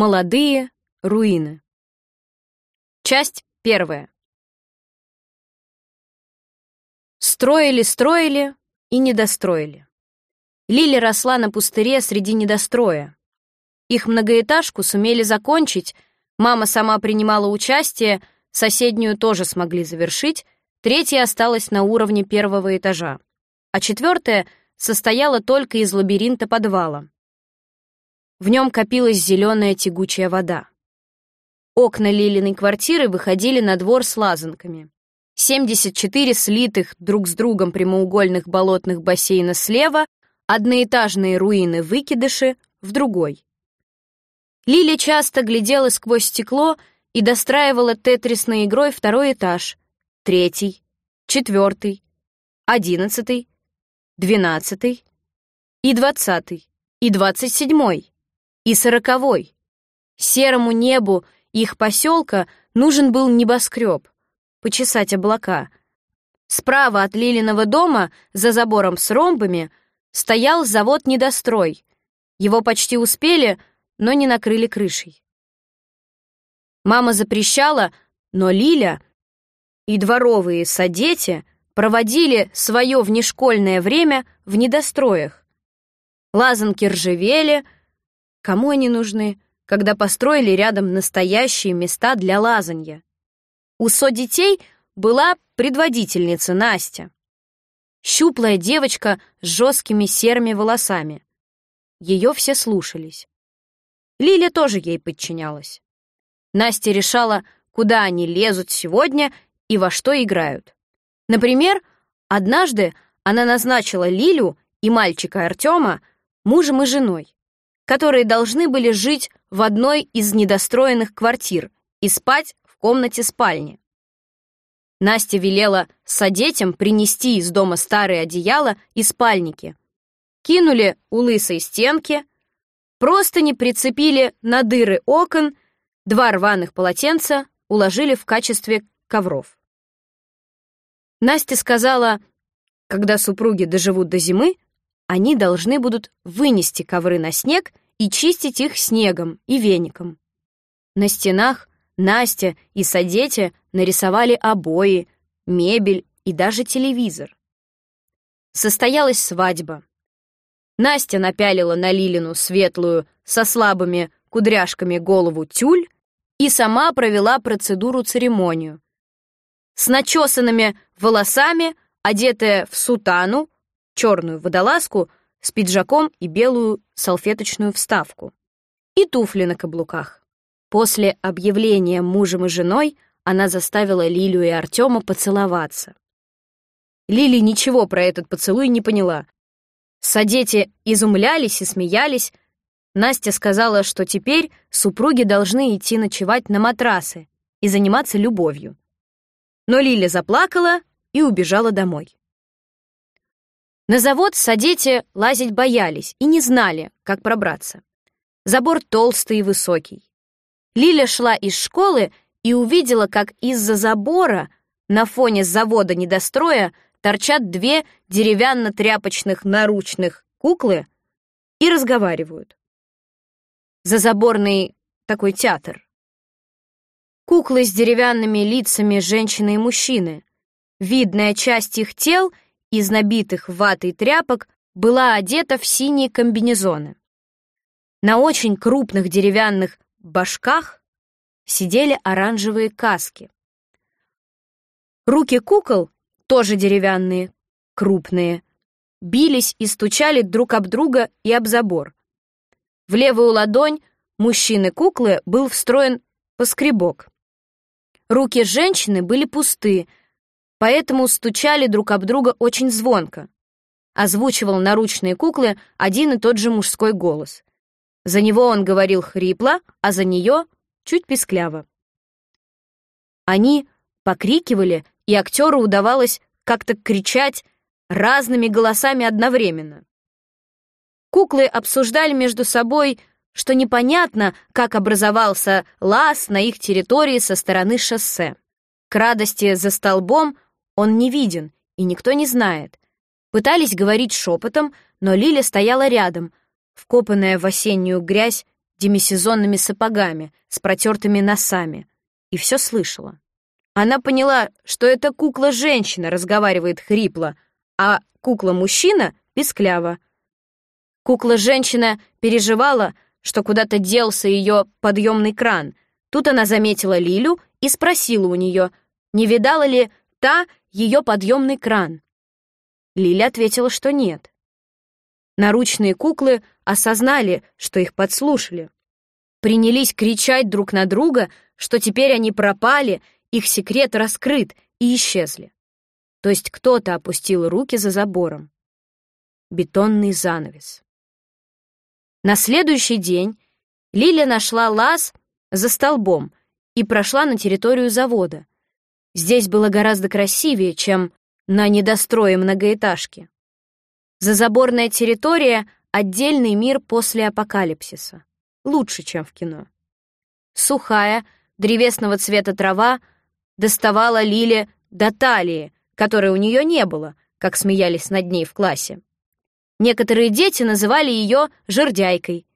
Молодые руины. Часть первая. Строили, строили и недостроили. Лили росла на пустыре среди недостроя. Их многоэтажку сумели закончить, мама сама принимала участие, соседнюю тоже смогли завершить, третья осталась на уровне первого этажа, а четвертая состояла только из лабиринта подвала. В нем копилась зеленая тягучая вода. Окна Лилиной квартиры выходили на двор с лазанками. 74 слитых друг с другом прямоугольных болотных бассейна слева, одноэтажные руины-выкидыши в другой. Лили часто глядела сквозь стекло и достраивала тетрисной игрой второй этаж, третий, четвертый, одиннадцатый, двенадцатый и двадцатый, и двадцать седьмой и сороковой. Серому небу их поселка нужен был небоскреб, почесать облака. Справа от Лилиного дома, за забором с ромбами, стоял завод-недострой. Его почти успели, но не накрыли крышей. Мама запрещала, но Лиля и дворовые садети проводили свое внешкольное время в недостроях. Лазанки ржавели — Кому они нужны, когда построили рядом настоящие места для лазанья? У со-детей была предводительница Настя. Щуплая девочка с жесткими серыми волосами. Ее все слушались. Лиля тоже ей подчинялась. Настя решала, куда они лезут сегодня и во что играют. Например, однажды она назначила Лилю и мальчика Артема мужем и женой которые должны были жить в одной из недостроенных квартир и спать в комнате спальни. Настя велела садетям принести из дома старые одеяла и спальники. Кинули у лысой стенки, просто не прицепили на дыры окон, два рваных полотенца уложили в качестве ковров. Настя сказала, когда супруги доживут до зимы, они должны будут вынести ковры на снег и чистить их снегом и веником. На стенах Настя и Садетя нарисовали обои, мебель и даже телевизор. Состоялась свадьба. Настя напялила на Лилину светлую, со слабыми кудряшками голову тюль и сама провела процедуру-церемонию. С начесанными волосами, одетая в сутану, черную водолазку с пиджаком и белую салфеточную вставку. И туфли на каблуках. После объявления мужем и женой она заставила Лилю и Артема поцеловаться. Лили ничего про этот поцелуй не поняла. Садети изумлялись и смеялись. Настя сказала, что теперь супруги должны идти ночевать на матрасы и заниматься любовью. Но Лиля заплакала и убежала домой. На завод садети лазить боялись и не знали, как пробраться. Забор толстый и высокий. Лиля шла из школы и увидела, как из-за забора на фоне завода недостроя торчат две деревянно-тряпочных наручных куклы и разговаривают. Зазаборный такой театр. Куклы с деревянными лицами женщины и мужчины. Видная часть их тел — из набитых ватой тряпок была одета в синие комбинезоны. На очень крупных деревянных башках сидели оранжевые каски. Руки кукол, тоже деревянные, крупные, бились и стучали друг об друга и об забор. В левую ладонь мужчины-куклы был встроен поскребок. Руки женщины были пусты, поэтому стучали друг об друга очень звонко. Озвучивал наручные куклы один и тот же мужской голос. За него он говорил хрипло, а за нее чуть пискляво. Они покрикивали, и актеру удавалось как-то кричать разными голосами одновременно. Куклы обсуждали между собой, что непонятно, как образовался лаз на их территории со стороны шоссе. К радости за столбом он не виден, и никто не знает. Пытались говорить шепотом, но Лиля стояла рядом, вкопанная в осеннюю грязь демисезонными сапогами с протертыми носами, и все слышала. Она поняла, что эта кукла-женщина разговаривает хрипло, а кукла-мужчина — пискляво. Кукла-женщина переживала, что куда-то делся ее подъемный кран. Тут она заметила Лилю и спросила у нее, не видала ли та ее подъемный кран. Лиля ответила, что нет. Наручные куклы осознали, что их подслушали. Принялись кричать друг на друга, что теперь они пропали, их секрет раскрыт и исчезли. То есть кто-то опустил руки за забором. Бетонный занавес. На следующий день Лиля нашла лаз за столбом и прошла на территорию завода. Здесь было гораздо красивее, чем на недострое многоэтажке. Зазаборная территория — отдельный мир после апокалипсиса. Лучше, чем в кино. Сухая, древесного цвета трава доставала Лиле до талии, которой у нее не было, как смеялись над ней в классе. Некоторые дети называли ее жердяйкой.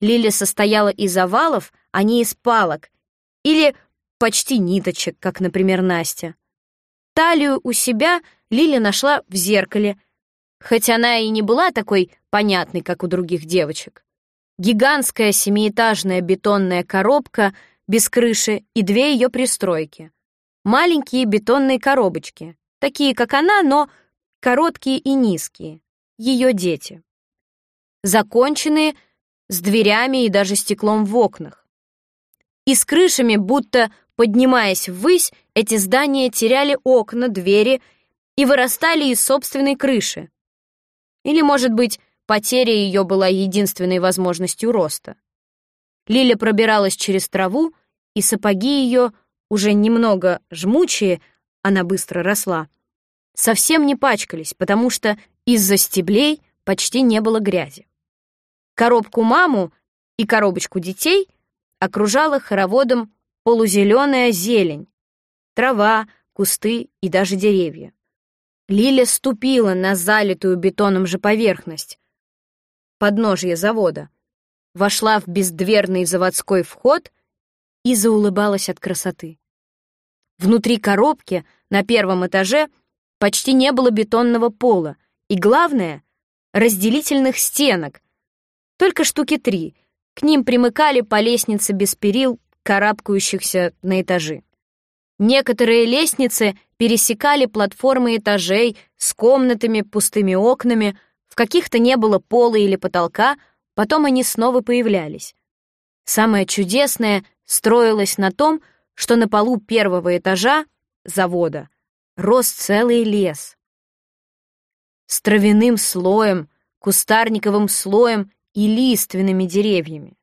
Лиля состояла из овалов, а не из палок, или почти ниточек, как, например, Настя. Талию у себя Лиля нашла в зеркале, хоть она и не была такой понятной, как у других девочек. Гигантская семиэтажная бетонная коробка без крыши и две ее пристройки. Маленькие бетонные коробочки, такие, как она, но короткие и низкие ее дети. Законченные, с дверями и даже стеклом в окнах. И с крышами, будто поднимаясь ввысь, эти здания теряли окна, двери и вырастали из собственной крыши. Или, может быть, потеря ее была единственной возможностью роста. Лиля пробиралась через траву, и сапоги ее, уже немного жмучие, она быстро росла, совсем не пачкались, потому что из-за стеблей почти не было грязи. Коробку маму и коробочку детей окружала хороводом полузеленая зелень, трава, кусты и даже деревья. Лиля ступила на залитую бетоном же поверхность, подножье завода, вошла в бездверный заводской вход и заулыбалась от красоты. Внутри коробки на первом этаже почти не было бетонного пола — и, главное, разделительных стенок. Только штуки три. К ним примыкали по лестнице без перил, карабкающихся на этажи. Некоторые лестницы пересекали платформы этажей с комнатами, пустыми окнами, в каких-то не было пола или потолка, потом они снова появлялись. Самое чудесное строилось на том, что на полу первого этажа завода рос целый лес с травяным слоем, кустарниковым слоем и лиственными деревьями.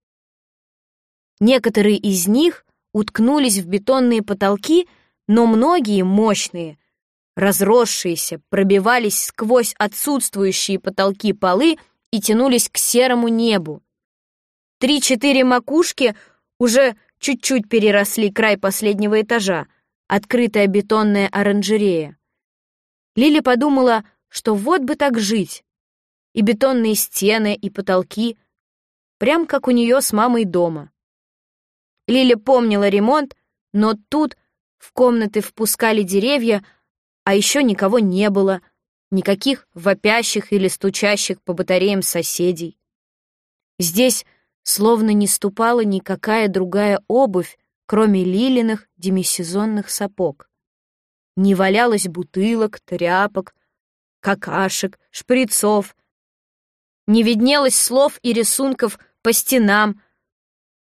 Некоторые из них уткнулись в бетонные потолки, но многие мощные, разросшиеся, пробивались сквозь отсутствующие потолки полы и тянулись к серому небу. Три-четыре макушки уже чуть-чуть переросли край последнего этажа, открытая бетонная оранжерея. Лили подумала, что вот бы так жить. И бетонные стены, и потолки, прям как у нее с мамой дома. Лиля помнила ремонт, но тут в комнаты впускали деревья, а еще никого не было, никаких вопящих или стучащих по батареям соседей. Здесь словно не ступала никакая другая обувь, кроме лилиных демисезонных сапог. Не валялось бутылок, тряпок, какашек, шприцов. Не виднелось слов и рисунков по стенам.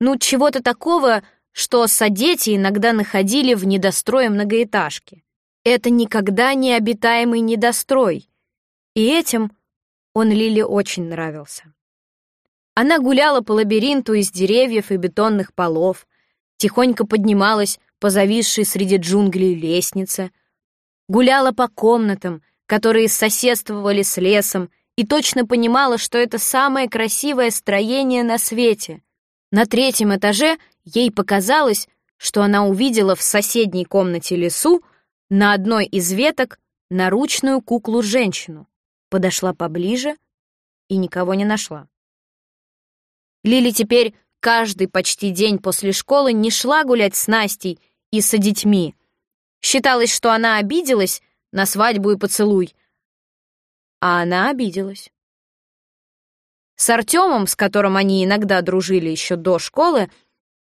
Ну, чего-то такого, что садети иногда находили в недострое многоэтажки. Это никогда не обитаемый недострой. И этим он Лиле очень нравился. Она гуляла по лабиринту из деревьев и бетонных полов, тихонько поднималась по зависшей среди джунглей лестнице, гуляла по комнатам, которые соседствовали с лесом, и точно понимала, что это самое красивое строение на свете. На третьем этаже ей показалось, что она увидела в соседней комнате лесу на одной из веток наручную куклу-женщину. Подошла поближе и никого не нашла. Лили теперь каждый почти день после школы не шла гулять с Настей и со детьми. Считалось, что она обиделась на свадьбу и поцелуй. А она обиделась. С Артемом, с которым они иногда дружили еще до школы,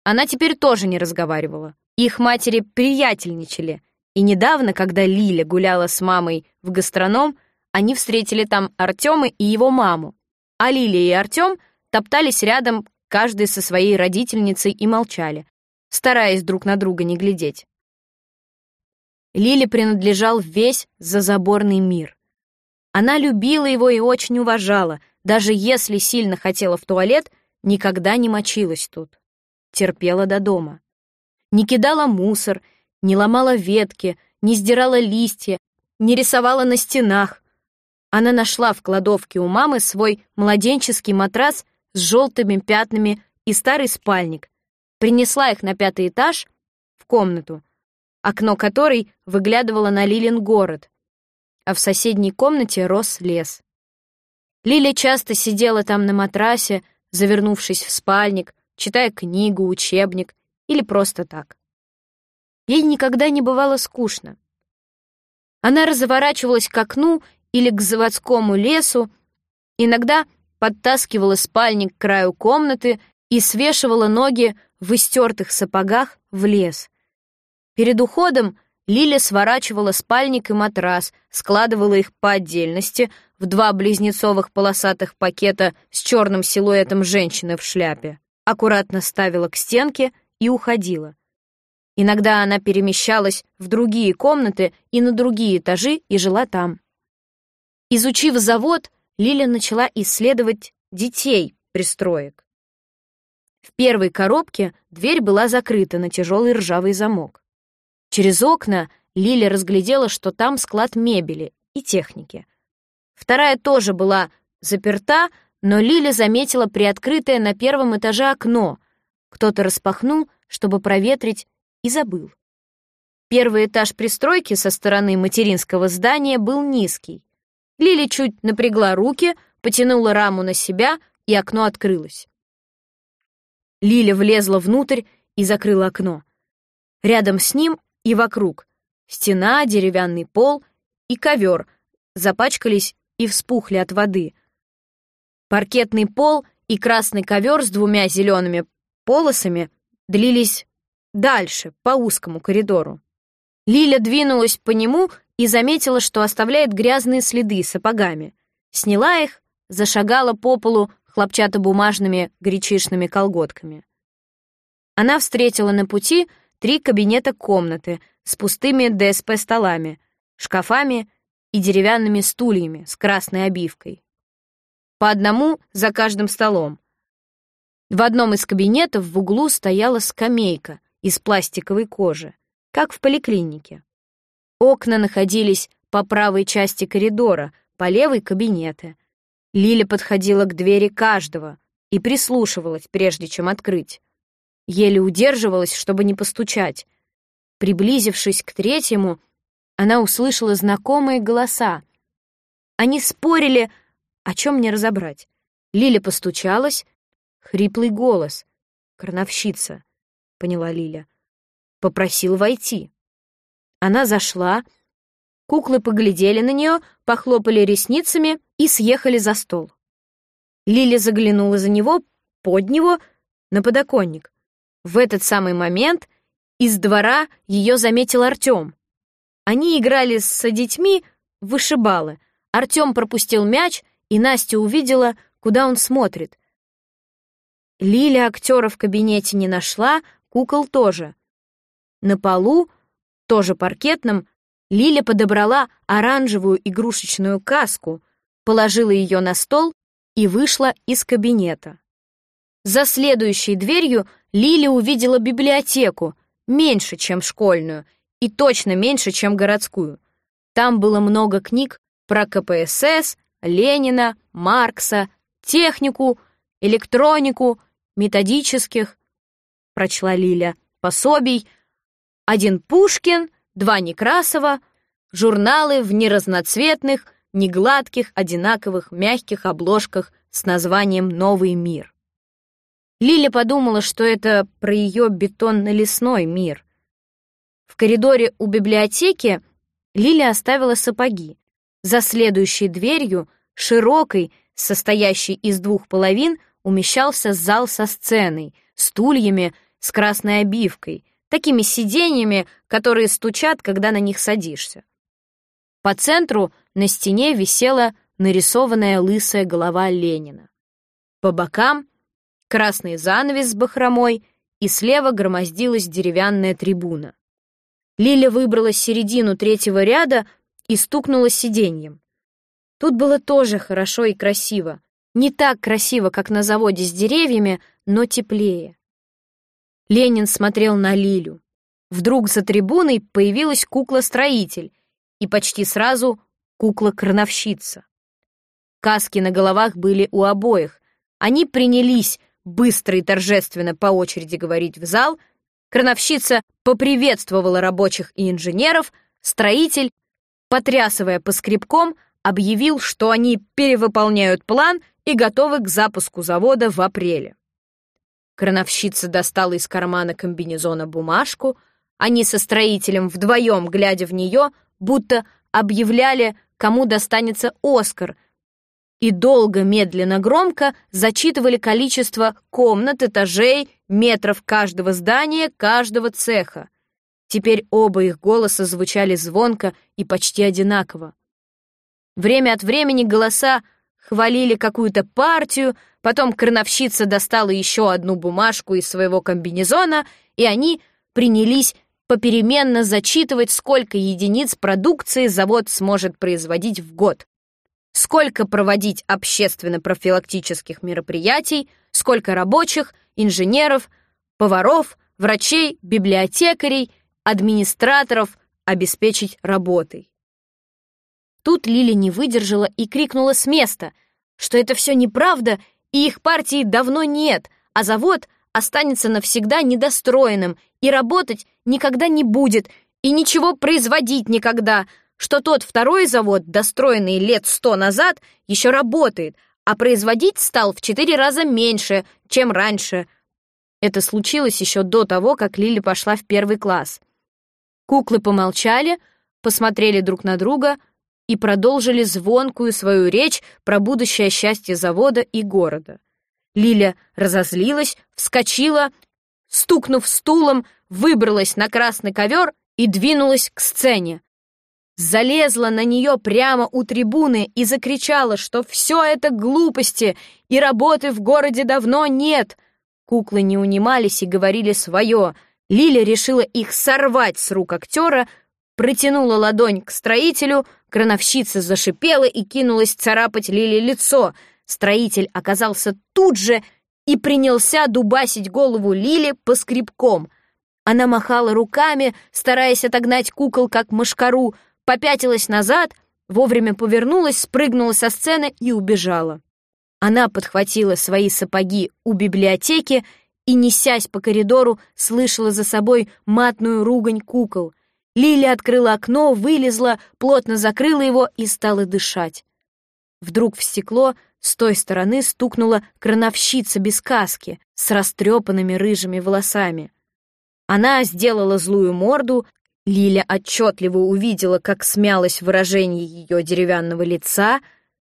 она теперь тоже не разговаривала. Их матери приятельничали, и недавно, когда Лиля гуляла с мамой в гастроном, они встретили там Артема и его маму. А Лиля и Артем топтались рядом, каждый со своей родительницей, и молчали, стараясь друг на друга не глядеть. Лиле принадлежал весь зазаборный мир. Она любила его и очень уважала, даже если сильно хотела в туалет, никогда не мочилась тут. Терпела до дома. Не кидала мусор, не ломала ветки, не сдирала листья, не рисовала на стенах. Она нашла в кладовке у мамы свой младенческий матрас с желтыми пятнами и старый спальник, принесла их на пятый этаж в комнату, окно которой выглядывало на Лилин город, а в соседней комнате рос лес. Лиля часто сидела там на матрасе, завернувшись в спальник, читая книгу, учебник или просто так. Ей никогда не бывало скучно. Она разворачивалась к окну или к заводскому лесу, иногда подтаскивала спальник к краю комнаты и свешивала ноги в истертых сапогах в лес. Перед уходом Лиля сворачивала спальник и матрас, складывала их по отдельности в два близнецовых полосатых пакета с черным силуэтом женщины в шляпе, аккуратно ставила к стенке и уходила. Иногда она перемещалась в другие комнаты и на другие этажи и жила там. Изучив завод, Лиля начала исследовать детей пристроек. В первой коробке дверь была закрыта на тяжелый ржавый замок. Через окна Лиля разглядела, что там склад мебели и техники. Вторая тоже была заперта, но Лиля заметила приоткрытое на первом этаже окно. Кто-то распахнул, чтобы проветрить, и забыл. Первый этаж пристройки со стороны материнского здания был низкий. Лиля чуть напрягла руки, потянула раму на себя, и окно открылось. Лиля влезла внутрь и закрыла окно. Рядом с ним и вокруг. Стена, деревянный пол и ковер запачкались и вспухли от воды. Паркетный пол и красный ковер с двумя зелеными полосами длились дальше, по узкому коридору. Лиля двинулась по нему и заметила, что оставляет грязные следы сапогами. Сняла их, зашагала по полу хлопчатобумажными гречишными колготками. Она встретила на пути три кабинета-комнаты с пустыми ДСП-столами, шкафами и деревянными стульями с красной обивкой. По одному за каждым столом. В одном из кабинетов в углу стояла скамейка из пластиковой кожи, как в поликлинике. Окна находились по правой части коридора, по левой — кабинеты. Лиля подходила к двери каждого и прислушивалась, прежде чем открыть. Еле удерживалась, чтобы не постучать. Приблизившись к третьему, она услышала знакомые голоса. Они спорили, о чем не разобрать. Лиля постучалась, хриплый голос. «Крановщица», — поняла Лиля. Попросил войти. Она зашла, куклы поглядели на нее, похлопали ресницами и съехали за стол. Лиля заглянула за него, под него, на подоконник. В этот самый момент из двора ее заметил Артем. Они играли с детьми в вышибалы. Артем пропустил мяч, и Настя увидела, куда он смотрит. Лиля актера в кабинете не нашла, кукол тоже. На полу, тоже паркетном, Лиля подобрала оранжевую игрушечную каску, положила ее на стол и вышла из кабинета. За следующей дверью Лили увидела библиотеку, меньше, чем школьную, и точно меньше, чем городскую. Там было много книг про КПСС, Ленина, Маркса, технику, электронику, методических, прочла Лиля, пособий, один Пушкин, два Некрасова, журналы в неразноцветных, негладких, одинаковых, мягких обложках с названием «Новый мир». Лиля подумала, что это про ее бетонно-лесной мир. В коридоре у библиотеки Лиля оставила сапоги. За следующей дверью, широкой, состоящей из двух половин, умещался зал со сценой, стульями с красной обивкой, такими сиденьями, которые стучат, когда на них садишься. По центру на стене висела нарисованная лысая голова Ленина. По бокам — красный занавес с бахромой, и слева громоздилась деревянная трибуна. Лиля выбрала середину третьего ряда и стукнула сиденьем. Тут было тоже хорошо и красиво. Не так красиво, как на заводе с деревьями, но теплее. Ленин смотрел на Лилю. Вдруг за трибуной появилась кукла-строитель и почти сразу кукла-крановщица. Каски на головах были у обоих. Они принялись быстро и торжественно по очереди говорить в зал. Крановщица поприветствовала рабочих и инженеров, строитель, потрясывая по скребкам, объявил, что они перевыполняют план и готовы к запуску завода в апреле. Крановщица достала из кармана комбинезона бумажку, они со строителем вдвоем, глядя в нее, будто объявляли, кому достанется Оскар и долго, медленно, громко зачитывали количество комнат, этажей, метров каждого здания, каждого цеха. Теперь оба их голоса звучали звонко и почти одинаково. Время от времени голоса хвалили какую-то партию, потом крановщица достала еще одну бумажку из своего комбинезона, и они принялись попеременно зачитывать, сколько единиц продукции завод сможет производить в год сколько проводить общественно-профилактических мероприятий, сколько рабочих, инженеров, поваров, врачей, библиотекарей, администраторов обеспечить работой. Тут Лили не выдержала и крикнула с места, что это все неправда и их партии давно нет, а завод останется навсегда недостроенным и работать никогда не будет, и ничего производить никогда, что тот второй завод, достроенный лет сто назад, еще работает, а производить стал в четыре раза меньше, чем раньше. Это случилось еще до того, как Лили пошла в первый класс. Куклы помолчали, посмотрели друг на друга и продолжили звонкую свою речь про будущее счастье завода и города. Лиля разозлилась, вскочила, стукнув стулом, выбралась на красный ковер и двинулась к сцене залезла на нее прямо у трибуны и закричала, что все это глупости и работы в городе давно нет. Куклы не унимались и говорили свое. Лиля решила их сорвать с рук актера, протянула ладонь к строителю, крановщица зашипела и кинулась царапать Лиле лицо. Строитель оказался тут же и принялся дубасить голову Лили по скребком. Она махала руками, стараясь отогнать кукол, как мошкару, попятилась назад, вовремя повернулась, спрыгнула со сцены и убежала. Она подхватила свои сапоги у библиотеки и, несясь по коридору, слышала за собой матную ругань кукол. Лили открыла окно, вылезла, плотно закрыла его и стала дышать. Вдруг в стекло с той стороны стукнула крановщица без каски с растрепанными рыжими волосами. Она сделала злую морду, Лиля отчетливо увидела, как смялось выражение ее деревянного лица.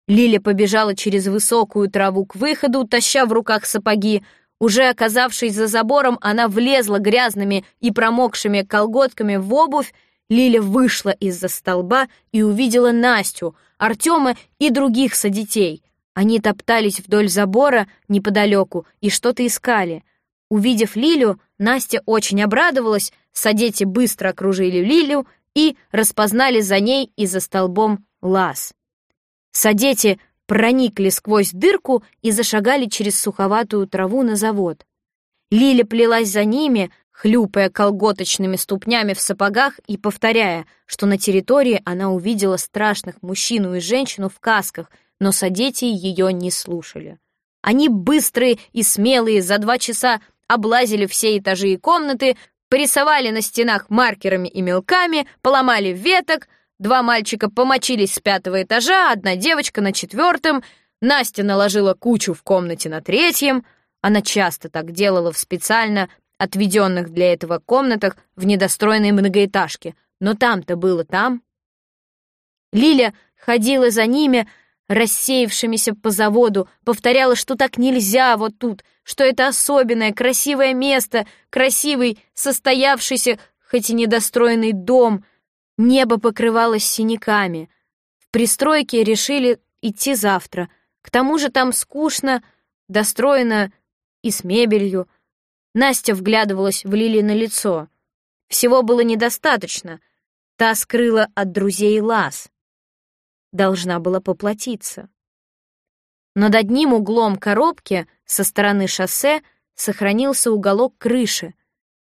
Лиля побежала через высокую траву к выходу, таща в руках сапоги. Уже оказавшись за забором, она влезла грязными и промокшими колготками в обувь. Лиля вышла из-за столба и увидела Настю, Артема и других содетей. Они топтались вдоль забора неподалеку и что-то искали. Увидев Лилю, Настя очень обрадовалась, Садети быстро окружили Лилю и распознали за ней и за столбом лаз. Садети проникли сквозь дырку и зашагали через суховатую траву на завод. Лиля плелась за ними, хлюпая колготочными ступнями в сапогах и повторяя, что на территории она увидела страшных мужчину и женщину в касках, но садети ее не слушали. Они быстрые и смелые за два часа облазили все этажи и комнаты, порисовали на стенах маркерами и мелками, поломали веток, два мальчика помочились с пятого этажа, одна девочка на четвертом, Настя наложила кучу в комнате на третьем, Она часто так делала в специально отведенных для этого комнатах в недостроенной многоэтажке, но там-то было там. Лиля ходила за ними, рассеявшимися по заводу, повторяла, что так нельзя вот тут, что это особенное, красивое место, красивый, состоявшийся, хоть и недостроенный дом. Небо покрывалось синяками. В пристройке решили идти завтра. К тому же там скучно, достроено и с мебелью. Настя вглядывалась в Лили на лицо. Всего было недостаточно. Та скрыла от друзей лаз. Должна была поплатиться. Над одним углом коробки со стороны шоссе сохранился уголок крыши.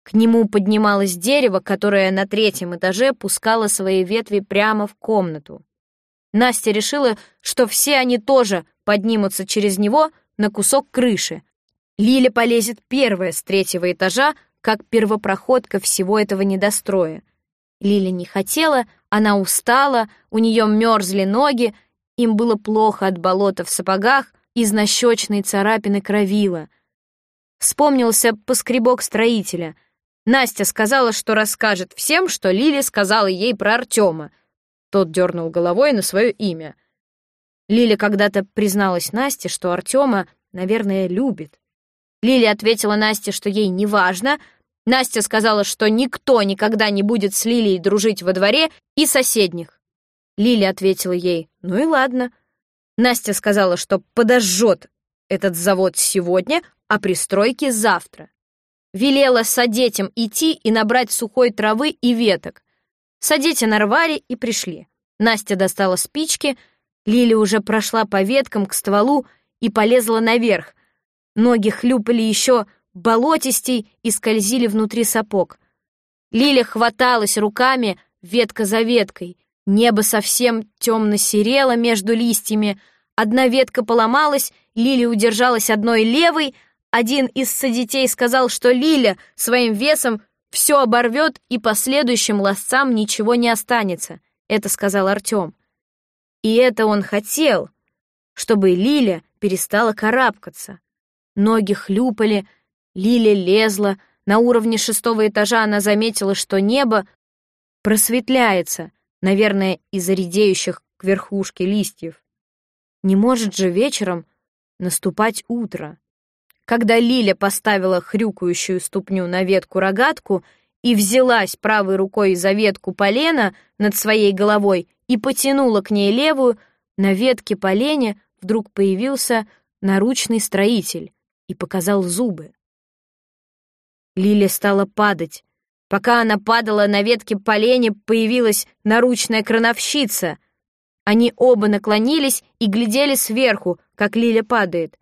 К нему поднималось дерево, которое на третьем этаже пускало свои ветви прямо в комнату. Настя решила, что все они тоже поднимутся через него на кусок крыши. Лиля полезет первая с третьего этажа, как первопроходка всего этого недостроя. Лиля не хотела, она устала, у нее мерзли ноги, им было плохо от болота в сапогах, из нащечной царапины кровила. Вспомнился поскребок строителя. Настя сказала, что расскажет всем, что Лили сказала ей про Артема. Тот дернул головой на свое имя. Лиля когда-то призналась Насте, что Артема, наверное, любит. Лиля ответила Насте, что ей не важно. Настя сказала, что никто никогда не будет с Лилией дружить во дворе и соседних. Лиля ответила ей, ну и ладно. Настя сказала, что подожжет этот завод сегодня, а пристройки завтра. Велела садетям идти и набрать сухой травы и веток. Садети нарвали и пришли. Настя достала спички, Лиля уже прошла по веткам к стволу и полезла наверх. Ноги хлюпали еще болотистей и скользили внутри сапог. Лиля хваталась руками ветка за веткой, Небо совсем темно серело между листьями. Одна ветка поломалась, Лиля удержалась одной левой. Один из садетей сказал, что Лиля своим весом все оборвет, и последующим лосцам ничего не останется. Это сказал Артем. И это он хотел, чтобы Лиля перестала карабкаться. Ноги хлюпали, Лиля лезла. На уровне шестого этажа она заметила, что небо просветляется — наверное, из-за редеющих к верхушке листьев. Не может же вечером наступать утро. Когда Лиля поставила хрюкающую ступню на ветку-рогатку и взялась правой рукой за ветку полена над своей головой и потянула к ней левую, на ветке поленя вдруг появился наручный строитель и показал зубы. Лиля стала падать, Пока она падала на ветке полене, появилась наручная крановщица. Они оба наклонились и глядели сверху, как Лиля падает.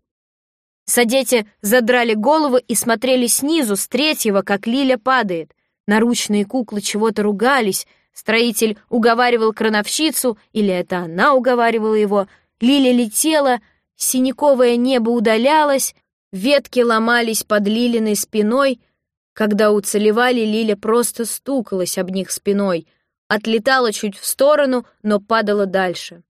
Садети задрали головы и смотрели снизу, с третьего, как Лиля падает. Наручные куклы чего-то ругались, строитель уговаривал крановщицу, или это она уговаривала его. Лиля летела, синяковое небо удалялось, ветки ломались под Лилиной спиной — когда уцелевали, Лиля просто стукалась об них спиной, отлетала чуть в сторону, но падала дальше.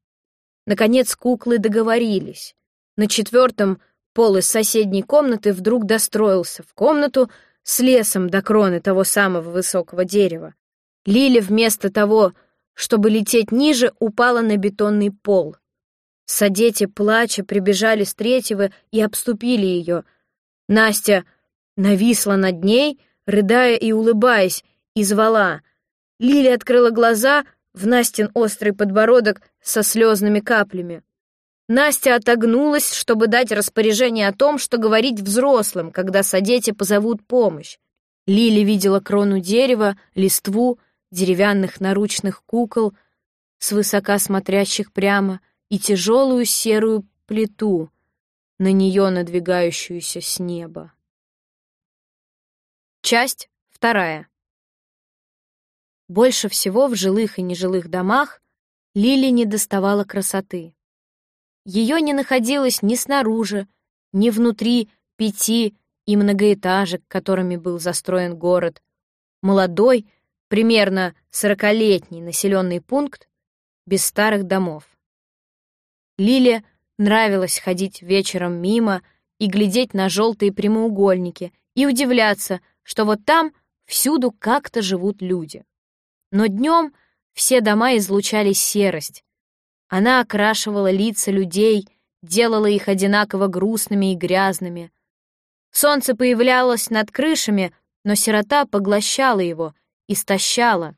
Наконец куклы договорились. На четвертом пол из соседней комнаты вдруг достроился в комнату с лесом до кроны того самого высокого дерева. Лиля вместо того, чтобы лететь ниже, упала на бетонный пол. Садети, плача, прибежали с третьего и обступили ее. Настя нависла над ней, рыдая и улыбаясь, и звала. Лили открыла глаза в Настин острый подбородок со слезными каплями. Настя отогнулась, чтобы дать распоряжение о том, что говорить взрослым, когда садети позовут помощь. Лили видела крону дерева, листву, деревянных наручных кукол, свысока смотрящих прямо, и тяжелую серую плиту, на нее надвигающуюся с неба. Часть вторая. Больше всего в жилых и нежилых домах Лили не доставала красоты. Ее не находилось ни снаружи, ни внутри пяти и многоэтажек, которыми был застроен город. Молодой, примерно сорокалетний населенный пункт без старых домов. Лиле нравилось ходить вечером мимо и глядеть на желтые прямоугольники, и удивляться, что вот там всюду как-то живут люди. Но днем все дома излучали серость. Она окрашивала лица людей, делала их одинаково грустными и грязными. Солнце появлялось над крышами, но сирота поглощала его, истощала.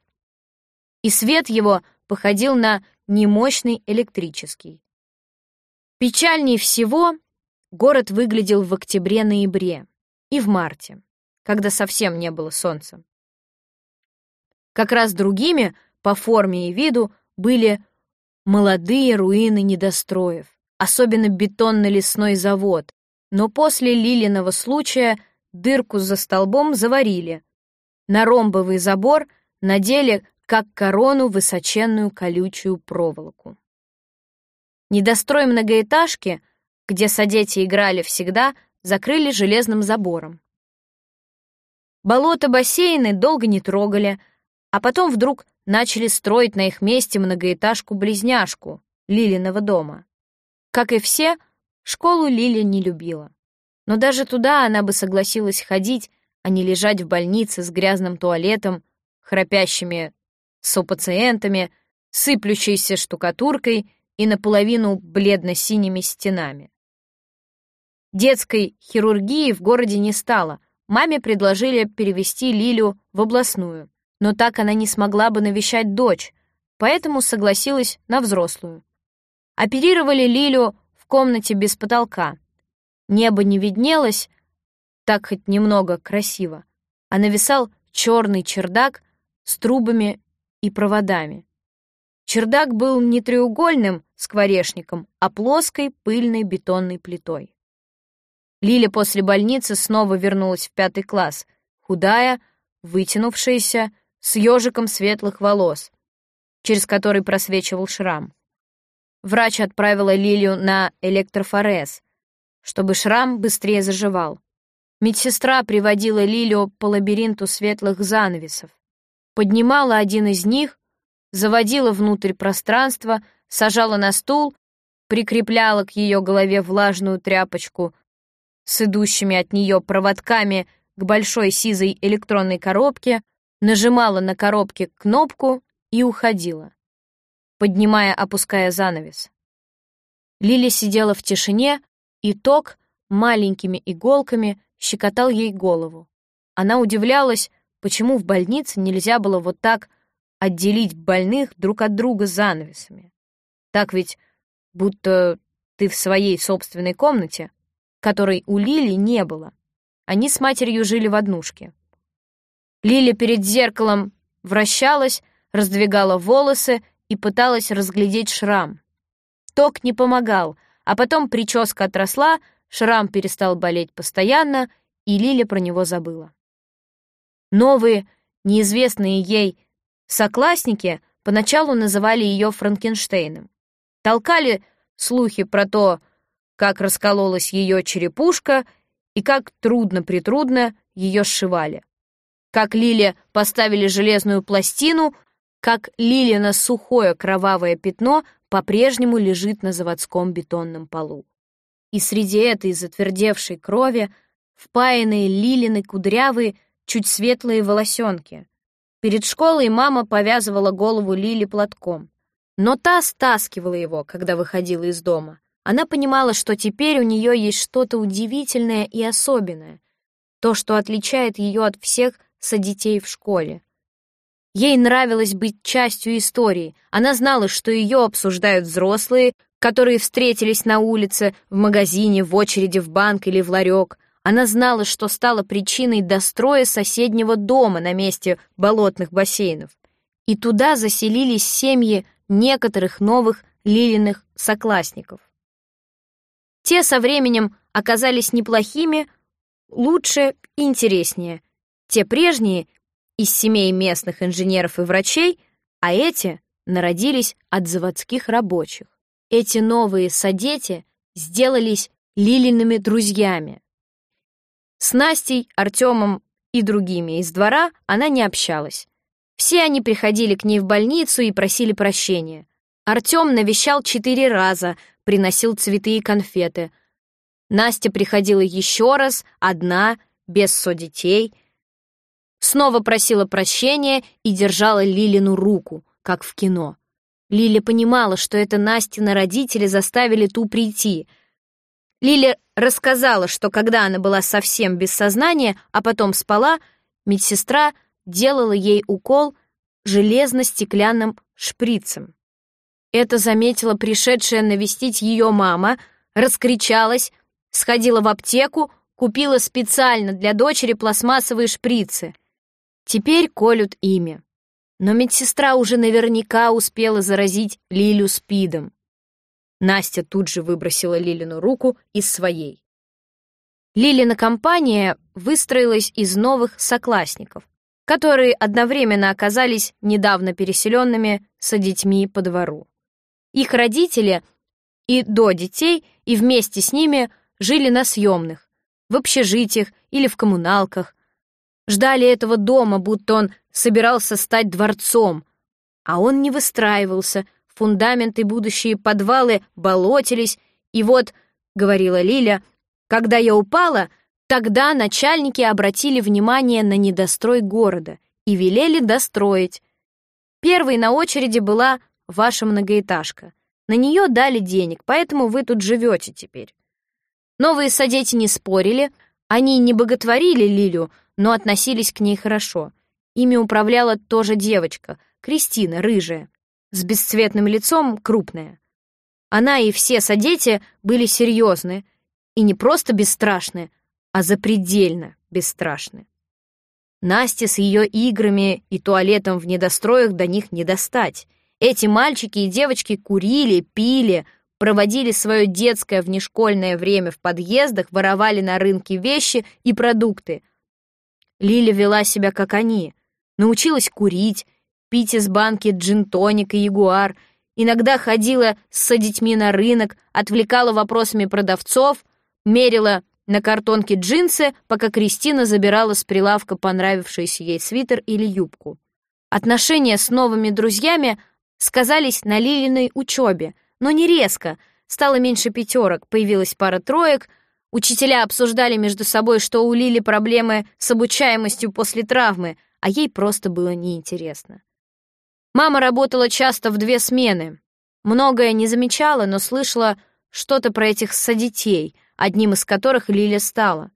И свет его походил на немощный электрический. Печальней всего город выглядел в октябре-ноябре и в марте, когда совсем не было солнца. Как раз другими по форме и виду были молодые руины недостроев, особенно бетонно-лесной завод, но после Лилиного случая дырку за столбом заварили. На ромбовый забор надели как корону высоченную колючую проволоку. Недострой многоэтажки, где садети играли всегда, закрыли железным забором. Болото-бассейны долго не трогали, а потом вдруг начали строить на их месте многоэтажку-близняшку Лилиного дома. Как и все, школу Лили не любила. Но даже туда она бы согласилась ходить, а не лежать в больнице с грязным туалетом, храпящими сопациентами, сыплющейся штукатуркой и наполовину бледно-синими стенами. Детской хирургии в городе не стало. Маме предложили перевести Лилю в областную, но так она не смогла бы навещать дочь, поэтому согласилась на взрослую. Оперировали Лилю в комнате без потолка. Небо не виднелось, так хоть немного красиво, а нависал черный чердак с трубами и проводами. Чердак был не треугольным скворечником, а плоской пыльной бетонной плитой. Лиля после больницы снова вернулась в пятый класс, худая, вытянувшаяся, с ежиком светлых волос, через который просвечивал шрам. Врач отправила Лилию на электрофорез, чтобы шрам быстрее заживал. Медсестра приводила Лилию по лабиринту светлых занавесов, поднимала один из них, заводила внутрь пространства, сажала на стул, прикрепляла к ее голове влажную тряпочку с идущими от нее проводками к большой сизой электронной коробке, нажимала на коробке кнопку и уходила поднимая-опуская занавес. Лили сидела в тишине, и ток маленькими иголками щекотал ей голову. Она удивлялась, почему в больнице нельзя было вот так отделить больных друг от друга занавесами. Так ведь будто ты в своей собственной комнате, которой у Лили не было. Они с матерью жили в однушке. Лиля перед зеркалом вращалась, раздвигала волосы и пыталась разглядеть шрам. Ток не помогал, а потом прическа отросла, шрам перестал болеть постоянно, и Лиля про него забыла. Новые, неизвестные ей соклассники поначалу называли ее Франкенштейном. Толкали слухи про то, как раскололась ее черепушка и как трудно-притрудно ее сшивали. Как Лиле поставили железную пластину, как Лилина сухое кровавое пятно по-прежнему лежит на заводском бетонном полу. И среди этой затвердевшей крови впаянные Лилины кудрявые, чуть светлые волосенки. Перед школой мама повязывала голову Лили платком. Но та стаскивала его, когда выходила из дома. Она понимала, что теперь у нее есть что-то удивительное и особенное, то, что отличает ее от всех садетей в школе. Ей нравилось быть частью истории. Она знала, что ее обсуждают взрослые, которые встретились на улице, в магазине, в очереди в банк или в ларек. Она знала, что стала причиной достроя соседнего дома на месте болотных бассейнов. И туда заселились семьи некоторых новых Лилиных соклассников. Те со временем оказались неплохими, лучше и интереснее. Те прежние из семей местных инженеров и врачей, а эти народились от заводских рабочих. Эти новые садети сделались Лилиными друзьями. С Настей, Артемом и другими из двора она не общалась. Все они приходили к ней в больницу и просили прощения. Артем навещал четыре раза, приносил цветы и конфеты. Настя приходила еще раз, одна, без содетей, снова просила прощения и держала Лилину руку, как в кино. Лиля понимала, что это Настины родители заставили ту прийти. Лиля рассказала, что когда она была совсем без сознания, а потом спала, медсестра делала ей укол железно-стеклянным шприцем. Это заметила пришедшая навестить ее мама, раскричалась, сходила в аптеку, купила специально для дочери пластмассовые шприцы. Теперь колют ими. Но медсестра уже наверняка успела заразить Лилю спидом. Настя тут же выбросила Лилину руку из своей. Лилина компания выстроилась из новых соклассников, которые одновременно оказались недавно переселенными со детьми по двору. Их родители и до детей, и вместе с ними жили на съемных, в общежитиях или в коммуналках, ждали этого дома, будто он собирался стать дворцом, а он не выстраивался, фундаменты будущие подвалы болотились, и вот, — говорила Лиля, — когда я упала, тогда начальники обратили внимание на недострой города и велели достроить. Первой на очереди была ваша многоэтажка. На нее дали денег, поэтому вы тут живете теперь. Новые садети не спорили, они не боготворили Лилю, но относились к ней хорошо. Ими управляла тоже девочка, Кристина, рыжая, с бесцветным лицом, крупная. Она и все садети были серьезны, и не просто бесстрашны, а запредельно бесстрашны. Насте с ее играми и туалетом в недостроях до них не достать. Эти мальчики и девочки курили, пили, проводили свое детское внешкольное время в подъездах, воровали на рынке вещи и продукты — Лиля вела себя как они. Научилась курить, пить из банки джин-тоник и ягуар, иногда ходила с детьми на рынок, отвлекала вопросами продавцов, мерила на картонке джинсы, пока Кристина забирала с прилавка понравившийся ей свитер или юбку. Отношения с новыми друзьями сказались на Лилиной учебе, но не резко. Стало меньше пятерок, появилась пара троек — Учителя обсуждали между собой, что у Лили проблемы с обучаемостью после травмы, а ей просто было неинтересно. Мама работала часто в две смены. Многое не замечала, но слышала что-то про этих садетей, одним из которых Лиля стала.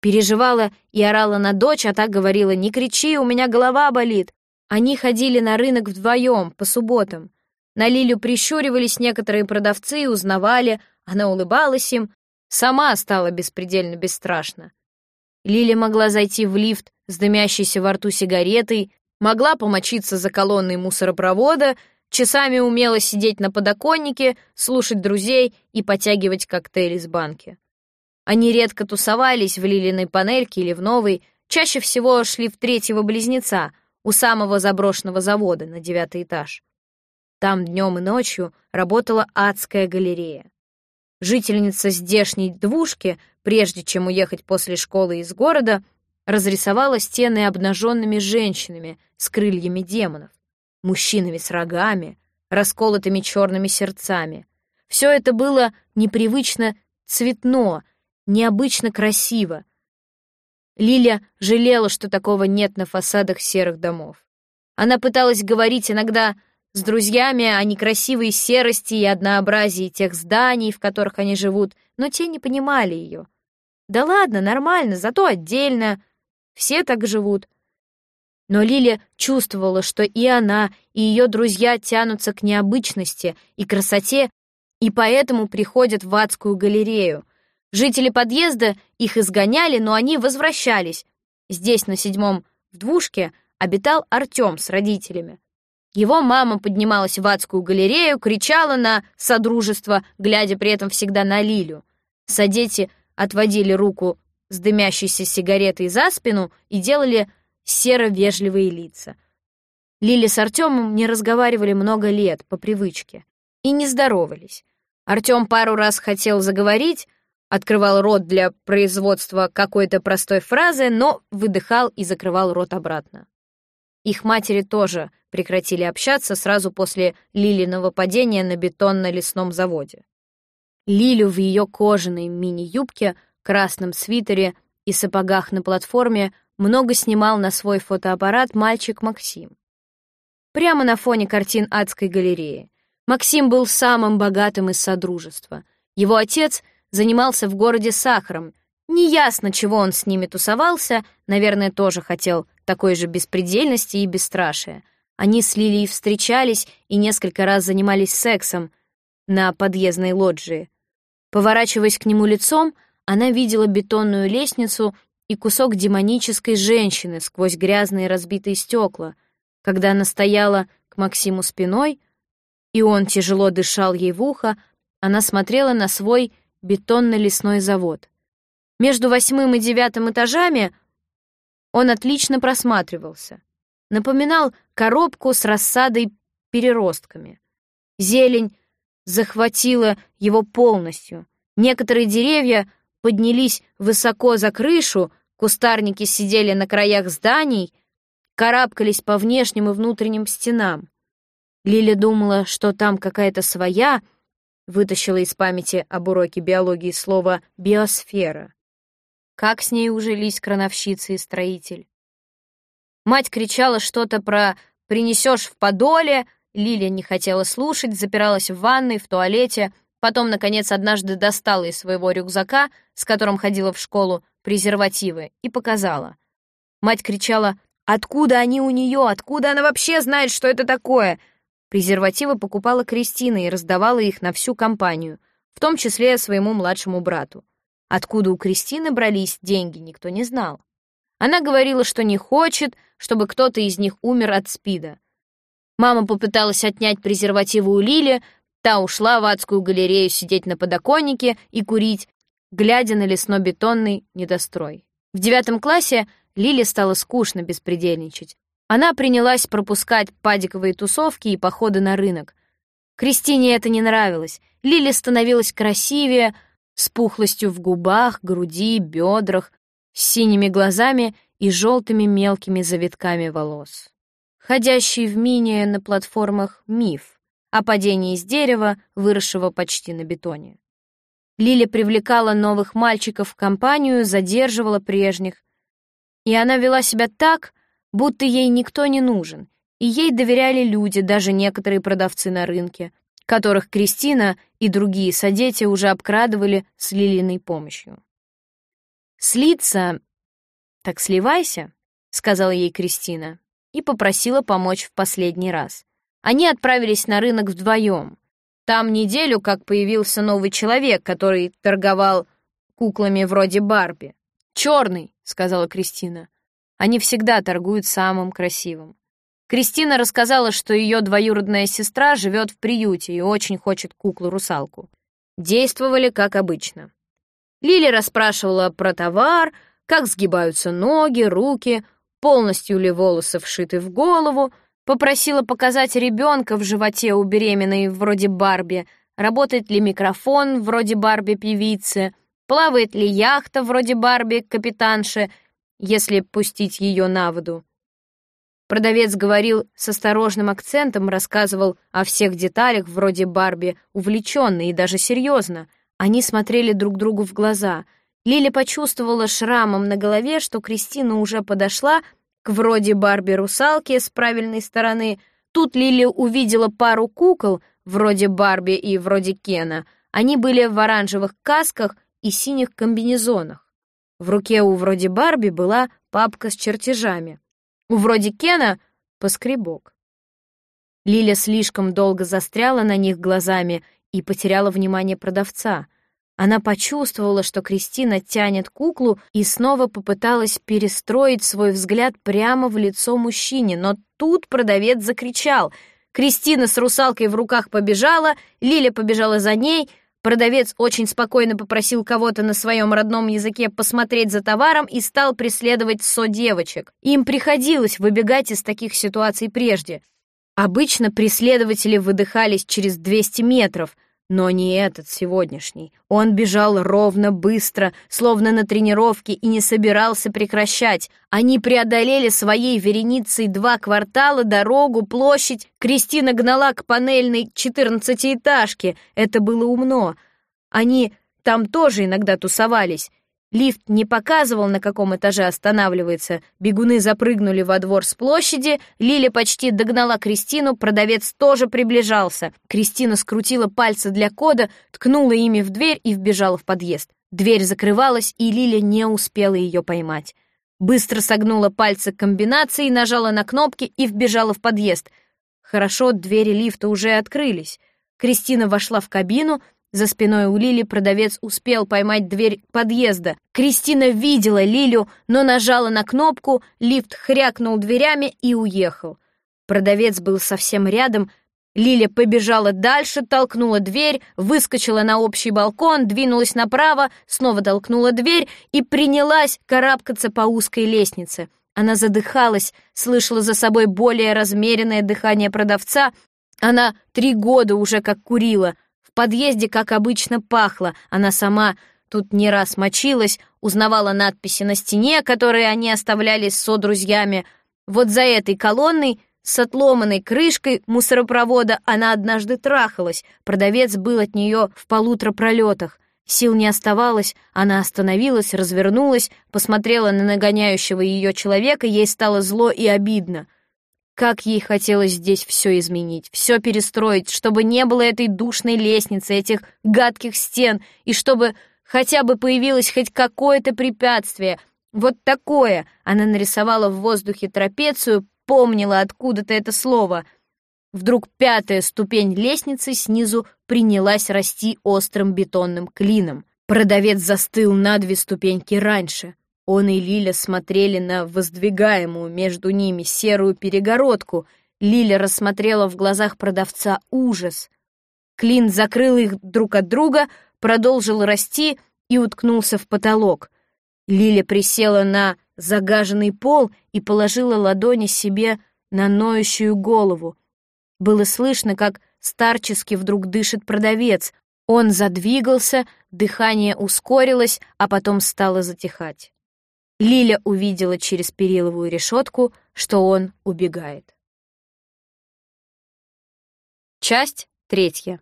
Переживала и орала на дочь, а так говорила «Не кричи, у меня голова болит». Они ходили на рынок вдвоем, по субботам. На Лилю прищуривались некоторые продавцы и узнавали, она улыбалась им, Сама стала беспредельно бесстрашна. Лиля могла зайти в лифт с дымящейся во рту сигаретой, могла помочиться за колонной мусоропровода, часами умела сидеть на подоконнике, слушать друзей и потягивать коктейли из банки. Они редко тусовались в Лилиной панельке или в новой, чаще всего шли в третьего близнеца, у самого заброшенного завода на девятый этаж. Там днем и ночью работала адская галерея. Жительница здешней двушки, прежде чем уехать после школы из города, разрисовала стены обнаженными женщинами с крыльями демонов, мужчинами с рогами, расколотыми черными сердцами. Все это было непривычно цветно, необычно красиво. Лиля жалела, что такого нет на фасадах серых домов. Она пыталась говорить иногда с друзьями о некрасивой серости и однообразии тех зданий, в которых они живут, но те не понимали ее. Да ладно, нормально, зато отдельно. Все так живут. Но Лиля чувствовала, что и она, и ее друзья тянутся к необычности и красоте, и поэтому приходят в адскую галерею. Жители подъезда их изгоняли, но они возвращались. Здесь, на седьмом в двушке, обитал Артем с родителями. Его мама поднималась в адскую галерею, кричала на содружество, глядя при этом всегда на Лилю. Садети отводили руку с дымящейся сигаретой за спину и делали серо-вежливые лица. Лили с Артемом не разговаривали много лет по привычке и не здоровались. Артем пару раз хотел заговорить, открывал рот для производства какой-то простой фразы, но выдыхал и закрывал рот обратно. Их матери тоже прекратили общаться сразу после Лилиного падения на бетонно-лесном заводе. Лилю в ее кожаной мини-юбке, красном свитере и сапогах на платформе много снимал на свой фотоаппарат мальчик Максим. Прямо на фоне картин адской галереи. Максим был самым богатым из содружества. Его отец занимался в городе сахаром. Неясно, чего он с ними тусовался, наверное, тоже хотел такой же беспредельности и бесстрашия. Они с Лилией встречались и несколько раз занимались сексом на подъездной лоджии. Поворачиваясь к нему лицом, она видела бетонную лестницу и кусок демонической женщины сквозь грязные разбитые стекла. Когда она стояла к Максиму спиной, и он тяжело дышал ей в ухо, она смотрела на свой бетонно-лесной завод. Между восьмым и девятым этажами он отлично просматривался. Напоминал коробку с рассадой переростками. Зелень захватила его полностью. Некоторые деревья поднялись высоко за крышу, кустарники сидели на краях зданий, карабкались по внешним и внутренним стенам. Лиля думала, что там какая-то своя, вытащила из памяти об уроке биологии слово «биосфера». Как с ней ужились крановщица и строитель. Мать кричала что-то про «принесешь в подоле», Лиля не хотела слушать, запиралась в ванной, в туалете — Потом, наконец, однажды достала из своего рюкзака, с которым ходила в школу, презервативы и показала. Мать кричала «Откуда они у нее? Откуда она вообще знает, что это такое?» Презервативы покупала Кристина и раздавала их на всю компанию, в том числе своему младшему брату. Откуда у Кристины брались деньги, никто не знал. Она говорила, что не хочет, чтобы кто-то из них умер от СПИДа. Мама попыталась отнять презервативы у Лили, Та ушла в адскую галерею сидеть на подоконнике и курить, глядя на лесно-бетонный недострой. В девятом классе Лиле стало скучно беспредельничать. Она принялась пропускать падиковые тусовки и походы на рынок. Кристине это не нравилось. Лиле становилась красивее, с пухлостью в губах, груди, бедрах, с синими глазами и желтыми мелкими завитками волос. Ходящий в мини на платформах миф о падении из дерева, выросшего почти на бетоне. Лиля привлекала новых мальчиков в компанию, задерживала прежних. И она вела себя так, будто ей никто не нужен, и ей доверяли люди, даже некоторые продавцы на рынке, которых Кристина и другие содети уже обкрадывали с Лилиной помощью. «Слиться? Так сливайся», — сказала ей Кристина и попросила помочь в последний раз. Они отправились на рынок вдвоем. Там неделю как появился новый человек, который торговал куклами вроде Барби. «Черный», — сказала Кристина. Они всегда торгуют самым красивым. Кристина рассказала, что ее двоюродная сестра живет в приюте и очень хочет куклу-русалку. Действовали как обычно. Лили расспрашивала про товар, как сгибаются ноги, руки, полностью ли волосы вшиты в голову, Попросила показать ребенка в животе у беременной вроде Барби, работает ли микрофон вроде Барби-певицы, плавает ли яхта вроде Барби-капитанши, если пустить ее на воду. Продавец говорил с осторожным акцентом, рассказывал о всех деталях вроде Барби, увлеченно и даже серьезно. Они смотрели друг другу в глаза. Лили почувствовала шрамом на голове, что Кристина уже подошла к вроде Барби-русалки с правильной стороны. Тут Лили увидела пару кукол, вроде Барби и вроде Кена. Они были в оранжевых касках и синих комбинезонах. В руке у вроде Барби была папка с чертежами. У вроде Кена — поскребок. Лиля слишком долго застряла на них глазами и потеряла внимание продавца. Она почувствовала, что Кристина тянет куклу и снова попыталась перестроить свой взгляд прямо в лицо мужчине, но тут продавец закричал. Кристина с русалкой в руках побежала, Лиля побежала за ней. Продавец очень спокойно попросил кого-то на своем родном языке посмотреть за товаром и стал преследовать со девочек. Им приходилось выбегать из таких ситуаций прежде. Обычно преследователи выдыхались через 200 метров — но не этот сегодняшний. Он бежал ровно, быстро, словно на тренировке, и не собирался прекращать. Они преодолели своей вереницей два квартала, дорогу, площадь. Кристина гнала к панельной четырнадцатиэтажке. Это было умно. Они там тоже иногда тусовались. Лифт не показывал, на каком этаже останавливается. Бегуны запрыгнули во двор с площади. Лиля почти догнала Кристину, продавец тоже приближался. Кристина скрутила пальцы для кода, ткнула ими в дверь и вбежала в подъезд. Дверь закрывалась, и Лиля не успела ее поймать. Быстро согнула пальцы комбинации, нажала на кнопки и вбежала в подъезд. Хорошо, двери лифта уже открылись. Кристина вошла в кабину, за спиной у Лили продавец успел поймать дверь подъезда. Кристина видела Лилю, но нажала на кнопку, лифт хрякнул дверями и уехал. Продавец был совсем рядом. Лиля побежала дальше, толкнула дверь, выскочила на общий балкон, двинулась направо, снова толкнула дверь и принялась карабкаться по узкой лестнице. Она задыхалась, слышала за собой более размеренное дыхание продавца. Она три года уже как курила — подъезде, как обычно, пахло. Она сама тут не раз мочилась, узнавала надписи на стене, которые они оставляли с содрузьями. Вот за этой колонной с отломанной крышкой мусоропровода она однажды трахалась. Продавец был от нее в полутора пролетах. Сил не оставалось, она остановилась, развернулась, посмотрела на нагоняющего ее человека, ей стало зло и обидно. Как ей хотелось здесь все изменить, все перестроить, чтобы не было этой душной лестницы, этих гадких стен, и чтобы хотя бы появилось хоть какое-то препятствие. Вот такое она нарисовала в воздухе трапецию, помнила откуда-то это слово. Вдруг пятая ступень лестницы снизу принялась расти острым бетонным клином. Продавец застыл на две ступеньки раньше — он и Лиля смотрели на воздвигаемую между ними серую перегородку. Лиля рассмотрела в глазах продавца ужас. Клин закрыл их друг от друга, продолжил расти и уткнулся в потолок. Лиля присела на загаженный пол и положила ладони себе на ноющую голову. Было слышно, как старчески вдруг дышит продавец. Он задвигался, дыхание ускорилось, а потом стало затихать. Лиля увидела через периловую решетку, что он убегает. Часть третья.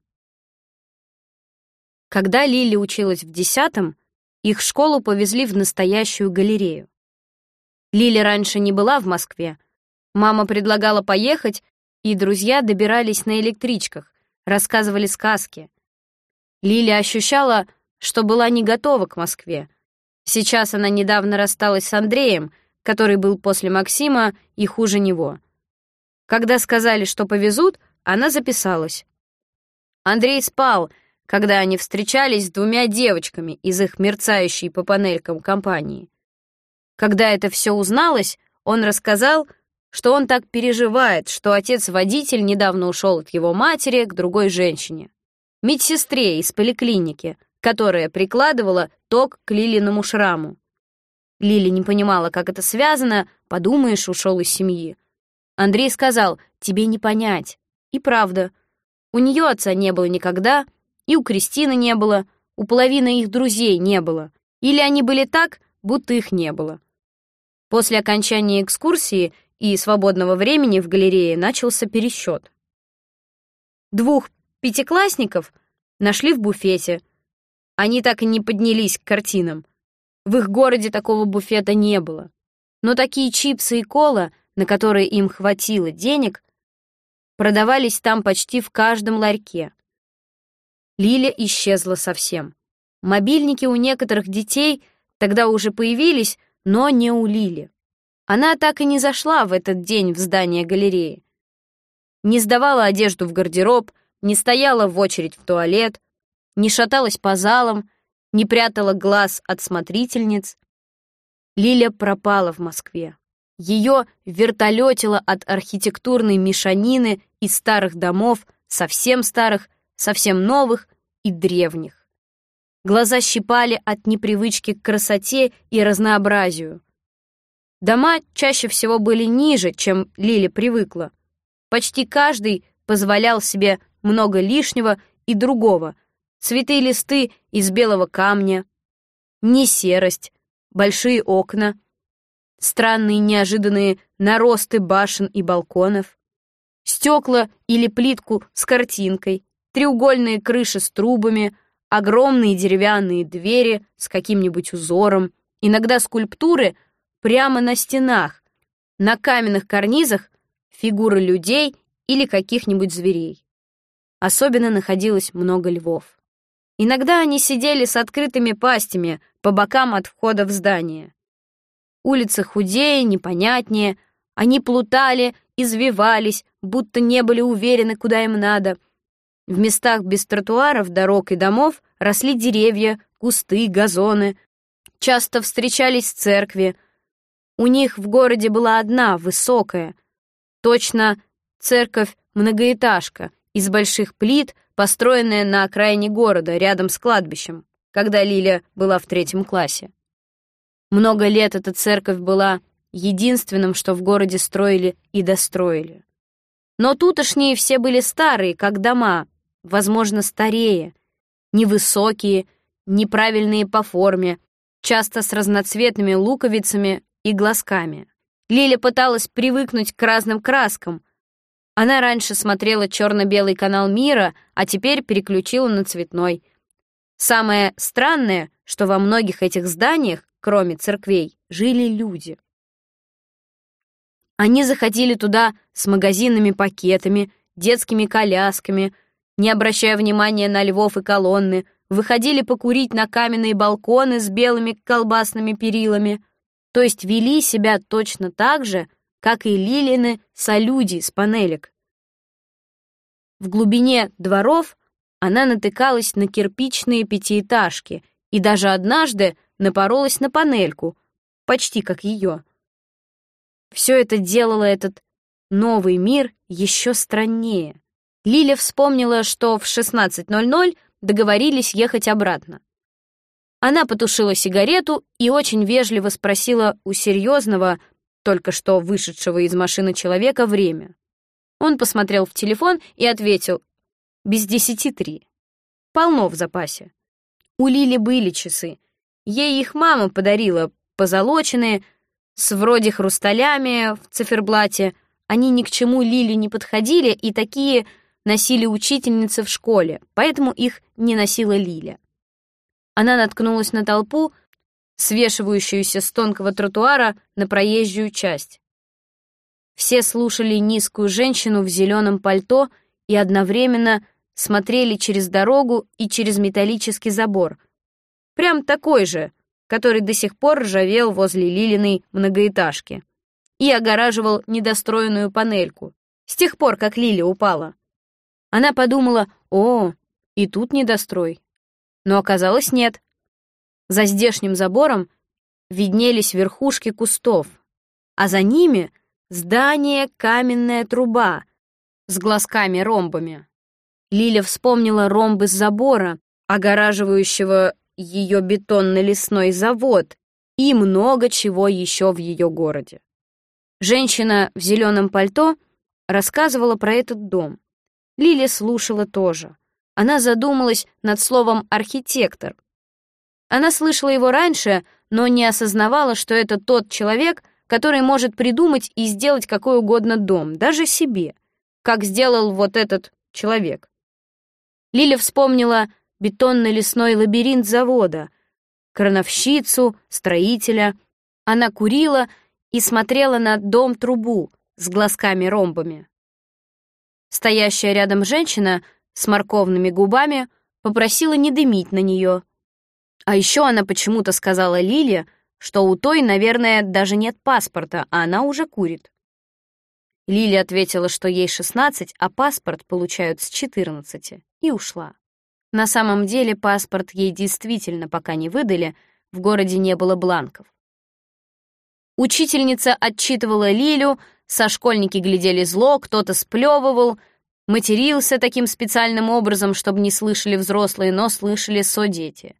Когда Лили училась в десятом, их школу повезли в настоящую галерею. Лили раньше не была в Москве. Мама предлагала поехать, и друзья добирались на электричках, рассказывали сказки. Лили ощущала, что была не готова к Москве, Сейчас она недавно рассталась с Андреем, который был после Максима и хуже него. Когда сказали, что повезут, она записалась. Андрей спал, когда они встречались с двумя девочками из их мерцающей по панелькам компании. Когда это все узналось, он рассказал, что он так переживает, что отец-водитель недавно ушел от его матери к другой женщине, медсестре из поликлиники, которая прикладывала ток к Лилиному шраму. Лили не понимала, как это связано, подумаешь, ушел из семьи. Андрей сказал, тебе не понять. И правда, у нее отца не было никогда, и у Кристины не было, у половины их друзей не было. Или они были так, будто их не было. После окончания экскурсии и свободного времени в галерее начался пересчет. Двух пятиклассников нашли в буфете — они так и не поднялись к картинам. В их городе такого буфета не было. Но такие чипсы и кола, на которые им хватило денег, продавались там почти в каждом ларьке. Лиля исчезла совсем. Мобильники у некоторых детей тогда уже появились, но не у Лили. Она так и не зашла в этот день в здание галереи. Не сдавала одежду в гардероб, не стояла в очередь в туалет, не шаталась по залам, не прятала глаз от смотрительниц. Лиля пропала в Москве. Ее вертолетило от архитектурной мешанины из старых домов, совсем старых, совсем новых и древних. Глаза щипали от непривычки к красоте и разнообразию. Дома чаще всего были ниже, чем Лиля привыкла. Почти каждый позволял себе много лишнего и другого, цветы и листы из белого камня, не серость, большие окна, странные неожиданные наросты башен и балконов, стекла или плитку с картинкой, треугольные крыши с трубами, огромные деревянные двери с каким-нибудь узором, иногда скульптуры прямо на стенах, на каменных карнизах фигуры людей или каких-нибудь зверей. Особенно находилось много львов. Иногда они сидели с открытыми пастями по бокам от входа в здание. Улицы худее, непонятнее, они плутали, извивались, будто не были уверены, куда им надо. В местах без тротуаров, дорог и домов росли деревья, кусты, газоны. Часто встречались церкви. У них в городе была одна, высокая. Точно церковь-многоэтажка из больших плит, построенная на окраине города, рядом с кладбищем, когда Лиля была в третьем классе. Много лет эта церковь была единственным, что в городе строили и достроили. Но тутошние все были старые, как дома, возможно, старее, невысокие, неправильные по форме, часто с разноцветными луковицами и глазками. Лиля пыталась привыкнуть к разным краскам. Она раньше смотрела черно-белый канал мира, а теперь переключила на цветной. Самое странное, что во многих этих зданиях, кроме церквей, жили люди. Они заходили туда с магазинными пакетами, детскими колясками, не обращая внимания на львов и колонны, выходили покурить на каменные балконы с белыми колбасными перилами, то есть вели себя точно так же, как и Лилины солюди с панелек. В глубине дворов она натыкалась на кирпичные пятиэтажки и даже однажды напоролась на панельку, почти как ее. Все это делало этот новый мир еще страннее. Лиля вспомнила, что в 16.00 договорились ехать обратно. Она потушила сигарету и очень вежливо спросила у серьезного, только что вышедшего из машины человека, время. Он посмотрел в телефон и ответил «Без десяти три». Полно в запасе. У Лили были часы. Ей их мама подарила, позолоченные, с вроде хрусталями в циферблате. Они ни к чему Лили не подходили, и такие носили учительницы в школе, поэтому их не носила Лиля. Она наткнулась на толпу, свешивающуюся с тонкого тротуара на проезжую часть. Все слушали низкую женщину в зеленом пальто и одновременно смотрели через дорогу и через металлический забор. Прям такой же, который до сих пор ржавел возле Лилиной многоэтажки и огораживал недостроенную панельку с тех пор, как Лили упала. Она подумала, о, и тут недострой. Но оказалось нет. За здешним забором виднелись верхушки кустов, а за ними здание каменная труба с глазками-ромбами. Лиля вспомнила ромбы с забора, огораживающего ее бетонно-лесной завод и много чего еще в ее городе. Женщина в зеленом пальто рассказывала про этот дом. Лили слушала тоже. Она задумалась над словом «архитектор». Она слышала его раньше, но не осознавала, что это тот человек, который может придумать и сделать какой угодно дом, даже себе, как сделал вот этот человек. Лиля вспомнила бетонно-лесной лабиринт завода, крановщицу, строителя. Она курила и смотрела на дом-трубу с глазками-ромбами. Стоящая рядом женщина с морковными губами попросила не дымить на нее. А еще она почему-то сказала Лиле, что у той, наверное, даже нет паспорта, а она уже курит. Лили ответила, что ей 16, а паспорт получают с 14, и ушла. На самом деле паспорт ей действительно пока не выдали, в городе не было бланков. Учительница отчитывала Лилю, со школьники глядели зло, кто-то сплевывал, матерился таким специальным образом, чтобы не слышали взрослые, но слышали содети.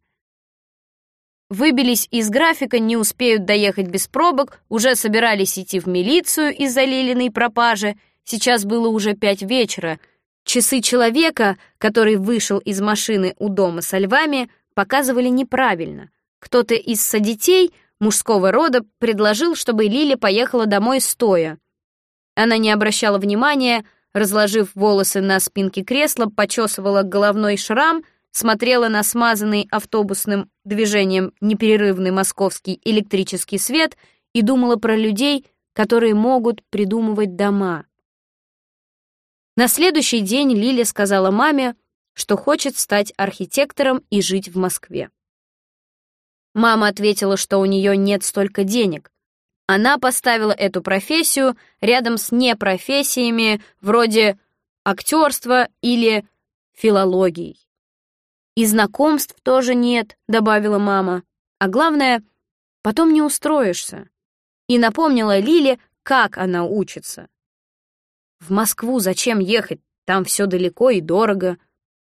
Выбились из графика, не успеют доехать без пробок, уже собирались идти в милицию из-за Лилиной пропажи. Сейчас было уже пять вечера — Часы человека, который вышел из машины у дома со львами, показывали неправильно. Кто-то из садетей мужского рода предложил, чтобы Лили поехала домой стоя. Она не обращала внимания, разложив волосы на спинке кресла, почесывала головной шрам смотрела на смазанный автобусным движением непрерывный московский электрический свет и думала про людей, которые могут придумывать дома. На следующий день Лиля сказала маме, что хочет стать архитектором и жить в Москве. Мама ответила, что у нее нет столько денег. Она поставила эту профессию рядом с непрофессиями вроде актерства или филологией. «И знакомств тоже нет», — добавила мама. «А главное, потом не устроишься». И напомнила Лиле, как она учится. «В Москву зачем ехать? Там все далеко и дорого».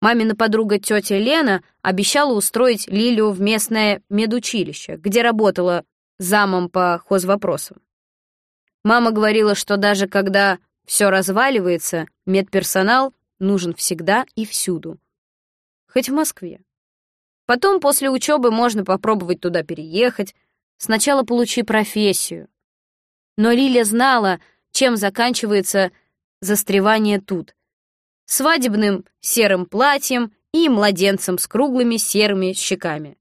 Мамина подруга тетя Лена обещала устроить Лилю в местное медучилище, где работала замом по хозвопросам. Мама говорила, что даже когда все разваливается, медперсонал нужен всегда и всюду хоть в Москве. Потом после учебы можно попробовать туда переехать, сначала получи профессию. Но Лиля знала, чем заканчивается застревание тут. Свадебным серым платьем и младенцем с круглыми серыми щеками.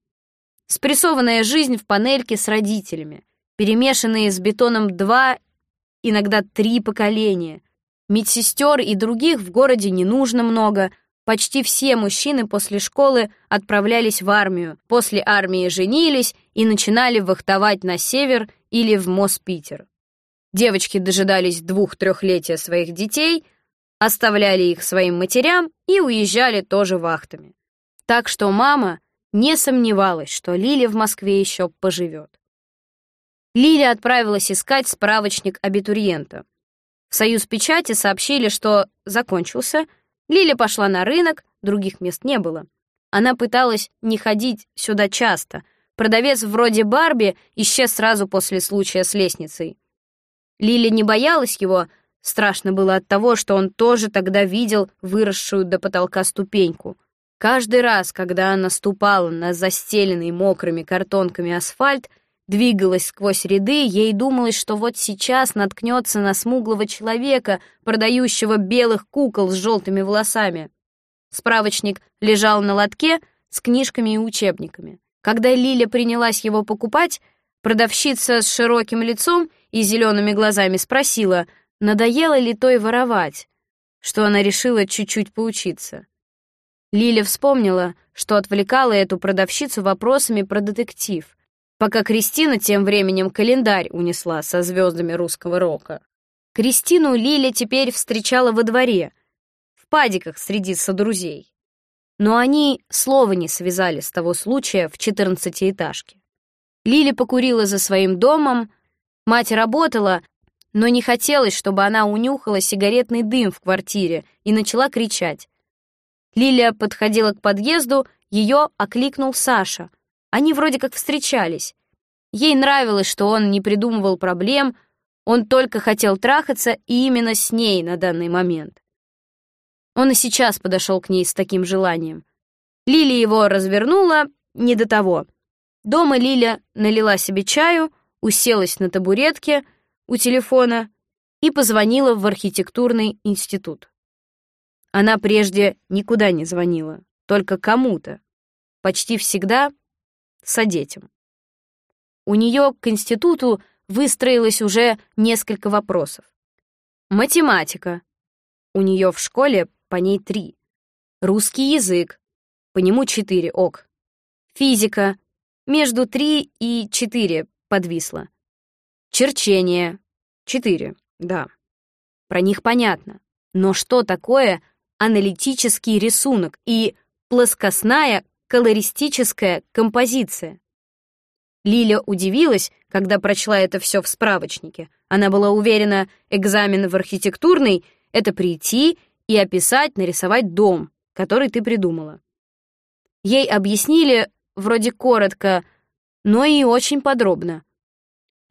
Спрессованная жизнь в панельке с родителями, перемешанные с бетоном два, иногда три поколения. Медсестер и других в городе не нужно много — Почти все мужчины после школы отправлялись в армию, после армии женились и начинали вахтовать на север или в Моспитер. Девочки дожидались двух-трехлетия своих детей, оставляли их своим матерям и уезжали тоже вахтами. Так что мама не сомневалась, что Лиля в Москве еще поживет. Лиля отправилась искать справочник абитуриента. В Союз печати сообщили, что закончился — Лиля пошла на рынок, других мест не было. Она пыталась не ходить сюда часто. Продавец вроде Барби исчез сразу после случая с лестницей. Лиля не боялась его, страшно было от того, что он тоже тогда видел выросшую до потолка ступеньку. Каждый раз, когда она ступала на застеленный мокрыми картонками асфальт, двигалась сквозь ряды, ей думалось, что вот сейчас наткнется на смуглого человека, продающего белых кукол с желтыми волосами. Справочник лежал на лотке с книжками и учебниками. Когда Лиля принялась его покупать, продавщица с широким лицом и зелеными глазами спросила, надоело ли той воровать, что она решила чуть-чуть поучиться. Лиля вспомнила, что отвлекала эту продавщицу вопросами про детектив — пока Кристина тем временем календарь унесла со звездами русского рока. Кристину Лиля теперь встречала во дворе, в падиках среди содрузей. Но они слова не связали с того случая в четырнадцатиэтажке. Лиля покурила за своим домом, мать работала, но не хотелось, чтобы она унюхала сигаретный дым в квартире и начала кричать. Лиля подходила к подъезду, ее окликнул Саша — они вроде как встречались. Ей нравилось, что он не придумывал проблем, он только хотел трахаться и именно с ней на данный момент. Он и сейчас подошел к ней с таким желанием. Лиля его развернула, не до того. Дома Лиля налила себе чаю, уселась на табуретке у телефона и позвонила в архитектурный институт. Она прежде никуда не звонила, только кому-то. Почти всегда садетям. У нее к институту выстроилось уже несколько вопросов. Математика. У нее в школе по ней три. Русский язык. По нему четыре, ок. Физика. Между три и четыре подвисло. Черчение. Четыре, да. Про них понятно. Но что такое аналитический рисунок и плоскостная колористическая композиция. Лиля удивилась, когда прочла это все в справочнике. Она была уверена, экзамен в архитектурный — это прийти и описать, нарисовать дом, который ты придумала. Ей объяснили вроде коротко, но и очень подробно.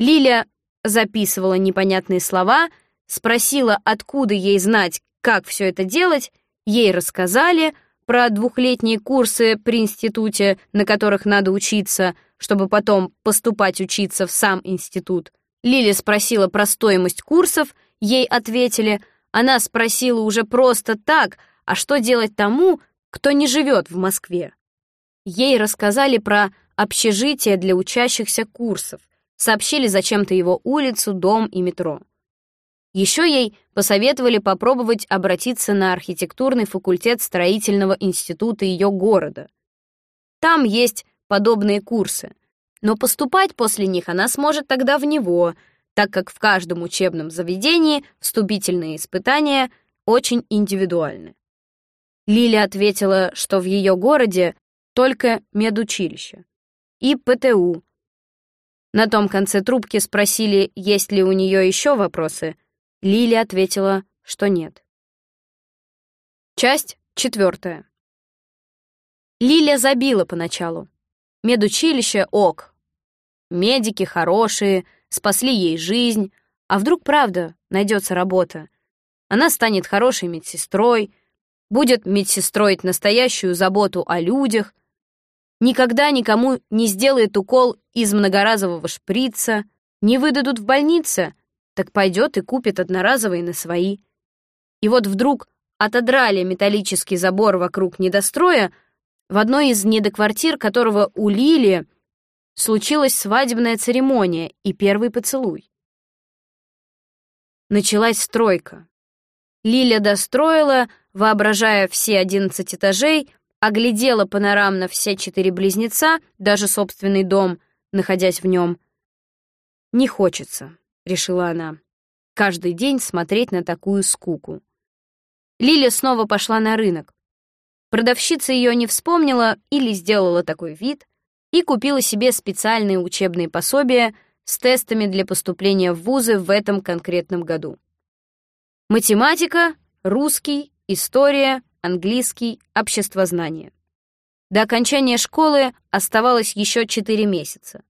Лиля записывала непонятные слова, спросила, откуда ей знать, как все это делать, ей рассказали — про двухлетние курсы при институте, на которых надо учиться, чтобы потом поступать учиться в сам институт. Лили спросила про стоимость курсов, ей ответили. Она спросила уже просто так, а что делать тому, кто не живет в Москве. Ей рассказали про общежитие для учащихся курсов, сообщили зачем-то его улицу, дом и метро. Еще ей посоветовали попробовать обратиться на архитектурный факультет строительного института ее города. Там есть подобные курсы, но поступать после них она сможет тогда в него, так как в каждом учебном заведении вступительные испытания очень индивидуальны. Лиля ответила, что в ее городе только медучилище и ПТУ. На том конце трубки спросили, есть ли у нее еще вопросы. Лиля ответила, что нет. Часть четвертая. Лиля забила поначалу. Медучилище ок. Медики хорошие, спасли ей жизнь. А вдруг правда найдется работа? Она станет хорошей медсестрой, будет медсестроить настоящую заботу о людях, никогда никому не сделает укол из многоразового шприца, не выдадут в больнице, так пойдет и купит одноразовые на свои. И вот вдруг отодрали металлический забор вокруг недостроя, в одной из недоквартир которого у Лили случилась свадебная церемония и первый поцелуй. Началась стройка. Лиля достроила, воображая все одиннадцать этажей, оглядела панорамно все четыре близнеца, даже собственный дом, находясь в нем. «Не хочется», — решила она, — «каждый день смотреть на такую скуку». Лиля снова пошла на рынок. Продавщица ее не вспомнила или сделала такой вид и купила себе специальные учебные пособия с тестами для поступления в вузы в этом конкретном году. Математика, русский, история, английский, обществознание. До окончания школы оставалось еще четыре месяца.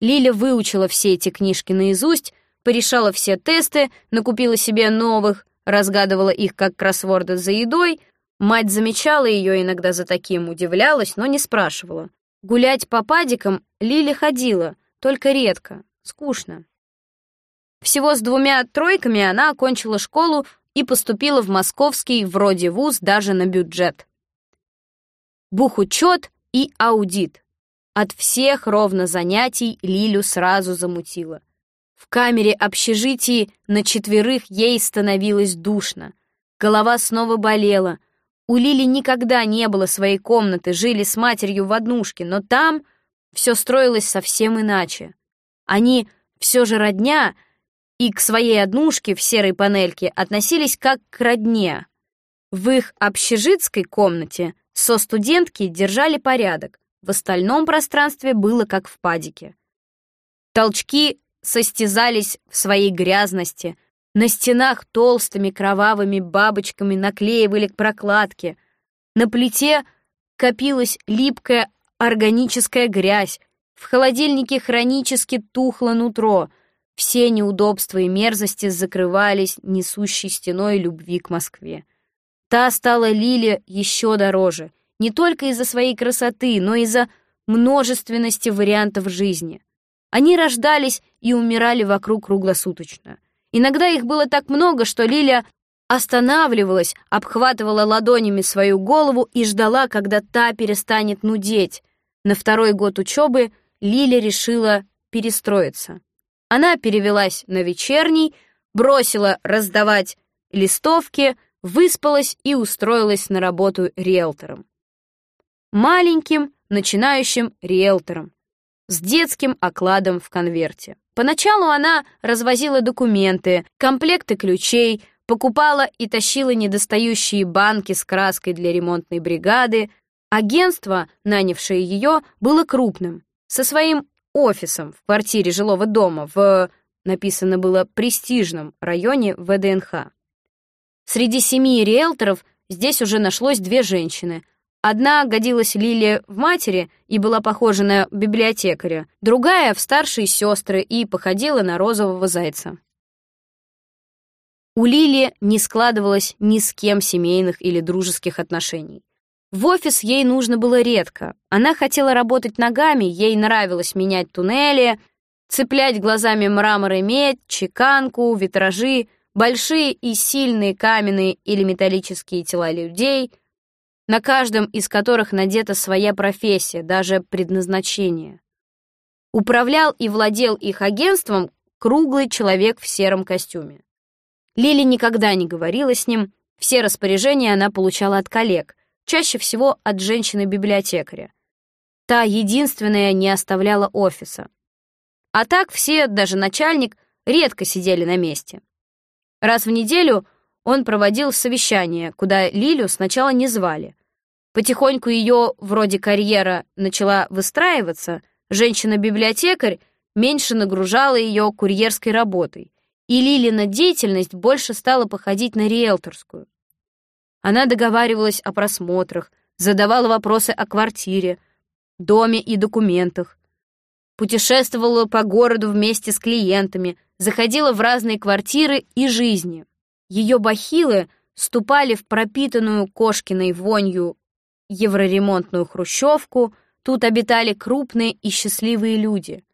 Лиля выучила все эти книжки наизусть, порешала все тесты, накупила себе новых, разгадывала их как кроссворды за едой. Мать замечала ее иногда за таким, удивлялась, но не спрашивала. Гулять по падикам Лиля ходила, только редко, скучно. Всего с двумя тройками она окончила школу и поступила в московский вроде вуз даже на бюджет. Бухучет и аудит. От всех ровно занятий Лилю сразу замутило. В камере общежитии на четверых ей становилось душно. Голова снова болела. У Лили никогда не было своей комнаты, жили с матерью в однушке, но там все строилось совсем иначе. Они все же родня — и к своей однушке в серой панельке относились как к родне. В их общежитской комнате со студентки держали порядок, в остальном пространстве было как в падике. Толчки состязались в своей грязности, на стенах толстыми кровавыми бабочками наклеивали к прокладке, на плите копилась липкая органическая грязь, в холодильнике хронически тухло нутро — все неудобства и мерзости закрывались несущей стеной любви к Москве. Та стала Лиле еще дороже, не только из-за своей красоты, но и из-за множественности вариантов жизни. Они рождались и умирали вокруг круглосуточно. Иногда их было так много, что Лиля останавливалась, обхватывала ладонями свою голову и ждала, когда та перестанет нудеть. На второй год учебы Лиля решила перестроиться. Она перевелась на вечерний, бросила раздавать листовки, выспалась и устроилась на работу риэлтором. Маленьким, начинающим риэлтором, с детским окладом в конверте. Поначалу она развозила документы, комплекты ключей, покупала и тащила недостающие банки с краской для ремонтной бригады. Агентство, нанявшее ее, было крупным, со своим офисом в квартире жилого дома в, написано было, престижном районе ВДНХ. Среди семи риэлторов здесь уже нашлось две женщины. Одна годилась Лиле в матери и была похожа на библиотекаря, другая — в старшие сестры и походила на розового зайца. У Лили не складывалось ни с кем семейных или дружеских отношений. В офис ей нужно было редко. Она хотела работать ногами, ей нравилось менять туннели, цеплять глазами мрамор и медь, чеканку, витражи, большие и сильные каменные или металлические тела людей. На каждом из которых надета своя профессия, даже предназначение. Управлял и владел их агентством круглый человек в сером костюме. Лили никогда не говорила с ним, все распоряжения она получала от коллег, чаще всего от женщины-библиотекаря. Та единственная не оставляла офиса. А так все, даже начальник, редко сидели на месте. Раз в неделю он проводил совещание, куда Лилю сначала не звали. Потихоньку ее, вроде карьера, начала выстраиваться, женщина-библиотекарь меньше нагружала ее курьерской работой, и Лилина деятельность больше стала походить на риэлторскую. Она договаривалась о просмотрах, задавала вопросы о квартире, доме и документах, путешествовала по городу вместе с клиентами, заходила в разные квартиры и жизни. Ее бахилы ступали в пропитанную кошкиной вонью евроремонтную хрущевку, тут обитали крупные и счастливые люди.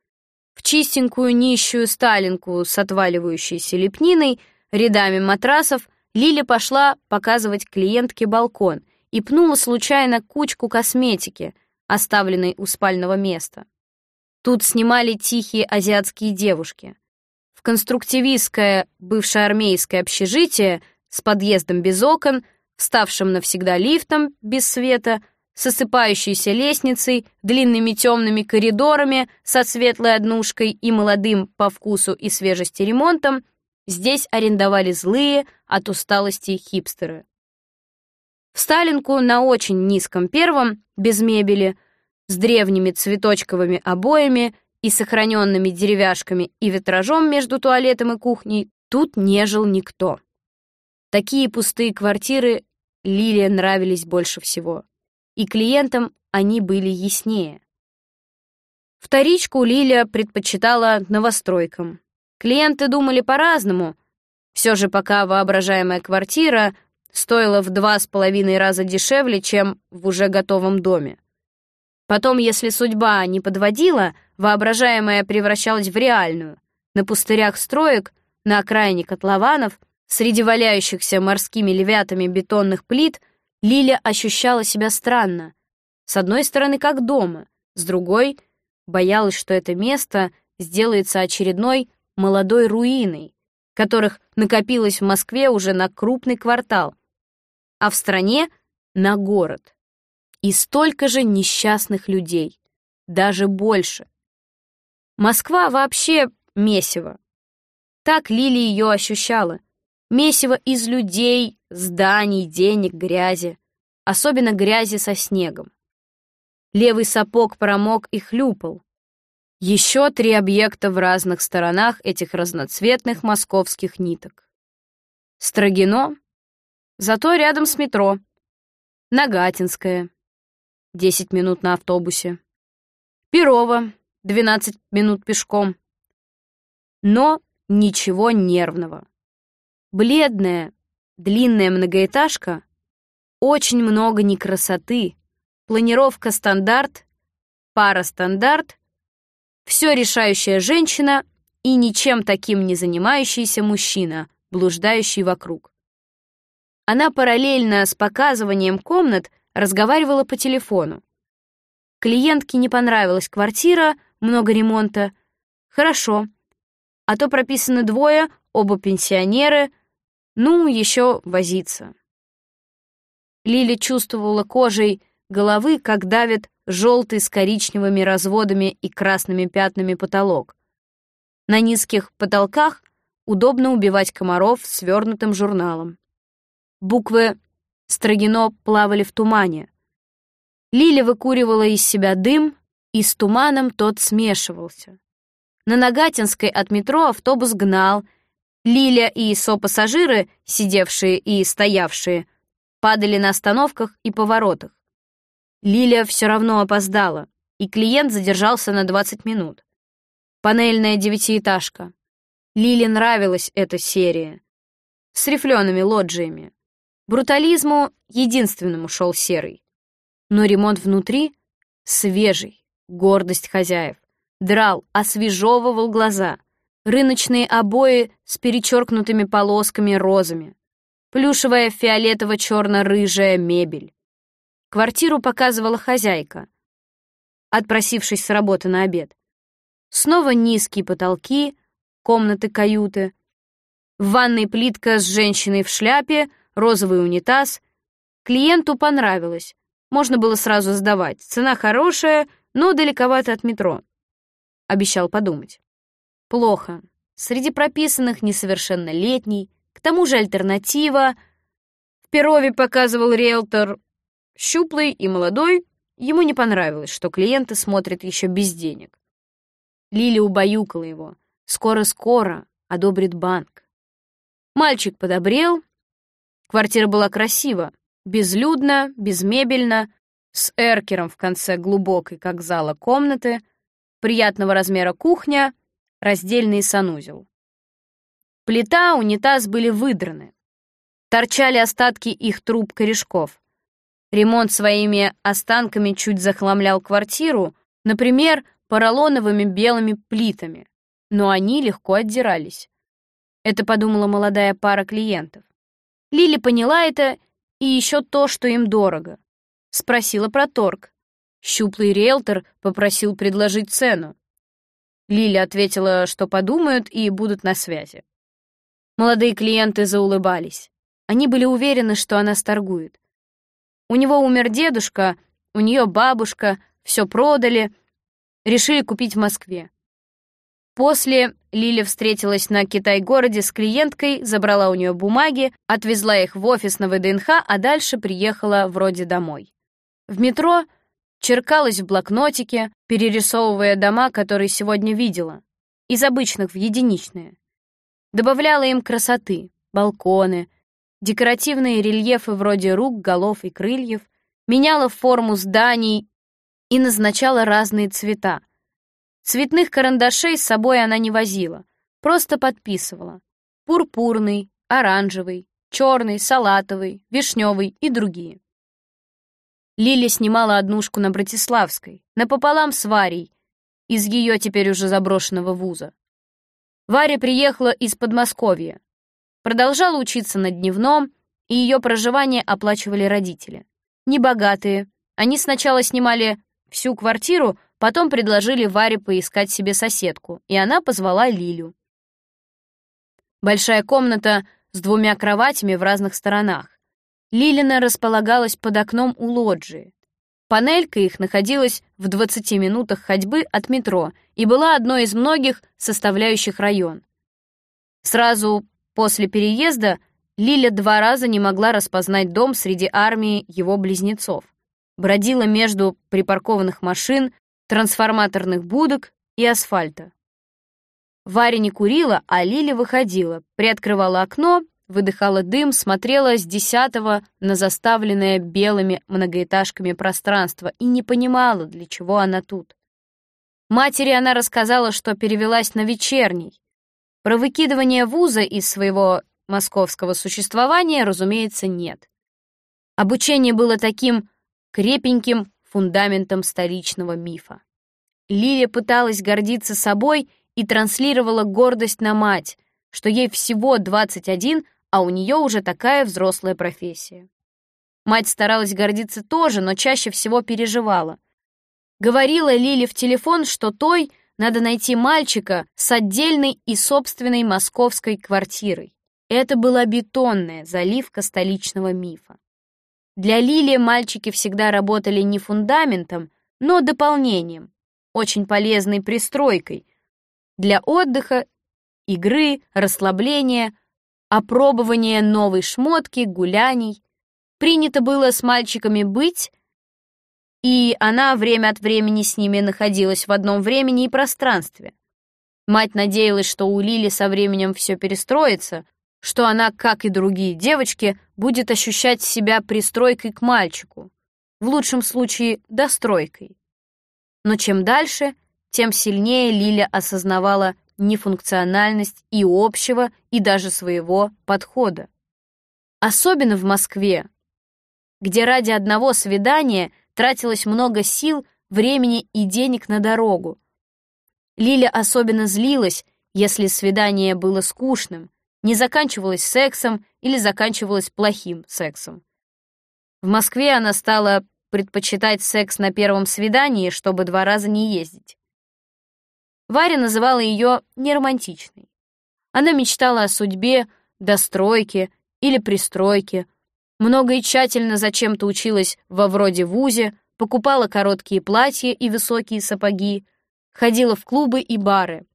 В чистенькую нищую сталинку с отваливающейся лепниной, рядами матрасов, Лиля пошла показывать клиентке балкон и пнула случайно кучку косметики, оставленной у спального места. Тут снимали тихие азиатские девушки. В конструктивистское, бывшее армейское общежитие с подъездом без окон, вставшим навсегда лифтом без света, с осыпающейся лестницей, длинными темными коридорами со светлой однушкой и молодым по вкусу и свежести ремонтом, здесь арендовали злые от усталости хипстеры. В Сталинку на очень низком первом, без мебели, с древними цветочковыми обоями и сохраненными деревяшками и витражом между туалетом и кухней, тут не жил никто. Такие пустые квартиры Лиле нравились больше всего, и клиентам они были яснее. Вторичку Лиля предпочитала новостройкам. Клиенты думали по-разному, все же пока воображаемая квартира стоила в два с половиной раза дешевле, чем в уже готовом доме. Потом, если судьба не подводила, воображаемая превращалась в реальную. На пустырях строек, на окраине котлованов, среди валяющихся морскими левятами бетонных плит, Лиля ощущала себя странно. С одной стороны, как дома, с другой — боялась, что это место сделается очередной молодой руиной, которых накопилось в Москве уже на крупный квартал, а в стране — на город. И столько же несчастных людей, даже больше. Москва вообще месиво. Так Лили ее ощущала. Месиво из людей, зданий, денег, грязи. Особенно грязи со снегом. Левый сапог промок и хлюпал. Еще три объекта в разных сторонах этих разноцветных московских ниток. Строгино, зато рядом с метро. Нагатинская, 10 минут на автобусе. Перово, 12 минут пешком. Но ничего нервного. Бледная, длинная многоэтажка, очень много некрасоты, планировка стандарт, пара стандарт, все решающая женщина и ничем таким не занимающийся мужчина, блуждающий вокруг. Она параллельно с показыванием комнат разговаривала по телефону. Клиентке не понравилась квартира, много ремонта. Хорошо. А то прописаны двое, оба пенсионеры. Ну, еще возиться. Лили чувствовала кожей головы, как давит желтый с коричневыми разводами и красными пятнами потолок. На низких потолках удобно убивать комаров свернутым журналом. Буквы Строгино плавали в тумане. Лиля выкуривала из себя дым, и с туманом тот смешивался. На Нагатинской от метро автобус гнал. Лиля и сопассажиры, сидевшие и стоявшие, падали на остановках и поворотах. Лиля все равно опоздала, и клиент задержался на 20 минут. Панельная девятиэтажка. Лиле нравилась эта серия. С рифлеными лоджиями. Брутализму единственному шел серый. Но ремонт внутри свежий, гордость хозяев. Драл, освежевывал глаза. Рыночные обои с перечеркнутыми полосками розами. Плюшевая фиолетово-черно-рыжая мебель. Квартиру показывала хозяйка, отпросившись с работы на обед. Снова низкие потолки, комнаты каюты, в ванной плитка с женщиной в шляпе, розовый унитаз. Клиенту понравилось. Можно было сразу сдавать. Цена хорошая, но далековато от метро. Обещал подумать. Плохо. Среди прописанных несовершеннолетний, к тому же альтернатива. В Перове показывал риэлтор щуплый и молодой. Ему не понравилось, что клиенты смотрят еще без денег. Лили убаюкала его. Скоро-скоро одобрит банк. Мальчик подобрел. Квартира была красива, безлюдно, безмебельно, с эркером в конце глубокой, как зала, комнаты, приятного размера кухня, раздельный санузел. Плита, унитаз были выдраны. Торчали остатки их труб корешков. Ремонт своими останками чуть захламлял квартиру, например, поролоновыми белыми плитами, но они легко отдирались. Это подумала молодая пара клиентов. Лили поняла это и еще то, что им дорого. Спросила про торг. Щуплый риэлтор попросил предложить цену. Лили ответила, что подумают и будут на связи. Молодые клиенты заулыбались. Они были уверены, что она сторгует. У него умер дедушка, у нее бабушка, все продали, решили купить в Москве. После Лиля встретилась на Китай-городе с клиенткой, забрала у нее бумаги, отвезла их в офис на ВДНХ, а дальше приехала вроде домой. В метро черкалась в блокнотике, перерисовывая дома, которые сегодня видела, из обычных в единичные. Добавляла им красоты, балконы, декоративные рельефы вроде рук, голов и крыльев, меняла форму зданий и назначала разные цвета — Цветных карандашей с собой она не возила, просто подписывала. Пурпурный, оранжевый, черный, салатовый, вишневый и другие. Лиля снимала однушку на Братиславской, напополам с Варей, из ее теперь уже заброшенного вуза. Варя приехала из Подмосковья, продолжала учиться на дневном, и ее проживание оплачивали родители. Небогатые, они сначала снимали всю квартиру, Потом предложили Варе поискать себе соседку, и она позвала Лилю. Большая комната с двумя кроватями в разных сторонах. Лилина располагалась под окном у лоджии. Панелька их находилась в 20 минутах ходьбы от метро и была одной из многих составляющих район. Сразу после переезда Лиля два раза не могла распознать дом среди армии его близнецов. Бродила между припаркованных машин, трансформаторных будок и асфальта. Варя не курила, а Лиля выходила, приоткрывала окно, выдыхала дым, смотрела с десятого на заставленное белыми многоэтажками пространство и не понимала, для чего она тут. Матери она рассказала, что перевелась на вечерний. Про выкидывание вуза из своего московского существования, разумеется, нет. Обучение было таким крепеньким, фундаментом столичного мифа. Лиля пыталась гордиться собой и транслировала гордость на мать, что ей всего 21, а у нее уже такая взрослая профессия. Мать старалась гордиться тоже, но чаще всего переживала. Говорила Лиле в телефон, что той надо найти мальчика с отдельной и собственной московской квартирой. Это была бетонная заливка столичного мифа. Для Лили мальчики всегда работали не фундаментом, но дополнением, очень полезной пристройкой для отдыха, игры, расслабления, опробования новой шмотки, гуляний. Принято было с мальчиками быть, и она время от времени с ними находилась в одном времени и пространстве. Мать надеялась, что у Лили со временем все перестроится, что она, как и другие девочки, будет ощущать себя пристройкой к мальчику, в лучшем случае достройкой. Но чем дальше, тем сильнее Лиля осознавала нефункциональность и общего, и даже своего подхода. Особенно в Москве, где ради одного свидания тратилось много сил, времени и денег на дорогу. Лиля особенно злилась, если свидание было скучным, не заканчивалась сексом или заканчивалась плохим сексом. В Москве она стала предпочитать секс на первом свидании, чтобы два раза не ездить. Варя называла ее неромантичной. Она мечтала о судьбе, достройке или пристройке, много и тщательно зачем-то училась во вроде вузе, покупала короткие платья и высокие сапоги, ходила в клубы и бары.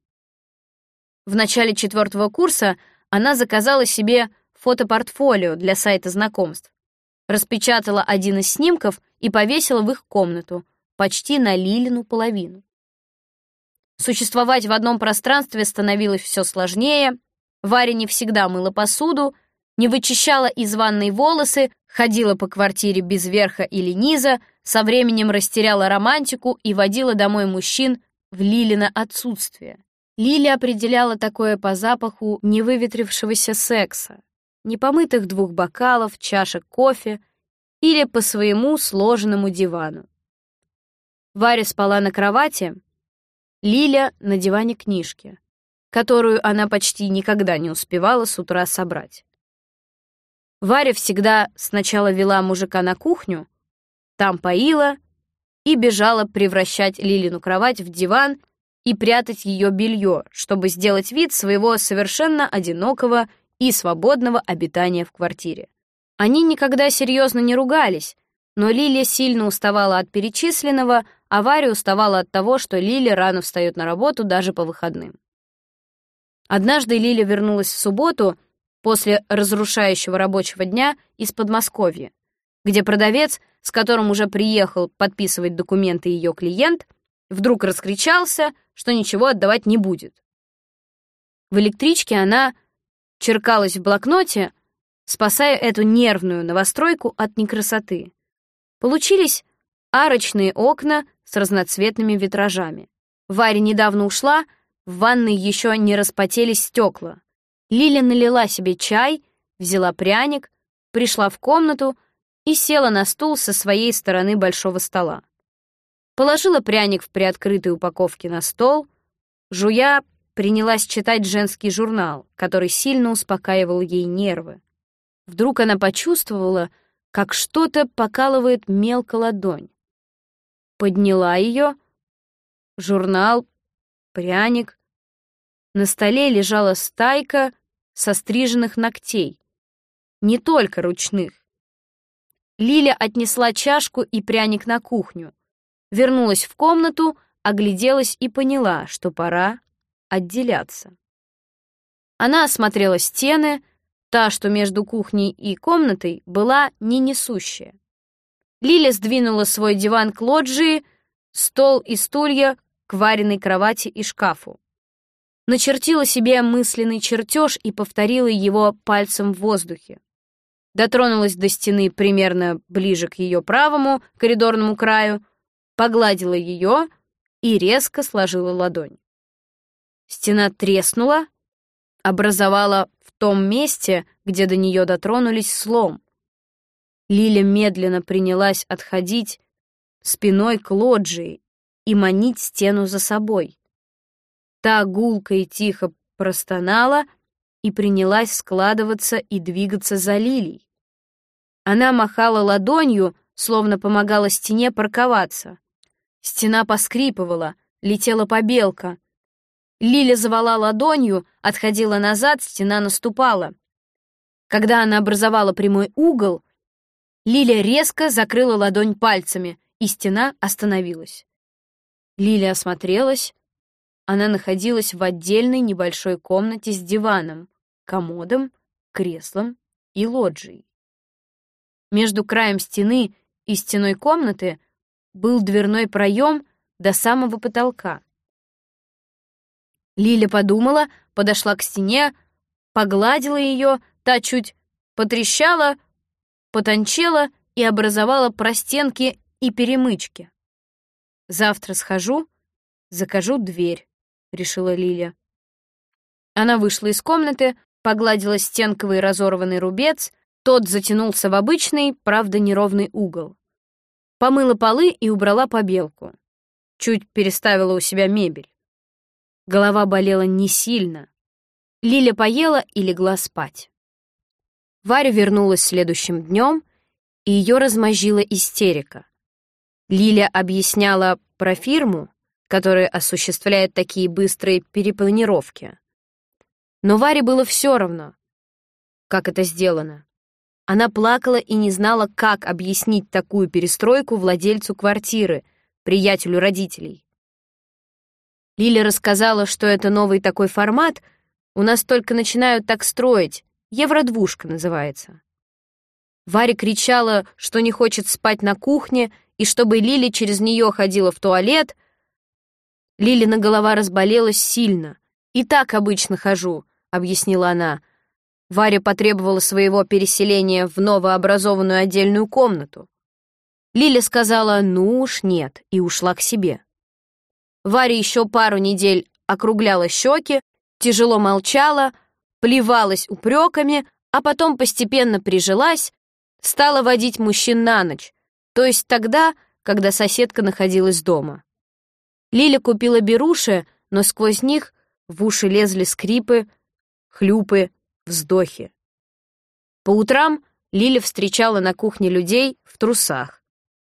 В начале четвертого курса она заказала себе фотопортфолио для сайта знакомств, распечатала один из снимков и повесила в их комнату, почти на Лилину половину. Существовать в одном пространстве становилось все сложнее, Варя не всегда мыла посуду, не вычищала из ванной волосы, ходила по квартире без верха или низа, со временем растеряла романтику и водила домой мужчин в Лилина отсутствие. Лиля определяла такое по запаху невыветрившегося секса, непомытых двух бокалов, чашек кофе или по своему сложенному дивану. Варя спала на кровати, Лиля на диване книжки, которую она почти никогда не успевала с утра собрать. Варя всегда сначала вела мужика на кухню, там поила и бежала превращать Лилину кровать в диван и прятать ее белье, чтобы сделать вид своего совершенно одинокого и свободного обитания в квартире. Они никогда серьезно не ругались, но Лилия сильно уставала от перечисленного, а Варя уставала от того, что Лиля рано встает на работу даже по выходным. Однажды Лиля вернулась в субботу после разрушающего рабочего дня из Подмосковья, где продавец, с которым уже приехал подписывать документы ее клиент, вдруг раскричался, что ничего отдавать не будет. В электричке она черкалась в блокноте, спасая эту нервную новостройку от некрасоты. Получились арочные окна с разноцветными витражами. Варя недавно ушла, в ванной еще не распотелись стекла. Лиля налила себе чай, взяла пряник, пришла в комнату и села на стул со своей стороны большого стола. Положила пряник в приоткрытой упаковке на стол, жуя, принялась читать женский журнал, который сильно успокаивал ей нервы. Вдруг она почувствовала, как что-то покалывает мелко ладонь. Подняла ее, журнал, пряник. На столе лежала стайка со стриженных ногтей. Не только ручных. Лиля отнесла чашку и пряник на кухню. Вернулась в комнату, огляделась и поняла, что пора отделяться. Она осмотрела стены, та, что между кухней и комнатой, была не несущая. Лиля сдвинула свой диван к лоджии, стол и стулья к вареной кровати и шкафу начертила себе мысленный чертеж и повторила его пальцем в воздухе. Дотронулась до стены примерно ближе к ее правому коридорному краю, погладила ее и резко сложила ладонь. Стена треснула, образовала в том месте, где до нее дотронулись слом. Лиля медленно принялась отходить спиной к лоджии и манить стену за собой. Та гулко и тихо простонала и принялась складываться и двигаться за Лилей. Она махала ладонью, словно помогала стене парковаться. Стена поскрипывала, летела побелка. Лиля звала ладонью, отходила назад, стена наступала. Когда она образовала прямой угол, Лиля резко закрыла ладонь пальцами, и стена остановилась. Лиля осмотрелась, она находилась в отдельной небольшой комнате с диваном, комодом, креслом и лоджией. Между краем стены и стеной комнаты был дверной проем до самого потолка. Лиля подумала, подошла к стене, погладила ее, та чуть потрещала, потончела и образовала простенки и перемычки. Завтра схожу, закажу дверь. — решила Лиля. Она вышла из комнаты, погладила стенковый разорванный рубец, тот затянулся в обычный, правда, неровный угол. Помыла полы и убрала побелку. Чуть переставила у себя мебель. Голова болела не сильно. Лиля поела и легла спать. Варя вернулась следующим днем, и ее размозжила истерика. Лиля объясняла про фирму, которая осуществляет такие быстрые перепланировки. Но Варе было все равно, как это сделано. Она плакала и не знала, как объяснить такую перестройку владельцу квартиры, приятелю родителей. Лиля рассказала, что это новый такой формат, у нас только начинают так строить, евродвушка называется. Варя кричала, что не хочет спать на кухне, и чтобы Лили через нее ходила в туалет. Лилина голова разболелась сильно. «И так обычно хожу», — объяснила она. Варя потребовала своего переселения в новообразованную отдельную комнату. Лиля сказала «ну уж нет» и ушла к себе. Варя еще пару недель округляла щеки, тяжело молчала, плевалась упреками, а потом постепенно прижилась, стала водить мужчин на ночь, то есть тогда, когда соседка находилась дома. Лиля купила беруши, но сквозь них в уши лезли скрипы, хлюпы, вздохи. По утрам Лиля встречала на кухне людей в трусах.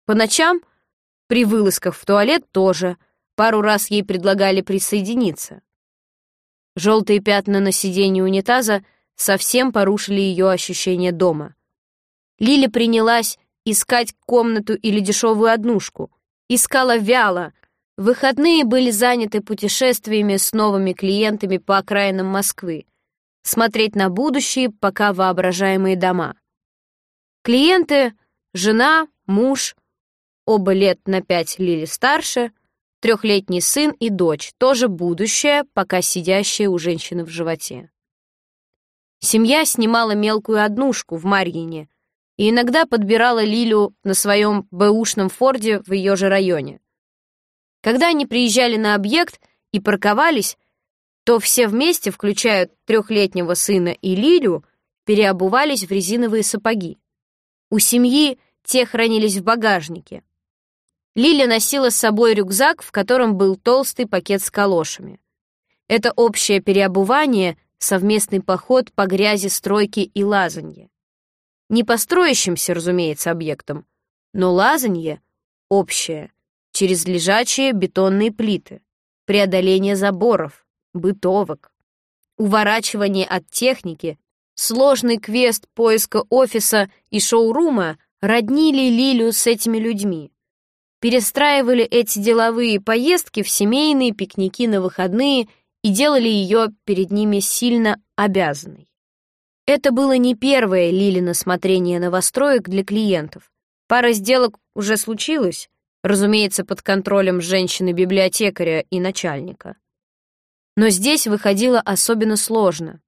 По ночам, при вылазках в туалет тоже, пару раз ей предлагали присоединиться. Желтые пятна на сиденье унитаза совсем порушили ее ощущение дома. Лиля принялась искать комнату или дешевую однушку. Искала вяло. Выходные были заняты путешествиями с новыми клиентами по окраинам Москвы смотреть на будущие, пока воображаемые дома. Клиенты — жена, муж, оба лет на пять Лили старше, трехлетний сын и дочь, тоже будущее, пока сидящее у женщины в животе. Семья снимала мелкую однушку в Марьине и иногда подбирала Лилю на своем бэушном форде в ее же районе. Когда они приезжали на объект и парковались, то все вместе, включая трехлетнего сына и Лилю, переобувались в резиновые сапоги. У семьи те хранились в багажнике. Лиля носила с собой рюкзак, в котором был толстый пакет с калошами. Это общее переобувание — совместный поход по грязи стройки и лазанье. Не по строящимся, разумеется, объектам, но лазанье — общее, через лежачие бетонные плиты, преодоление заборов, бытовок, уворачивание от техники, сложный квест поиска офиса и шоурума роднили Лилю с этими людьми. Перестраивали эти деловые поездки в семейные пикники на выходные и делали ее перед ними сильно обязанной. Это было не первое Лилино смотрение новостроек для клиентов. Пара сделок уже случилась, разумеется, под контролем женщины-библиотекаря и начальника. Но здесь выходило особенно сложно.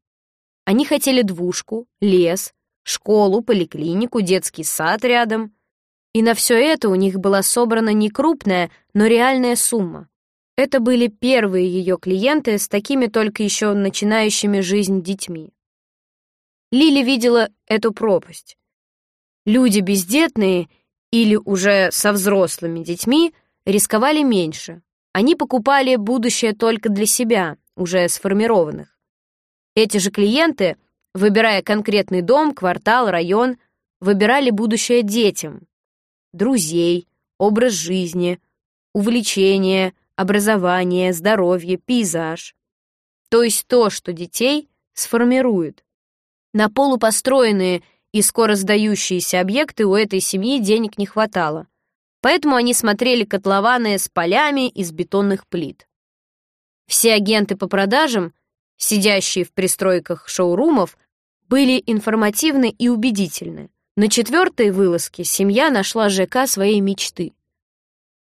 Они хотели двушку, лес, школу, поликлинику, детский сад рядом. И на все это у них была собрана не крупная, но реальная сумма. Это были первые ее клиенты с такими только еще начинающими жизнь детьми. Лили видела эту пропасть. Люди бездетные или уже со взрослыми детьми рисковали меньше. Они покупали будущее только для себя, уже сформированных. Эти же клиенты, выбирая конкретный дом, квартал, район, выбирали будущее детям, друзей, образ жизни, увлечения, образование, здоровье, пейзаж. То есть то, что детей сформирует. На полупостроенные и скоро сдающиеся объекты у этой семьи денег не хватало, поэтому они смотрели котлованы с полями из бетонных плит. Все агенты по продажам, сидящие в пристройках шоурумов, были информативны и убедительны. На четвертой вылазке семья нашла ЖК своей мечты.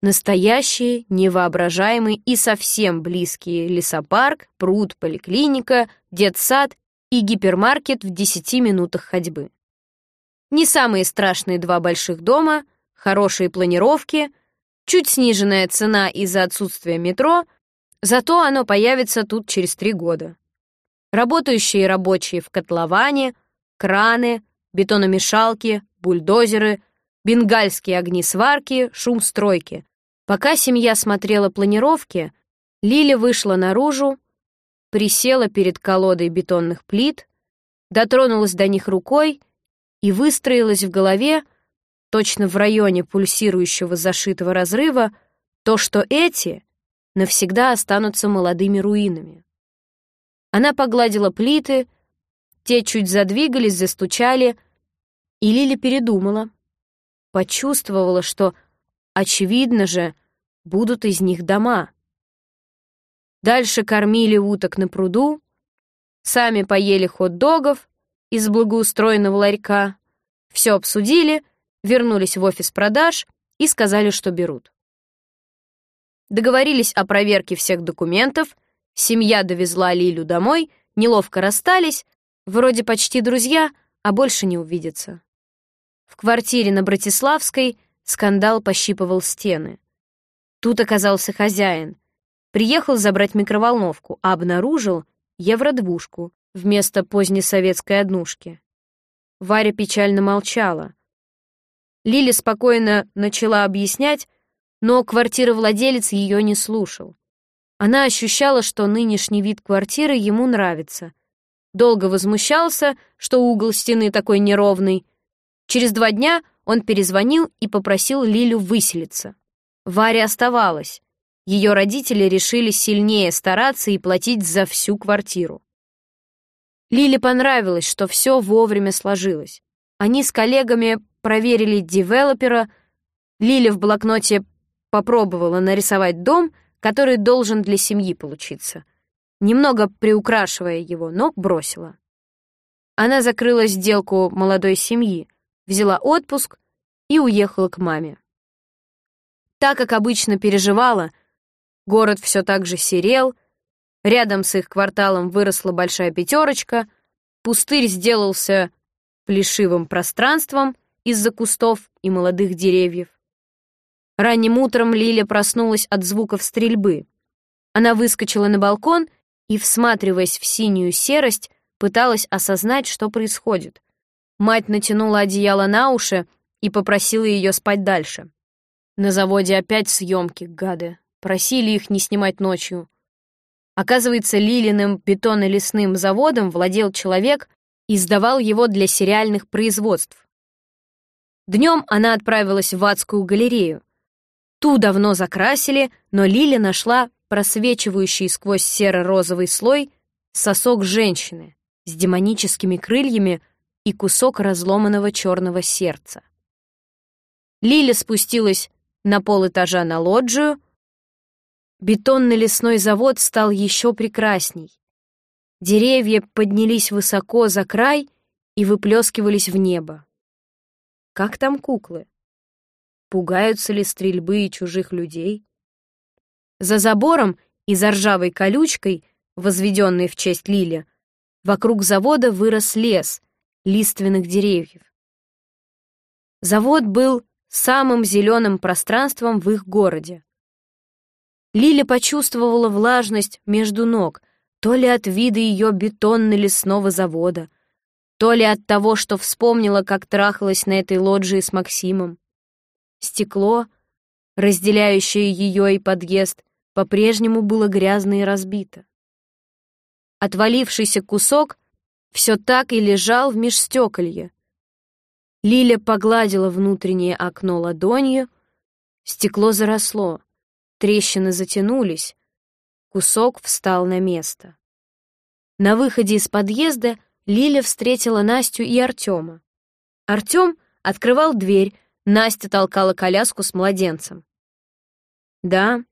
Настоящие, невоображаемые и совсем близкие лесопарк, пруд, поликлиника, детсад и гипермаркет в 10 минутах ходьбы. Не самые страшные два больших дома, хорошие планировки, чуть сниженная цена из-за отсутствия метро — Зато оно появится тут через три года. Работающие рабочие в котловане, краны, бетономешалки, бульдозеры, бенгальские огни сварки, шум стройки. Пока семья смотрела планировки, Лиля вышла наружу, присела перед колодой бетонных плит, дотронулась до них рукой и выстроилась в голове точно в районе пульсирующего зашитого разрыва, то, что эти навсегда останутся молодыми руинами. Она погладила плиты, те чуть задвигались, застучали, и Лили передумала. Почувствовала, что, очевидно же, будут из них дома. Дальше кормили уток на пруду, сами поели хот-догов из благоустроенного ларька, все обсудили, вернулись в офис продаж и сказали, что берут. Договорились о проверке всех документов, семья довезла Лилю домой, неловко расстались, вроде почти друзья, а больше не увидятся. В квартире на Братиславской скандал пощипывал стены. Тут оказался хозяин. Приехал забрать микроволновку, а обнаружил евродвушку вместо позднесоветской однушки. Варя печально молчала. Лиля спокойно начала объяснять, но квартировладелец ее не слушал. Она ощущала, что нынешний вид квартиры ему нравится. Долго возмущался, что угол стены такой неровный. Через два дня он перезвонил и попросил Лилю выселиться. Варя оставалась. Ее родители решили сильнее стараться и платить за всю квартиру. Лиле понравилось, что все вовремя сложилось. Они с коллегами проверили девелопера, Лиля в блокноте попробовала нарисовать дом, который должен для семьи получиться, немного приукрашивая его, но бросила. Она закрыла сделку молодой семьи, взяла отпуск и уехала к маме. Так как обычно переживала, город все так же серел, рядом с их кварталом выросла большая пятерочка, пустырь сделался плешивым пространством из-за кустов и молодых деревьев. Ранним утром Лиля проснулась от звуков стрельбы. Она выскочила на балкон и, всматриваясь в синюю серость, пыталась осознать, что происходит. Мать натянула одеяло на уши и попросила ее спать дальше. На заводе опять съемки, гады. Просили их не снимать ночью. Оказывается, Лилиным бетонно-лесным заводом владел человек и сдавал его для сериальных производств. Днем она отправилась в адскую галерею. Ту давно закрасили, но Лили нашла просвечивающий сквозь серо-розовый слой сосок женщины с демоническими крыльями и кусок разломанного черного сердца. Лиля спустилась на полэтажа на лоджию. Бетонный лесной завод стал еще прекрасней. Деревья поднялись высоко за край и выплескивались в небо. Как там куклы? Пугаются ли стрельбы и чужих людей? За забором и за ржавой колючкой, возведенной в честь Лили, вокруг завода вырос лес лиственных деревьев. Завод был самым зеленым пространством в их городе. Лили почувствовала влажность между ног, то ли от вида ее бетонно-лесного завода, то ли от того, что вспомнила, как трахалась на этой лоджии с Максимом. Стекло, разделяющее ее и подъезд, по-прежнему было грязно и разбито. Отвалившийся кусок все так и лежал в межстеколье. Лиля погладила внутреннее окно ладонью, стекло заросло, трещины затянулись, кусок встал на место. На выходе из подъезда Лиля встретила Настю и Артема. Артем открывал дверь, Настя толкала коляску с младенцем. Да,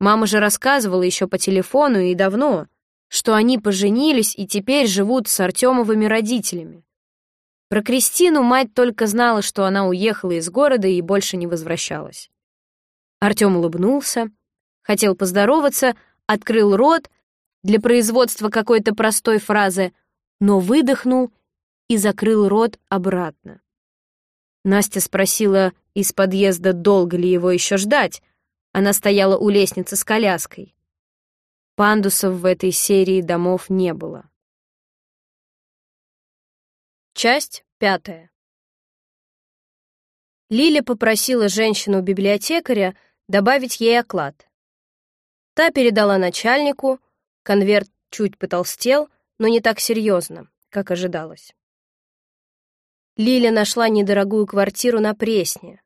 мама же рассказывала еще по телефону и давно, что они поженились и теперь живут с Артемовыми родителями. Про Кристину мать только знала, что она уехала из города и больше не возвращалась. Артем улыбнулся, хотел поздороваться, открыл рот для производства какой-то простой фразы, но выдохнул и закрыл рот обратно. Настя спросила из подъезда, долго ли его еще ждать. Она стояла у лестницы с коляской. Пандусов в этой серии домов не было. Часть пятая. Лиля попросила женщину-библиотекаря добавить ей оклад. Та передала начальнику, конверт чуть потолстел, но не так серьезно, как ожидалось. Лиля нашла недорогую квартиру на Пресне.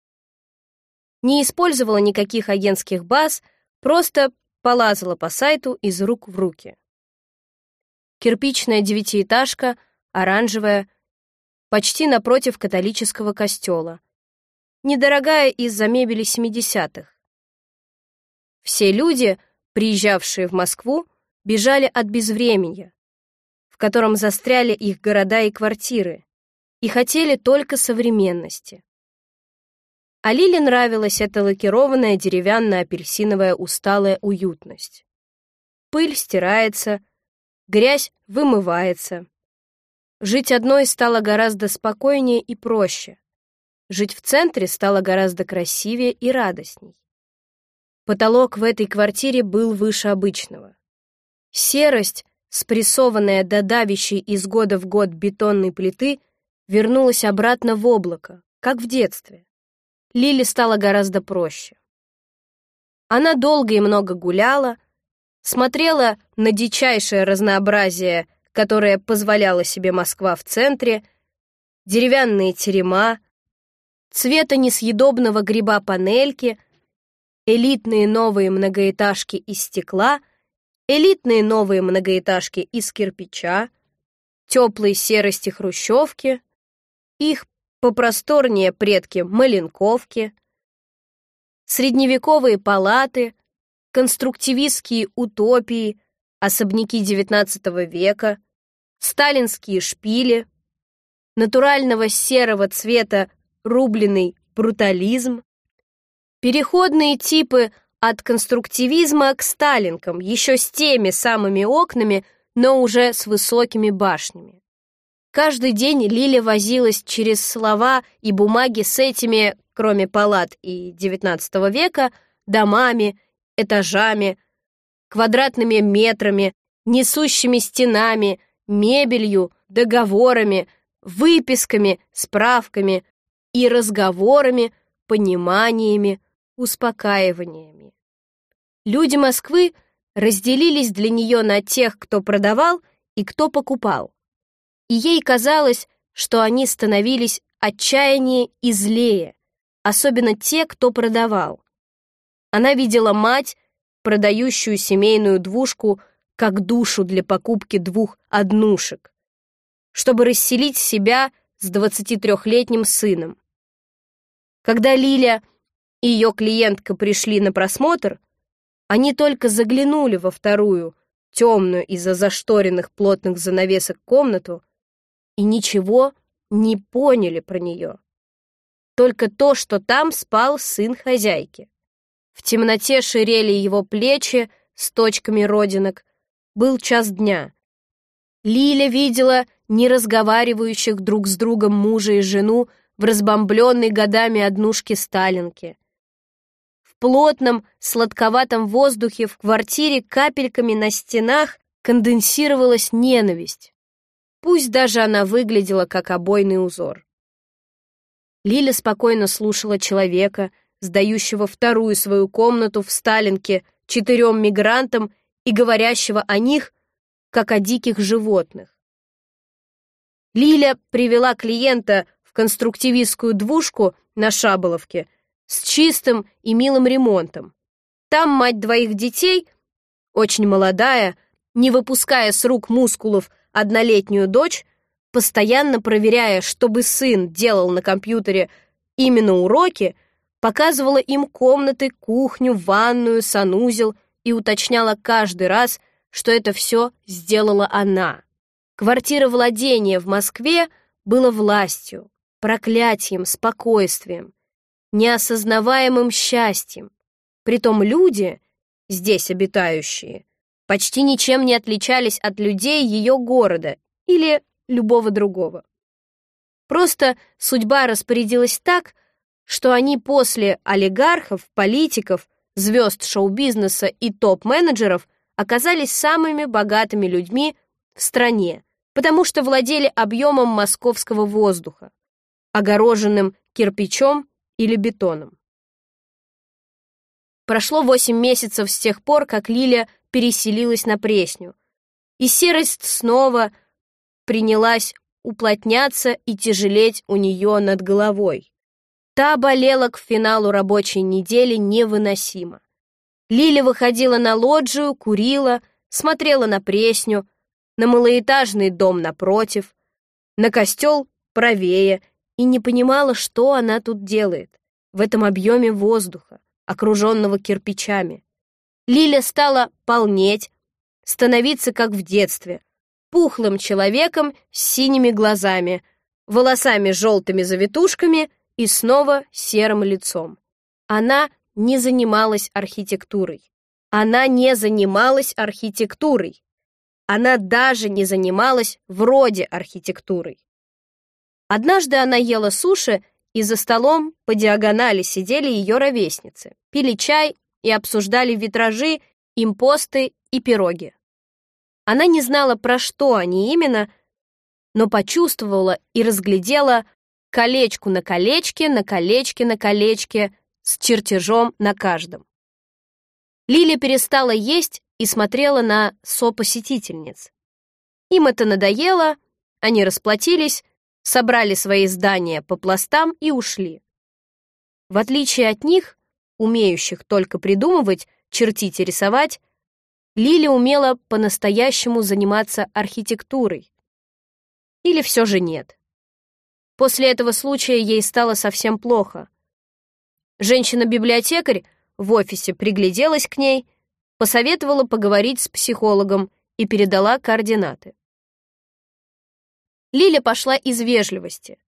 Не использовала никаких агентских баз, просто полазала по сайту из рук в руки. Кирпичная девятиэтажка, оранжевая, почти напротив католического костела. Недорогая из-за мебели 70-х. Все люди, приезжавшие в Москву, бежали от безвременья, в котором застряли их города и квартиры, и хотели только современности. А Лиле нравилась эта лакированная деревянно-апельсиновая усталая уютность. Пыль стирается, грязь вымывается. Жить одной стало гораздо спокойнее и проще. Жить в центре стало гораздо красивее и радостней. Потолок в этой квартире был выше обычного. Серость, спрессованная до давящей из года в год бетонной плиты, вернулась обратно в облако, как в детстве. Лили стало гораздо проще. Она долго и много гуляла, смотрела на дичайшее разнообразие, которое позволяла себе Москва в центре, деревянные терема, цвета несъедобного гриба панельки, элитные новые многоэтажки из стекла, элитные новые многоэтажки из кирпича, теплые серости хрущевки, их попросторнее предки Маленковки, средневековые палаты, конструктивистские утопии, особняки XIX века, сталинские шпили, натурального серого цвета рубленый брутализм, переходные типы от конструктивизма к сталинкам, еще с теми самыми окнами, но уже с высокими башнями. Каждый день Лиля возилась через слова и бумаги с этими, кроме палат и XIX века, домами, этажами, квадратными метрами, несущими стенами, мебелью, договорами, выписками, справками и разговорами, пониманиями, успокаиваниями. Люди Москвы разделились для нее на тех, кто продавал и кто покупал и ей казалось, что они становились отчаяннее и злее, особенно те, кто продавал. Она видела мать, продающую семейную двушку как душу для покупки двух однушек, чтобы расселить себя с 23-летним сыном. Когда Лиля и ее клиентка пришли на просмотр, они только заглянули во вторую, темную из-за зашторенных плотных занавесок комнату, и ничего не поняли про нее. Только то, что там спал сын хозяйки. В темноте ширели его плечи с точками родинок. Был час дня. Лиля видела не разговаривающих друг с другом мужа и жену в разбомбленной годами однушке Сталинке. В плотном, сладковатом воздухе в квартире капельками на стенах конденсировалась ненависть пусть даже она выглядела как обойный узор. Лиля спокойно слушала человека, сдающего вторую свою комнату в Сталинке четырем мигрантам и говорящего о них, как о диких животных. Лиля привела клиента в конструктивистскую двушку на Шаболовке с чистым и милым ремонтом. Там мать двоих детей, очень молодая, не выпуская с рук мускулов, однолетнюю дочь, постоянно проверяя, чтобы сын делал на компьютере именно уроки, показывала им комнаты, кухню, ванную, санузел и уточняла каждый раз, что это все сделала она. Квартира владения в Москве было властью, проклятием, спокойствием, неосознаваемым счастьем. Притом люди, здесь обитающие, почти ничем не отличались от людей ее города или любого другого. Просто судьба распорядилась так, что они после олигархов, политиков, звезд шоу-бизнеса и топ-менеджеров оказались самыми богатыми людьми в стране, потому что владели объемом московского воздуха, огороженным кирпичом или бетоном. Прошло восемь месяцев с тех пор, как Лиля переселилась на Пресню. И серость снова принялась уплотняться и тяжелеть у нее над головой. Та болела к финалу рабочей недели невыносимо. Лиля выходила на лоджию, курила, смотрела на Пресню, на малоэтажный дом напротив, на костел правее и не понимала, что она тут делает в этом объеме воздуха, окруженного кирпичами. Лиля стала полнеть, становиться как в детстве, пухлым человеком с синими глазами, волосами желтыми завитушками и снова серым лицом. Она не занималась архитектурой. Она не занималась архитектурой. Она даже не занималась вроде архитектурой. Однажды она ела суши, и за столом по диагонали сидели ее ровесницы, пили чай и обсуждали витражи, импосты и пироги. Она не знала, про что они именно, но почувствовала и разглядела колечку на колечке, на колечке, на колечке, с чертежом на каждом. Лиля перестала есть и смотрела на сопосетительниц. Им это надоело, они расплатились, собрали свои здания по пластам и ушли. В отличие от них, умеющих только придумывать, чертить и рисовать, Лиля умела по-настоящему заниматься архитектурой. Или все же нет. После этого случая ей стало совсем плохо. Женщина-библиотекарь в офисе пригляделась к ней, посоветовала поговорить с психологом и передала координаты. Лиля пошла из вежливости.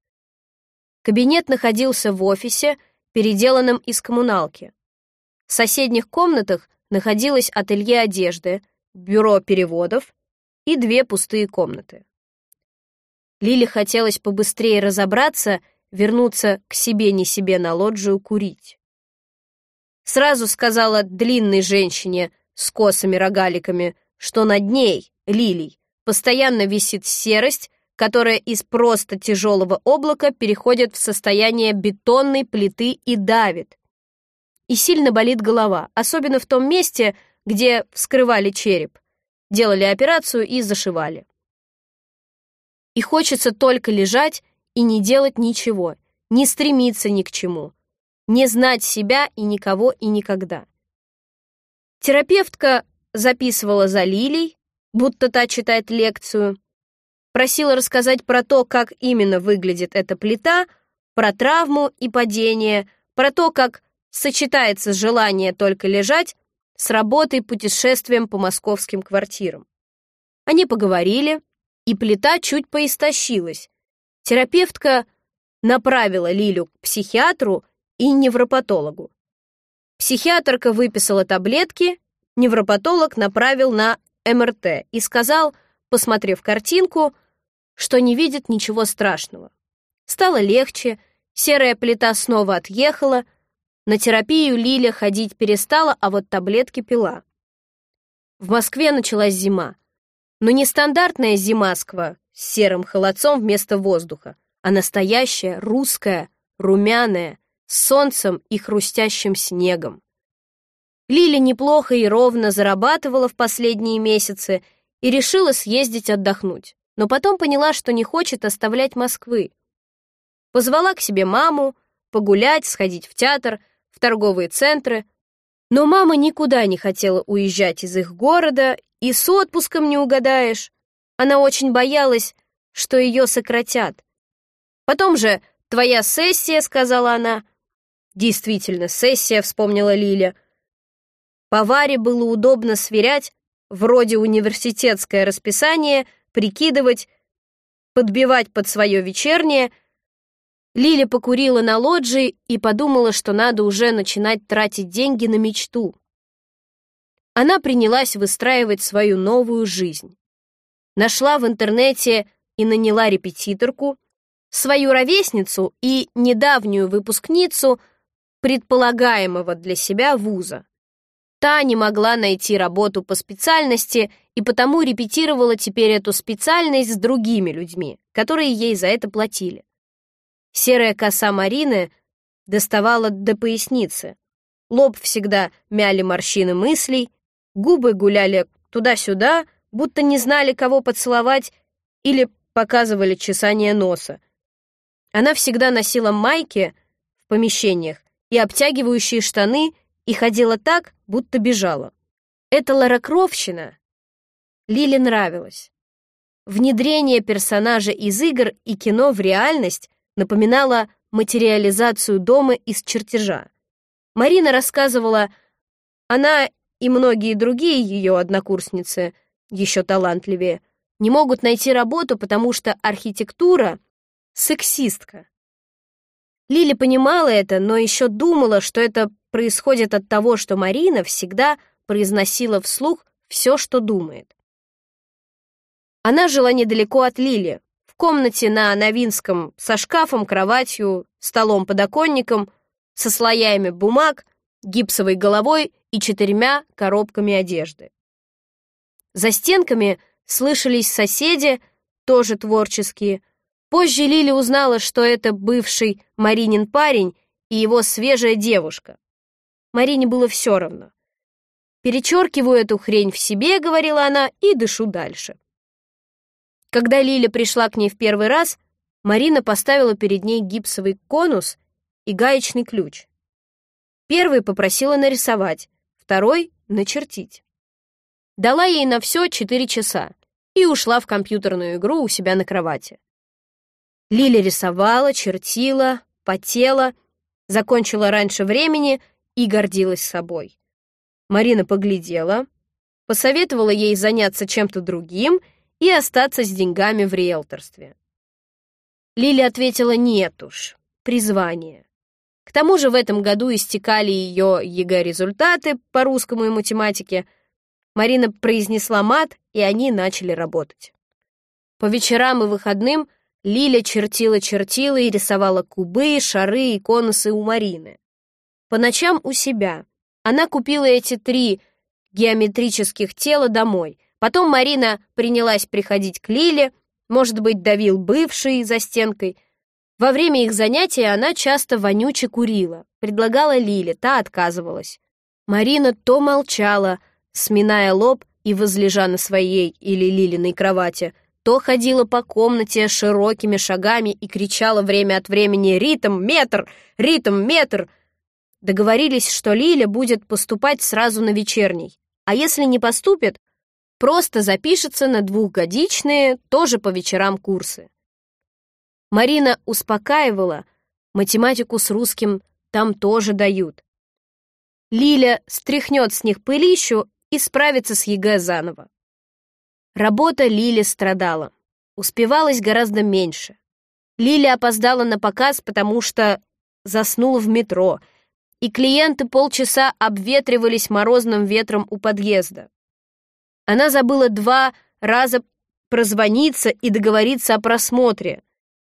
Кабинет находился в офисе, переделанном из коммуналки. В соседних комнатах находилось ателье одежды, бюро переводов и две пустые комнаты. Лиле хотелось побыстрее разобраться, вернуться к себе не себе на лоджию курить. Сразу сказала длинной женщине с косыми рогаликами, что над ней, Лилей, постоянно висит серость, которая из просто тяжелого облака переходит в состояние бетонной плиты и давит, и сильно болит голова, особенно в том месте, где вскрывали череп, делали операцию и зашивали. И хочется только лежать и не делать ничего, не стремиться ни к чему, не знать себя и никого и никогда. Терапевтка записывала за Лилей, будто та читает лекцию, просила рассказать про то, как именно выглядит эта плита, про травму и падение, про то, как сочетается желание только лежать с работой путешествием по московским квартирам. Они поговорили, и плита чуть поистощилась. Терапевтка направила Лилю к психиатру и невропатологу. Психиатрка выписала таблетки, невропатолог направил на МРТ и сказал, посмотрев картинку, что не видит ничего страшного. Стало легче, серая плита снова отъехала, на терапию Лиля ходить перестала, а вот таблетки пила. В Москве началась зима. Но не стандартная зимасква с серым холодцом вместо воздуха, а настоящая, русская, румяная, с солнцем и хрустящим снегом. Лиля неплохо и ровно зарабатывала в последние месяцы и решила съездить отдохнуть, но потом поняла, что не хочет оставлять Москвы. Позвала к себе маму, погулять, сходить в театр — в торговые центры, но мама никуда не хотела уезжать из их города, и с отпуском не угадаешь. Она очень боялась, что ее сократят. Потом же «твоя сессия», — сказала она. Действительно, сессия, вспомнила Лиля. По Варе было удобно сверять, вроде университетское расписание, прикидывать, подбивать под свое вечернее — Лиля покурила на лоджии и подумала, что надо уже начинать тратить деньги на мечту. Она принялась выстраивать свою новую жизнь. Нашла в интернете и наняла репетиторку, свою ровесницу и недавнюю выпускницу предполагаемого для себя вуза. Та не могла найти работу по специальности и потому репетировала теперь эту специальность с другими людьми, которые ей за это платили. Серая коса Марины доставала до поясницы. Лоб всегда мяли морщины мыслей, губы гуляли туда-сюда, будто не знали, кого поцеловать или показывали чесание носа. Она всегда носила майки в помещениях и обтягивающие штаны и ходила так, будто бежала. Эта ларокровщина Лиле нравилась. Внедрение персонажа из игр и кино в реальность напоминало материализацию дома из чертежа. Марина рассказывала, она и многие другие ее однокурсницы, еще талантливее, не могут найти работу, потому что архитектура — сексистка. Лили понимала это, но еще думала, что это происходит от того, что Марина всегда произносила вслух все, что думает. Она жила недалеко от Лили, в комнате на Новинском со шкафом, кроватью, столом-подоконником, со слоями бумаг, гипсовой головой и четырьмя коробками одежды. За стенками слышались соседи, тоже творческие. Позже Лили узнала, что это бывший Маринин парень и его свежая девушка. Марине было все равно. «Перечеркиваю эту хрень в себе», — говорила она, — «и дышу дальше». Когда Лиля пришла к ней в первый раз, Марина поставила перед ней гипсовый конус и гаечный ключ. Первый попросила нарисовать, второй — начертить. Дала ей на все четыре часа и ушла в компьютерную игру у себя на кровати. Лиля рисовала, чертила, потела, закончила раньше времени и гордилась собой. Марина поглядела, посоветовала ей заняться чем-то другим — и остаться с деньгами в риэлторстве. Лили ответила «нет уж, призвание». К тому же в этом году истекали ее ЕГЭ-результаты по русскому и математике. Марина произнесла мат, и они начали работать. По вечерам и выходным Лиля чертила-чертила и рисовала кубы, шары и конусы у Марины. По ночам у себя. Она купила эти три геометрических тела домой — Потом Марина принялась приходить к Лиле, может быть, давил бывший за стенкой. Во время их занятия она часто вонюче курила, предлагала Лиле, та отказывалась. Марина то молчала, сминая лоб и возлежа на своей или Лилиной кровати, то ходила по комнате широкими шагами и кричала время от времени «Ритм, метр! Ритм, метр!» Договорились, что Лиля будет поступать сразу на вечерний, а если не поступит, Просто запишется на двухгодичные, тоже по вечерам курсы. Марина успокаивала, математику с русским там тоже дают. Лиля стряхнет с них пылищу и справится с ЕГЭ заново. Работа Лили страдала. Успевалось гораздо меньше. Лиля опоздала на показ, потому что заснула в метро, и клиенты полчаса обветривались морозным ветром у подъезда. Она забыла два раза прозвониться и договориться о просмотре.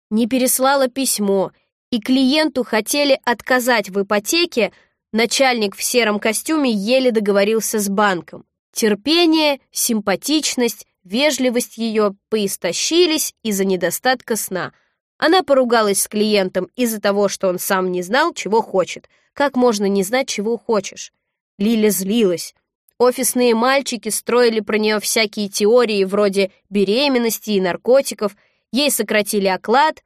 Не переслала письмо, и клиенту хотели отказать в ипотеке, начальник в сером костюме еле договорился с банком. Терпение, симпатичность, вежливость ее поистощились из-за недостатка сна. Она поругалась с клиентом из-за того, что он сам не знал, чего хочет. Как можно не знать, чего хочешь? Лиля злилась. Офисные мальчики строили про нее всякие теории вроде беременности и наркотиков, ей сократили оклад,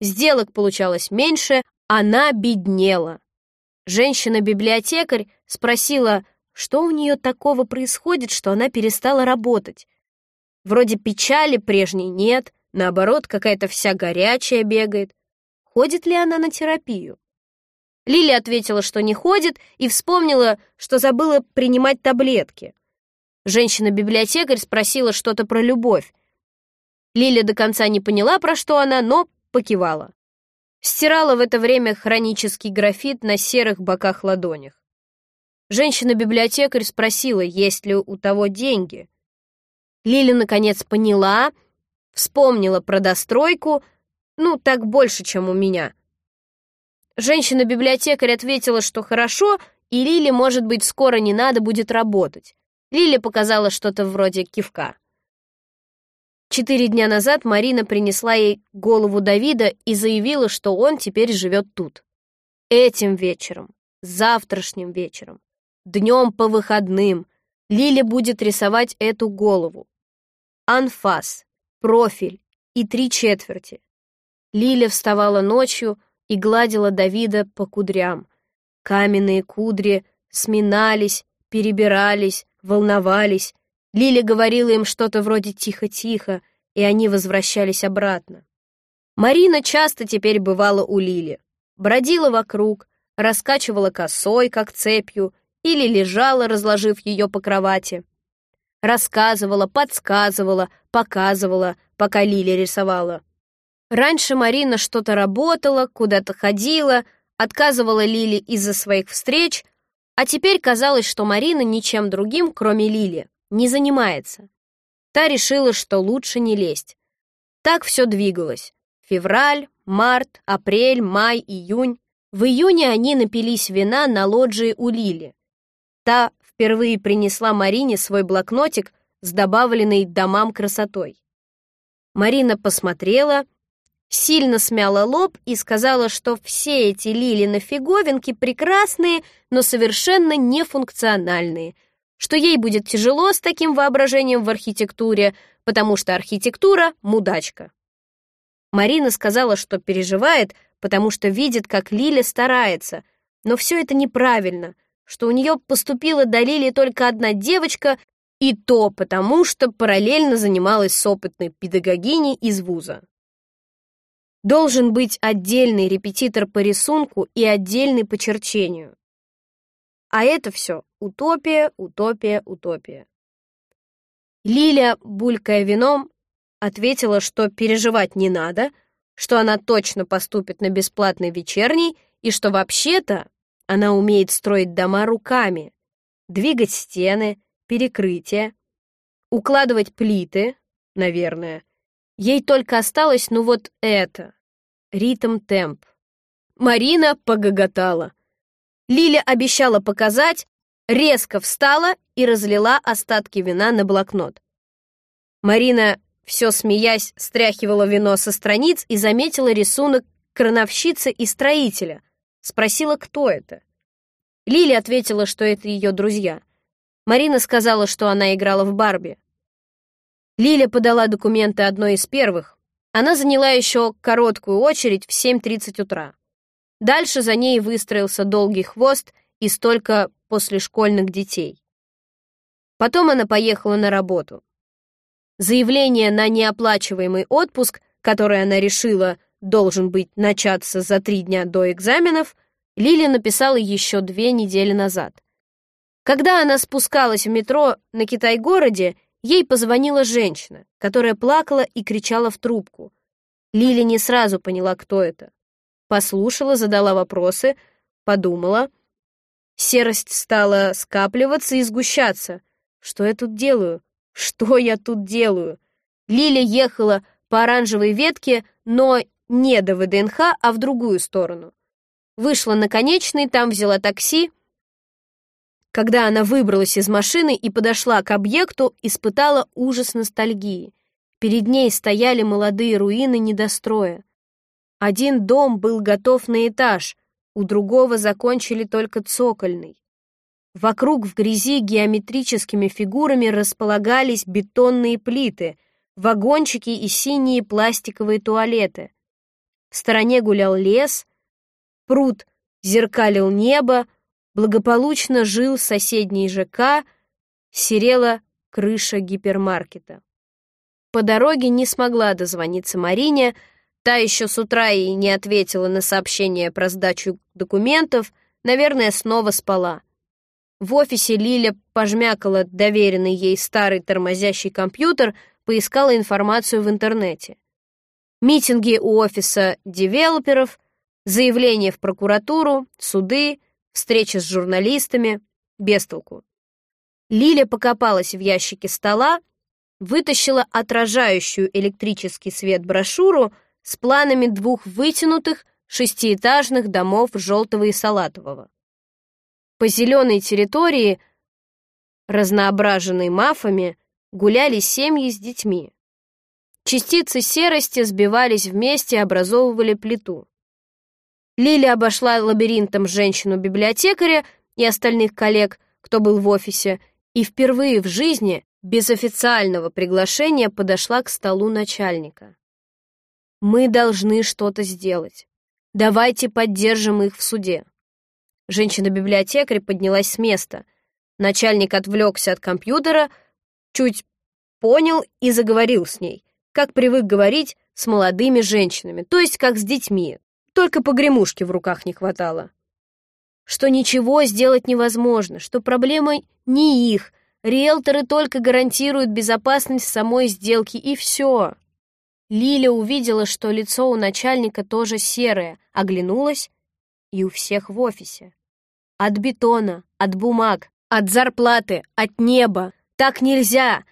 сделок получалось меньше, она беднела. Женщина-библиотекарь спросила, что у нее такого происходит, что она перестала работать. Вроде печали прежней нет, наоборот, какая-то вся горячая бегает. Ходит ли она на терапию? Лили ответила, что не ходит, и вспомнила, что забыла принимать таблетки. Женщина-библиотекарь спросила что-то про любовь. Лиля до конца не поняла, про что она, но покивала. Стирала в это время хронический графит на серых боках ладонях. Женщина-библиотекарь спросила, есть ли у того деньги. Лиля, наконец, поняла, вспомнила про достройку, ну, так больше, чем у меня — Женщина-библиотекарь ответила, что хорошо, и Лиле, может быть, скоро не надо будет работать. Лиле показала что-то вроде кивка. Четыре дня назад Марина принесла ей голову Давида и заявила, что он теперь живет тут. Этим вечером, завтрашним вечером, днем по выходным Лиля будет рисовать эту голову. Анфас, профиль, и три четверти. Лиля вставала ночью и гладила Давида по кудрям. Каменные кудри сминались, перебирались, волновались. Лиля говорила им что-то вроде «тихо-тихо», и они возвращались обратно. Марина часто теперь бывала у Лили. Бродила вокруг, раскачивала косой, как цепью, или лежала, разложив ее по кровати. Рассказывала, подсказывала, показывала, пока Лиля рисовала. Раньше Марина что-то работала, куда-то ходила, отказывала Лиле из-за своих встреч, а теперь казалось, что Марина ничем другим, кроме Лили, не занимается. Та решила, что лучше не лезть. Так все двигалось. Февраль, март, апрель, май, июнь. В июне они напились вина на лоджии у Лили. Та впервые принесла Марине свой блокнотик с добавленной домам красотой. Марина посмотрела, сильно смяла лоб и сказала, что все эти Лилины фиговинки прекрасные, но совершенно нефункциональные, что ей будет тяжело с таким воображением в архитектуре, потому что архитектура — мудачка. Марина сказала, что переживает, потому что видит, как Лиля старается, но все это неправильно, что у нее поступила до Лили только одна девочка, и то потому, что параллельно занималась с опытной педагогиней из вуза. Должен быть отдельный репетитор по рисунку и отдельный по черчению. А это все утопия, утопия, утопия. Лиля, булькая вином, ответила, что переживать не надо, что она точно поступит на бесплатный вечерний и что вообще-то она умеет строить дома руками, двигать стены, перекрытия, укладывать плиты, наверное, Ей только осталось, ну вот это, ритм-темп. Марина погоготала. Лиля обещала показать, резко встала и разлила остатки вина на блокнот. Марина, все смеясь, стряхивала вино со страниц и заметила рисунок крановщицы и строителя. Спросила, кто это. Лиля ответила, что это ее друзья. Марина сказала, что она играла в Барби. Лиля подала документы одной из первых. Она заняла еще короткую очередь в 7.30 утра. Дальше за ней выстроился долгий хвост и столько послешкольных детей. Потом она поехала на работу. Заявление на неоплачиваемый отпуск, которое она решила должен быть начаться за три дня до экзаменов, Лили написала еще две недели назад. Когда она спускалась в метро на Китай-городе, Ей позвонила женщина, которая плакала и кричала в трубку. Лили не сразу поняла, кто это. Послушала, задала вопросы, подумала. Серость стала скапливаться и сгущаться. Что я тут делаю? Что я тут делаю? Лиля ехала по оранжевой ветке, но не до ВДНХ, а в другую сторону. Вышла на конечный, там взяла такси, когда она выбралась из машины и подошла к объекту, испытала ужас ностальгии. Перед ней стояли молодые руины недостроя. Один дом был готов на этаж, у другого закончили только цокольный. Вокруг в грязи геометрическими фигурами располагались бетонные плиты, вагончики и синие пластиковые туалеты. В стороне гулял лес, пруд зеркалил небо, благополучно жил соседний ЖК, серела крыша гипермаркета. По дороге не смогла дозвониться Марине, та еще с утра и не ответила на сообщение про сдачу документов, наверное, снова спала. В офисе Лиля пожмякала доверенный ей старый тормозящий компьютер, поискала информацию в интернете. Митинги у офиса девелоперов, заявления в прокуратуру, суды — встречи с журналистами, без толку. Лиля покопалась в ящике стола, вытащила отражающую электрический свет брошюру с планами двух вытянутых шестиэтажных домов желтого и салатового. По зеленой территории, разноображенной мафами, гуляли семьи с детьми. Частицы серости сбивались вместе и образовывали плиту. Лили обошла лабиринтом женщину-библиотекаря и остальных коллег, кто был в офисе, и впервые в жизни без официального приглашения подошла к столу начальника. Мы должны что-то сделать. Давайте поддержим их в суде. Женщина-библиотекарь поднялась с места. Начальник отвлекся от компьютера, чуть понял и заговорил с ней, как привык говорить с молодыми женщинами, то есть как с детьми, только погремушки в руках не хватало. Что ничего сделать невозможно, что проблема не их, риэлторы только гарантируют безопасность самой сделки, и все. Лиля увидела, что лицо у начальника тоже серое, оглянулась, и у всех в офисе. От бетона, от бумаг, от зарплаты, от неба. Так нельзя.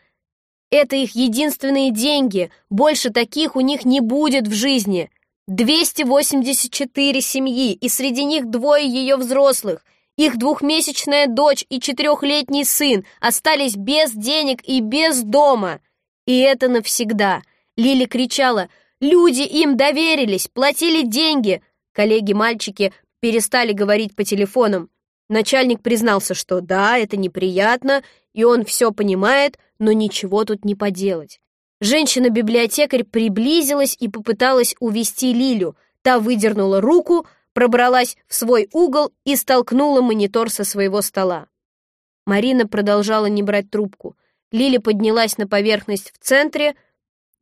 Это их единственные деньги. Больше таких у них не будет в жизни. 284 семьи, и среди них двое ее взрослых. Их двухмесячная дочь и четырехлетний сын остались без денег и без дома. И это навсегда. Лили кричала, люди им доверились, платили деньги. Коллеги-мальчики перестали говорить по телефонам. Начальник признался, что да, это неприятно, и он все понимает, но ничего тут не поделать. Женщина-библиотекарь приблизилась и попыталась увести Лилю. Та выдернула руку, пробралась в свой угол и столкнула монитор со своего стола. Марина продолжала не брать трубку. Лиля поднялась на поверхность в центре,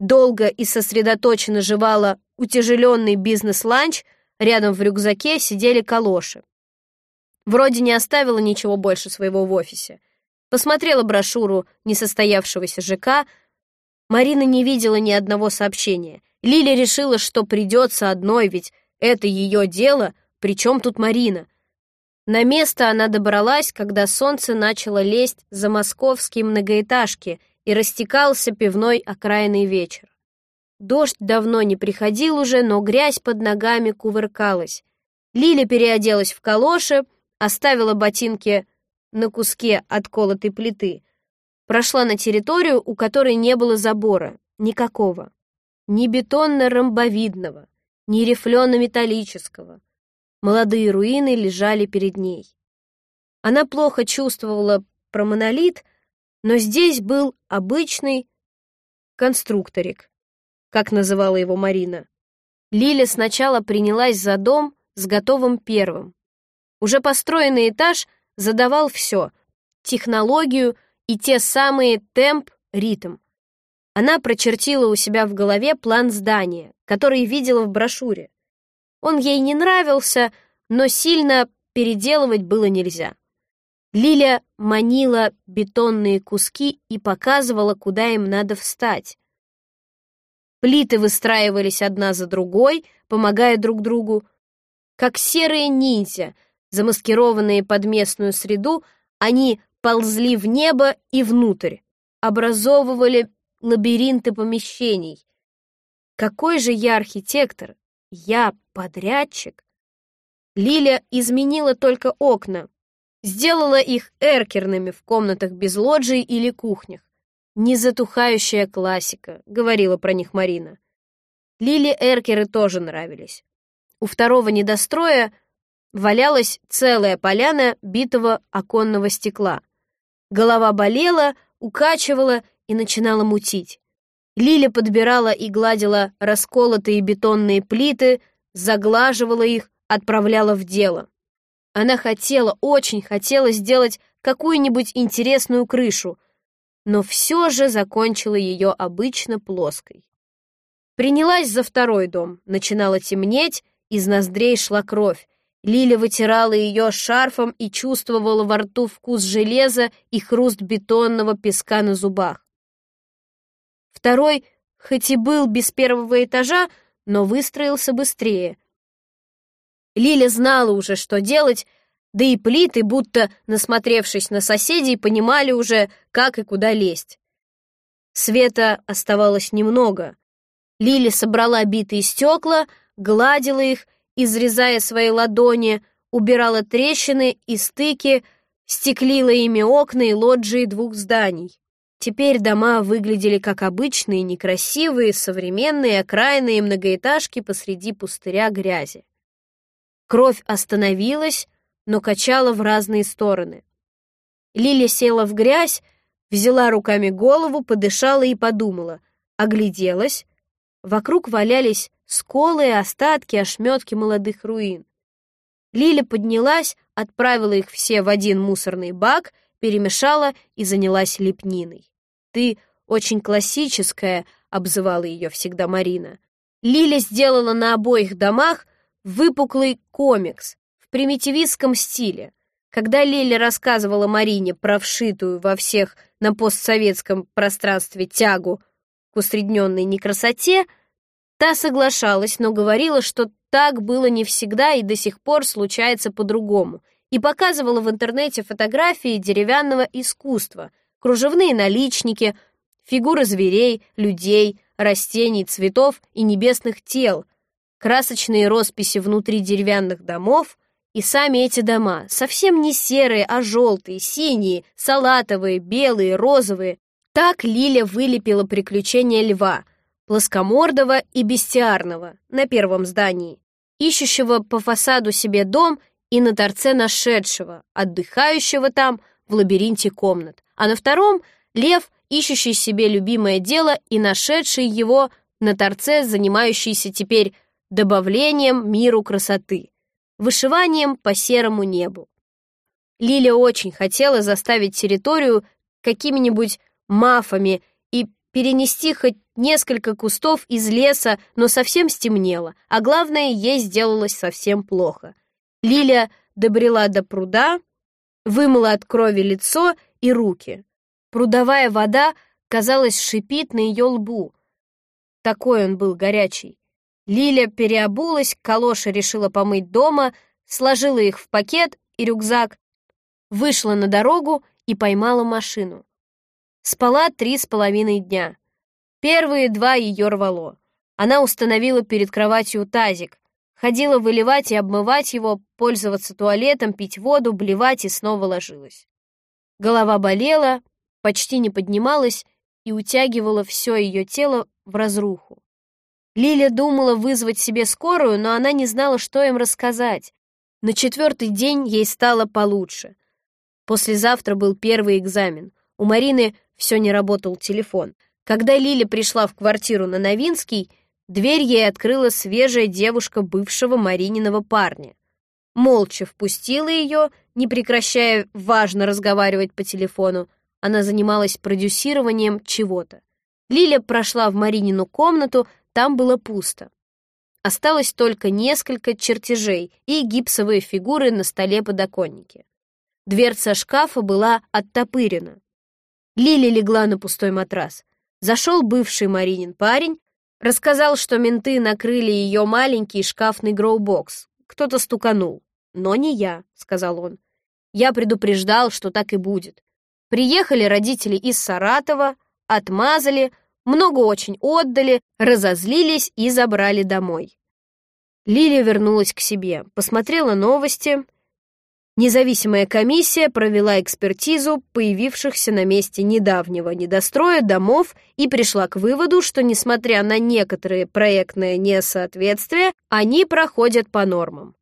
долго и сосредоточенно жевала утяжеленный бизнес-ланч, рядом в рюкзаке сидели калоши. Вроде не оставила ничего больше своего в офисе. Посмотрела брошюру несостоявшегося ЖК, Марина не видела ни одного сообщения. Лиля решила, что придется одной, ведь это ее дело, причем тут Марина. На место она добралась, когда солнце начало лезть за московские многоэтажки и растекался пивной окраинный вечер. Дождь давно не приходил уже, но грязь под ногами кувыркалась. Лиля переоделась в калоши, оставила ботинки на куске отколотой плиты, Прошла на территорию, у которой не было забора. Никакого. Ни бетонно-ромбовидного, ни рифлено-металлического. Молодые руины лежали перед ней. Она плохо чувствовала про монолит, но здесь был обычный конструкторик, как называла его Марина. Лиля сначала принялась за дом с готовым первым. Уже построенный этаж задавал все — технологию, и те самые темп, ритм. Она прочертила у себя в голове план здания, который видела в брошюре. Он ей не нравился, но сильно переделывать было нельзя. Лиля манила бетонные куски и показывала, куда им надо встать. Плиты выстраивались одна за другой, помогая друг другу. Как серые ниндзя, замаскированные под местную среду, они ползли в небо и внутрь, образовывали лабиринты помещений. Какой же я архитектор? Я подрядчик? Лиля изменила только окна, сделала их эркерными в комнатах без лоджий или кухнях. «Незатухающая классика», — говорила про них Марина. Лиле эркеры тоже нравились. У второго недостроя валялась целая поляна битого оконного стекла. Голова болела, укачивала и начинала мутить. Лиля подбирала и гладила расколотые бетонные плиты, заглаживала их, отправляла в дело. Она хотела, очень хотела сделать какую-нибудь интересную крышу, но все же закончила ее обычно плоской. Принялась за второй дом, начинало темнеть, из ноздрей шла кровь, Лиля вытирала ее шарфом и чувствовала во рту вкус железа и хруст бетонного песка на зубах. Второй, хоть и был без первого этажа, но выстроился быстрее. Лиля знала уже, что делать, да и плиты, будто насмотревшись на соседей, понимали уже, как и куда лезть. Света оставалось немного. Лиля собрала битые стекла, гладила их изрезая свои ладони, убирала трещины и стыки, стеклила ими окна и лоджии двух зданий. Теперь дома выглядели как обычные, некрасивые, современные окраинные многоэтажки посреди пустыря грязи. Кровь остановилась, но качала в разные стороны. Лиля села в грязь, взяла руками голову, подышала и подумала, огляделась. Вокруг валялись сколы остатки, ошметки молодых руин. Лиля поднялась, отправила их все в один мусорный бак, перемешала и занялась лепниной. «Ты очень классическая», — обзывала ее всегда Марина. Лиля сделала на обоих домах выпуклый комикс в примитивистском стиле. Когда Лиля рассказывала Марине про вшитую во всех на постсоветском пространстве тягу к усредненной некрасоте, та соглашалась, но говорила, что так было не всегда и до сих пор случается по-другому, и показывала в интернете фотографии деревянного искусства, кружевные наличники, фигуры зверей, людей, растений, цветов и небесных тел, красочные росписи внутри деревянных домов, и сами эти дома, совсем не серые, а желтые, синие, салатовые, белые, розовые. Так Лиля вылепила приключения льва, плоскомордого и бестиарного, на первом здании, ищущего по фасаду себе дом и на торце нашедшего, отдыхающего там в лабиринте комнат, а на втором — лев, ищущий себе любимое дело и нашедший его на торце, занимающийся теперь добавлением миру красоты, вышиванием по серому небу. Лиля очень хотела заставить территорию какими-нибудь мафами перенести хоть несколько кустов из леса, но совсем стемнело, а главное, ей сделалось совсем плохо. Лиля добрела до пруда, вымыла от крови лицо и руки. Прудовая вода, казалось, шипит на ее лбу. Такой он был горячий. Лиля переобулась, калоши решила помыть дома, сложила их в пакет и рюкзак, вышла на дорогу и поймала машину. Спала три с половиной дня. Первые два ее рвало. Она установила перед кроватью тазик, ходила выливать и обмывать его, пользоваться туалетом, пить воду, блевать и снова ложилась. Голова болела, почти не поднималась и утягивала все ее тело в разруху. Лиля думала вызвать себе скорую, но она не знала, что им рассказать. На четвертый день ей стало получше. Послезавтра был первый экзамен. У Марины все не работал телефон. Когда Лиля пришла в квартиру на Новинский, дверь ей открыла свежая девушка бывшего Марининого парня. Молча впустила ее, не прекращая важно разговаривать по телефону, она занималась продюсированием чего-то. Лиля прошла в Маринину комнату, там было пусто. Осталось только несколько чертежей и гипсовые фигуры на столе подоконнике. Дверца шкафа была оттопырена. Лиля легла на пустой матрас. Зашел бывший Маринин парень, рассказал, что менты накрыли ее маленький шкафный гроубокс. Кто-то стуканул. «Но не я», — сказал он. «Я предупреждал, что так и будет. Приехали родители из Саратова, отмазали, много очень отдали, разозлились и забрали домой. Лилия вернулась к себе, посмотрела новости. Независимая комиссия провела экспертизу появившихся на месте недавнего недостроя домов и пришла к выводу, что, несмотря на некоторые проектные несоответствия, они проходят по нормам.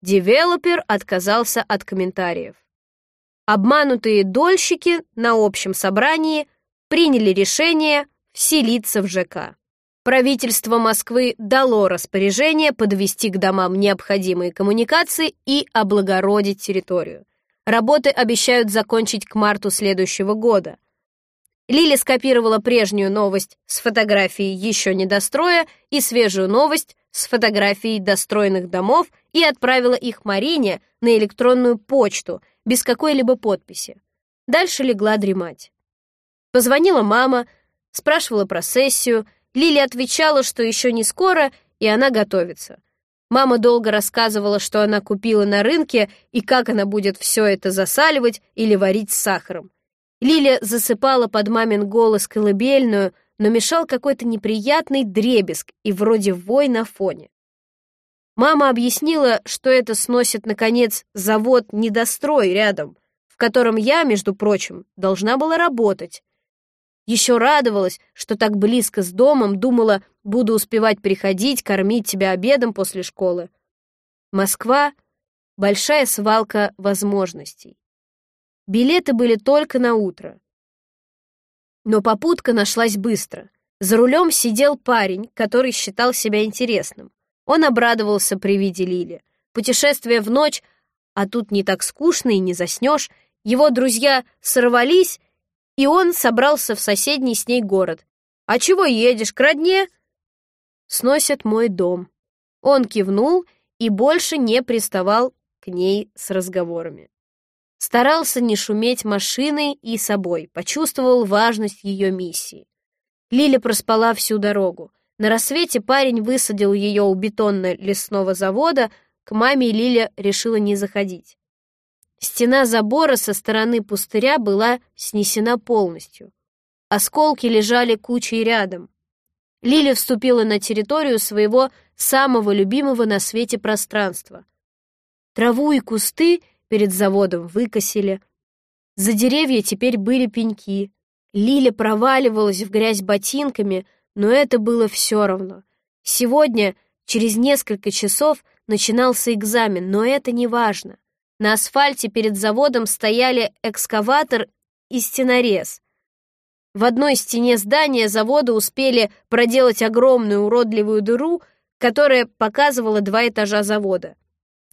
Девелопер отказался от комментариев. Обманутые дольщики на общем собрании приняли решение вселиться в ЖК. Правительство Москвы дало распоряжение подвести к домам необходимые коммуникации и облагородить территорию. Работы обещают закончить к марту следующего года. Лили скопировала прежнюю новость с фотографией еще недостроя и свежую новость с фотографией достроенных домов и отправила их Марине на электронную почту без какой-либо подписи. Дальше легла дремать. Позвонила мама, спрашивала про сессию, Лили отвечала, что еще не скоро, и она готовится. Мама долго рассказывала, что она купила на рынке и как она будет все это засаливать или варить с сахаром. Лиля засыпала под мамин голос колыбельную, но мешал какой-то неприятный дребезг и вроде вой на фоне. Мама объяснила, что это сносит, наконец, завод «Недострой» рядом, в котором я, между прочим, должна была работать. Еще радовалась, что так близко с домом, думала, буду успевать приходить, кормить тебя обедом после школы. Москва — большая свалка возможностей. Билеты были только на утро. Но попутка нашлась быстро. За рулем сидел парень, который считал себя интересным. Он обрадовался при виде Лили. Путешествие в ночь, а тут не так скучно и не заснешь. Его друзья сорвались, и он собрался в соседний с ней город. «А чего едешь, к родне?» «Сносят мой дом». Он кивнул и больше не приставал к ней с разговорами. Старался не шуметь машиной и собой, почувствовал важность ее миссии. Лиля проспала всю дорогу. На рассвете парень высадил ее у бетонно-лесного завода, к маме Лиля решила не заходить. Стена забора со стороны пустыря была снесена полностью. Осколки лежали кучей рядом. Лиля вступила на территорию своего самого любимого на свете пространства. Траву и кусты перед заводом выкосили. За деревья теперь были пеньки. Лиля проваливалась в грязь ботинками, но это было все равно. Сегодня, через несколько часов, начинался экзамен, но это не важно. На асфальте перед заводом стояли экскаватор и стенорез. В одной стене здания завода успели проделать огромную уродливую дыру, которая показывала два этажа завода.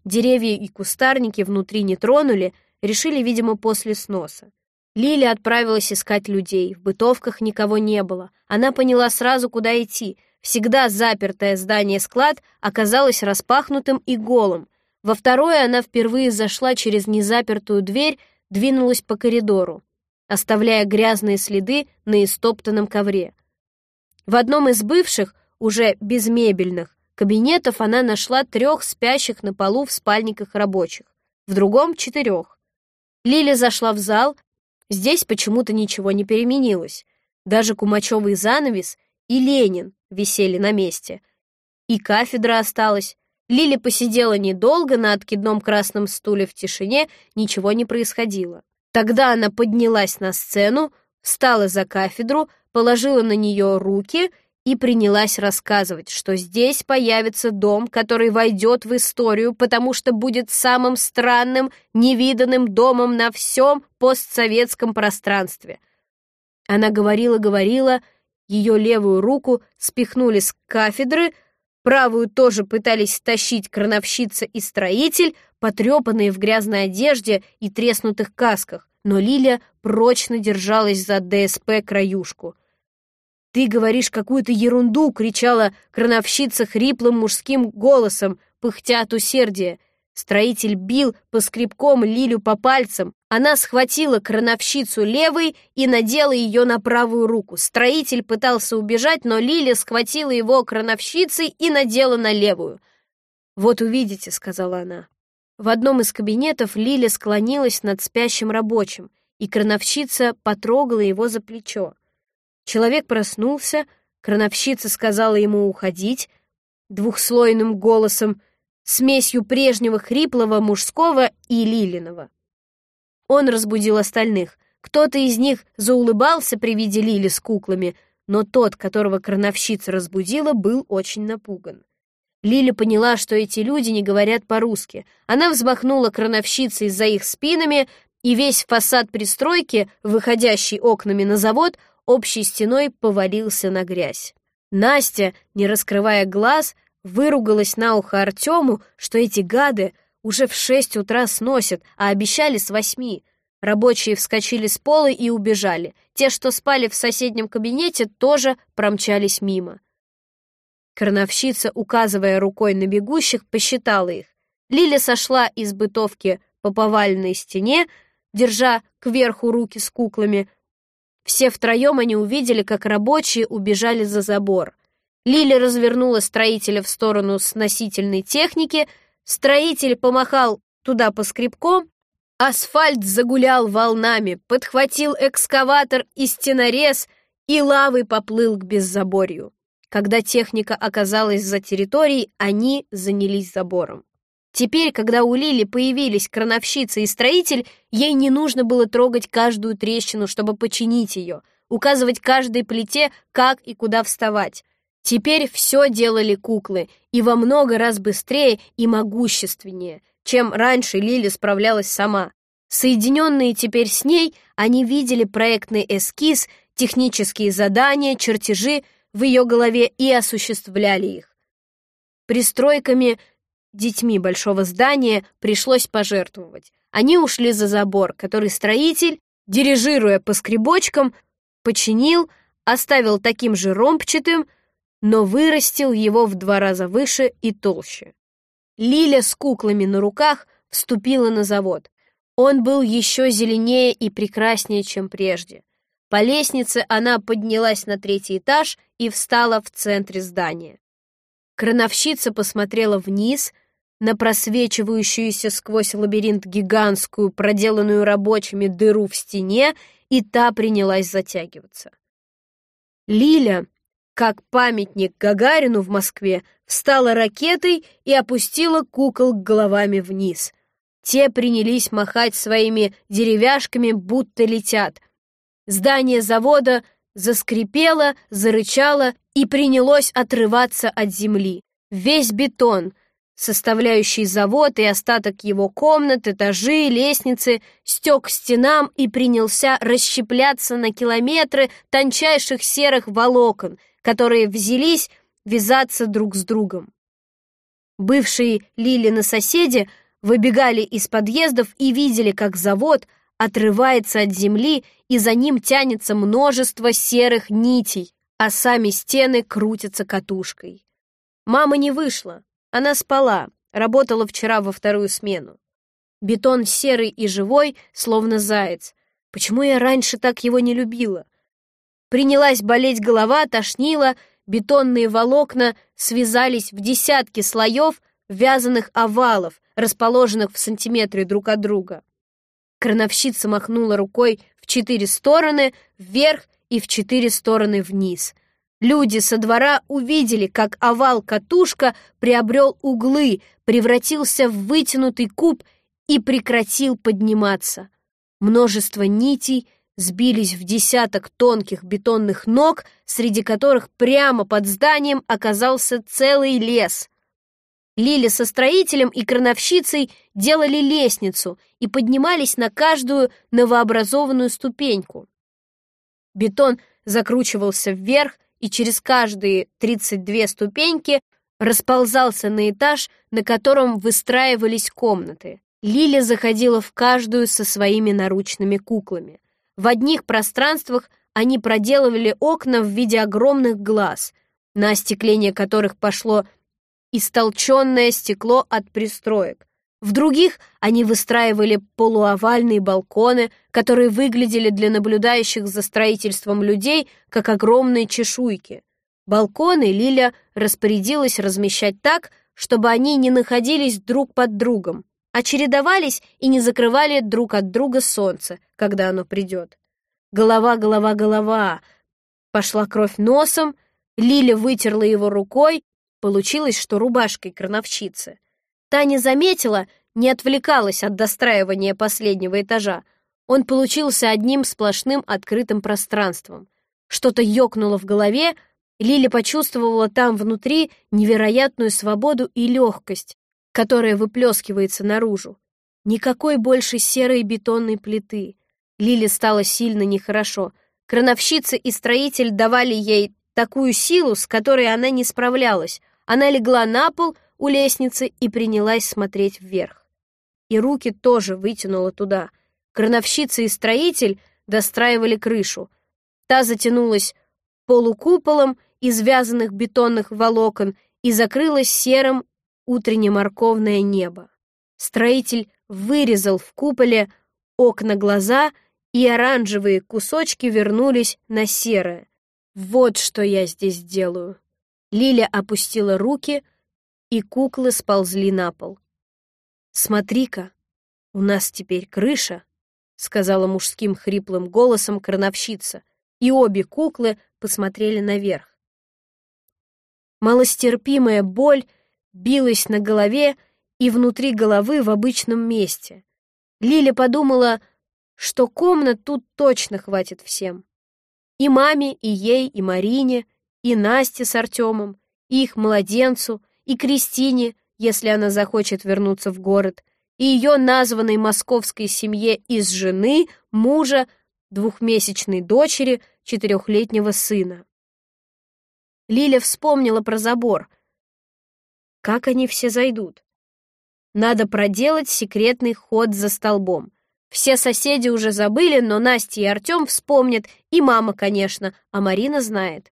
Деревья и кустарники внутри не тронули, решили, видимо, после сноса. Лиля отправилась искать людей, в бытовках никого не было. Она поняла сразу, куда идти. Всегда запертое здание-склад оказалось распахнутым и голым. Во второе она впервые зашла через незапертую дверь, двинулась по коридору, оставляя грязные следы на истоптанном ковре. В одном из бывших, уже безмебельных, кабинетов она нашла трех спящих на полу в спальниках рабочих, в другом — четырех. Лиля зашла в зал, здесь почему-то ничего не переменилось. Даже кумачевый занавес и Ленин висели на месте. И кафедра осталась. Лиля посидела недолго на откидном красном стуле в тишине, ничего не происходило. Тогда она поднялась на сцену, встала за кафедру, положила на нее руки — и принялась рассказывать, что здесь появится дом, который войдет в историю, потому что будет самым странным, невиданным домом на всем постсоветском пространстве. Она говорила-говорила, ее левую руку спихнули с кафедры, правую тоже пытались стащить крановщица и строитель, потрепанные в грязной одежде и треснутых касках, но Лиля прочно держалась за ДСП-краюшку — «Ты говоришь какую-то ерунду!» — кричала крановщица хриплым мужским голосом, пыхтя от усердия. Строитель бил по скребком Лилю по пальцам. Она схватила крановщицу левой и надела ее на правую руку. Строитель пытался убежать, но Лиля схватила его крановщицей и надела на левую. «Вот увидите», — сказала она. В одном из кабинетов Лиля склонилась над спящим рабочим, и крановщица потрогала его за плечо. Человек проснулся, крановщица сказала ему уходить двухслойным голосом, смесью прежнего хриплого мужского и Лилиного. Он разбудил остальных. Кто-то из них заулыбался при виде Лили с куклами, но тот, которого крановщица разбудила, был очень напуган. Лиля поняла, что эти люди не говорят по-русски. Она взмахнула крановщицей за их спинами, и весь фасад пристройки, выходящий окнами на завод, общей стеной повалился на грязь. Настя, не раскрывая глаз, выругалась на ухо Артему, что эти гады уже в шесть утра сносят, а обещали с восьми. Рабочие вскочили с пола и убежали. Те, что спали в соседнем кабинете, тоже промчались мимо. Крановщица, указывая рукой на бегущих, посчитала их. Лиля сошла из бытовки по поваленной стене, держа кверху руки с куклами, все втроем они увидели, как рабочие убежали за забор. Лили развернула строителя в сторону сносительной техники, строитель помахал туда по скребком, асфальт загулял волнами, подхватил экскаватор и стенорез и лавой поплыл к беззаборью. Когда техника оказалась за территорией, они занялись забором. Теперь, когда у Лили появились крановщица и строитель, ей не нужно было трогать каждую трещину, чтобы починить ее, указывать каждой плите, как и куда вставать. Теперь все делали куклы, и во много раз быстрее и могущественнее, чем раньше Лили справлялась сама. Соединенные теперь с ней, они видели проектный эскиз, технические задания, чертежи, в ее голове и осуществляли их. Пристройками, детьми большого здания пришлось пожертвовать. Они ушли за забор, который строитель, дирижируя по скребочкам, починил, оставил таким же ромбчатым, но вырастил его в два раза выше и толще. Лиля с куклами на руках вступила на завод. Он был еще зеленее и прекраснее, чем прежде. По лестнице она поднялась на третий этаж и встала в центре здания. Крановщица посмотрела вниз на просвечивающуюся сквозь лабиринт гигантскую, проделанную рабочими дыру в стене, и та принялась затягиваться. Лиля, как памятник Гагарину в Москве, встала ракетой и опустила кукол головами вниз. Те принялись махать своими деревяшками, будто летят. Здание завода заскрипело, зарычало и принялось отрываться от земли. Весь бетон, составляющий завод и остаток его комнат, этажи, лестницы, стек к стенам и принялся расщепляться на километры тончайших серых волокон, которые взялись вязаться друг с другом. Бывшие Лилины соседи выбегали из подъездов и видели, как завод отрывается от земли, и за ним тянется множество серых нитей, а сами стены крутятся катушкой. Мама не вышла, она спала, работала вчера во вторую смену. Бетон серый и живой, словно заяц. Почему я раньше так его не любила? Принялась болеть голова, тошнила, бетонные волокна связались в десятки слоев вязаных овалов, расположенных в сантиметре друг от друга. Крановщица махнула рукой в четыре стороны, вверх и в четыре стороны вниз. Люди со двора увидели, как овал-катушка приобрел углы, превратился в вытянутый куб и прекратил подниматься. Множество нитей сбились в десяток тонких бетонных ног, среди которых прямо под зданием оказался целый лес — Лили со строителем и крановщицей делали лестницу и поднимались на каждую новообразованную ступеньку. Бетон закручивался вверх и через каждые 32 ступеньки расползался на этаж, на котором выстраивались комнаты. Лиля заходила в каждую со своими наручными куклами. В одних пространствах они проделывали окна в виде огромных глаз, на остекление которых пошло истолченное стекло от пристроек. В других они выстраивали полуовальные балконы, которые выглядели для наблюдающих за строительством людей как огромные чешуйки. Балконы Лиля распорядилась размещать так, чтобы они не находились друг под другом, а чередовались и не закрывали друг от друга солнце, когда оно придет. Голова, голова, голова. Пошла кровь носом, Лиля вытерла его рукой Получилось, что рубашкой крановщицы. Таня заметила, не отвлекалась от достраивания последнего этажа. Он получился одним сплошным открытым пространством. Что-то ёкнуло в голове, Лиля почувствовала там внутри невероятную свободу и легкость, которая выплескивается наружу. Никакой больше серой бетонной плиты. Лиле стало сильно нехорошо. Крановщица и строитель давали ей такую силу, с которой она не справлялась. Она легла на пол у лестницы и принялась смотреть вверх. И руки тоже вытянула туда. Крановщица и строитель достраивали крышу. Та затянулась полукуполом из вязаных бетонных волокон и закрылась серым утренне-морковное небо. Строитель вырезал в куполе окна глаза, и оранжевые кусочки вернулись на серое. Вот что я здесь делаю. Лиля опустила руки, и куклы сползли на пол. «Смотри-ка, у нас теперь крыша», — сказала мужским хриплым голосом крановщица, и обе куклы посмотрели наверх. Малостерпимая боль билась на голове и внутри головы в обычном месте. Лиля подумала, что комнат тут точно хватит всем. И маме, и ей, и Марине, и Насте с Артемом, и их младенцу, и Кристине, если она захочет вернуться в город, и ее названной московской семье из жены, мужа, двухмесячной дочери, четырехлетнего сына. Лиля вспомнила про забор. Как они все зайдут? Надо проделать секретный ход за столбом. Все соседи уже забыли, но Настя и Артем вспомнят, и мама, конечно, а Марина знает.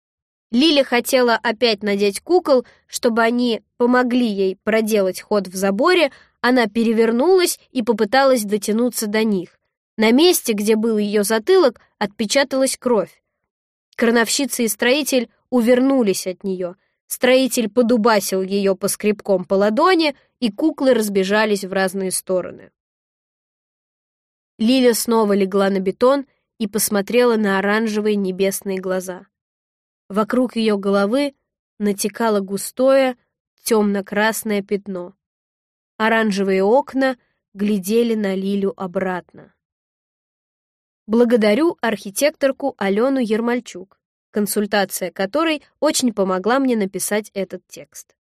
Лиля хотела опять надеть кукол, чтобы они помогли ей проделать ход в заборе, она перевернулась и попыталась дотянуться до них. На месте, где был ее затылок, отпечаталась кровь. Крановщица и строитель увернулись от нее. Строитель подубасил ее по скребком по ладони, и куклы разбежались в разные стороны. Лиля снова легла на бетон и посмотрела на оранжевые небесные глаза. Вокруг ее головы натекало густое, темно-красное пятно. Оранжевые окна глядели на Лилю обратно. Благодарю архитекторку Алену Ермольчук, консультация которой очень помогла мне написать этот текст.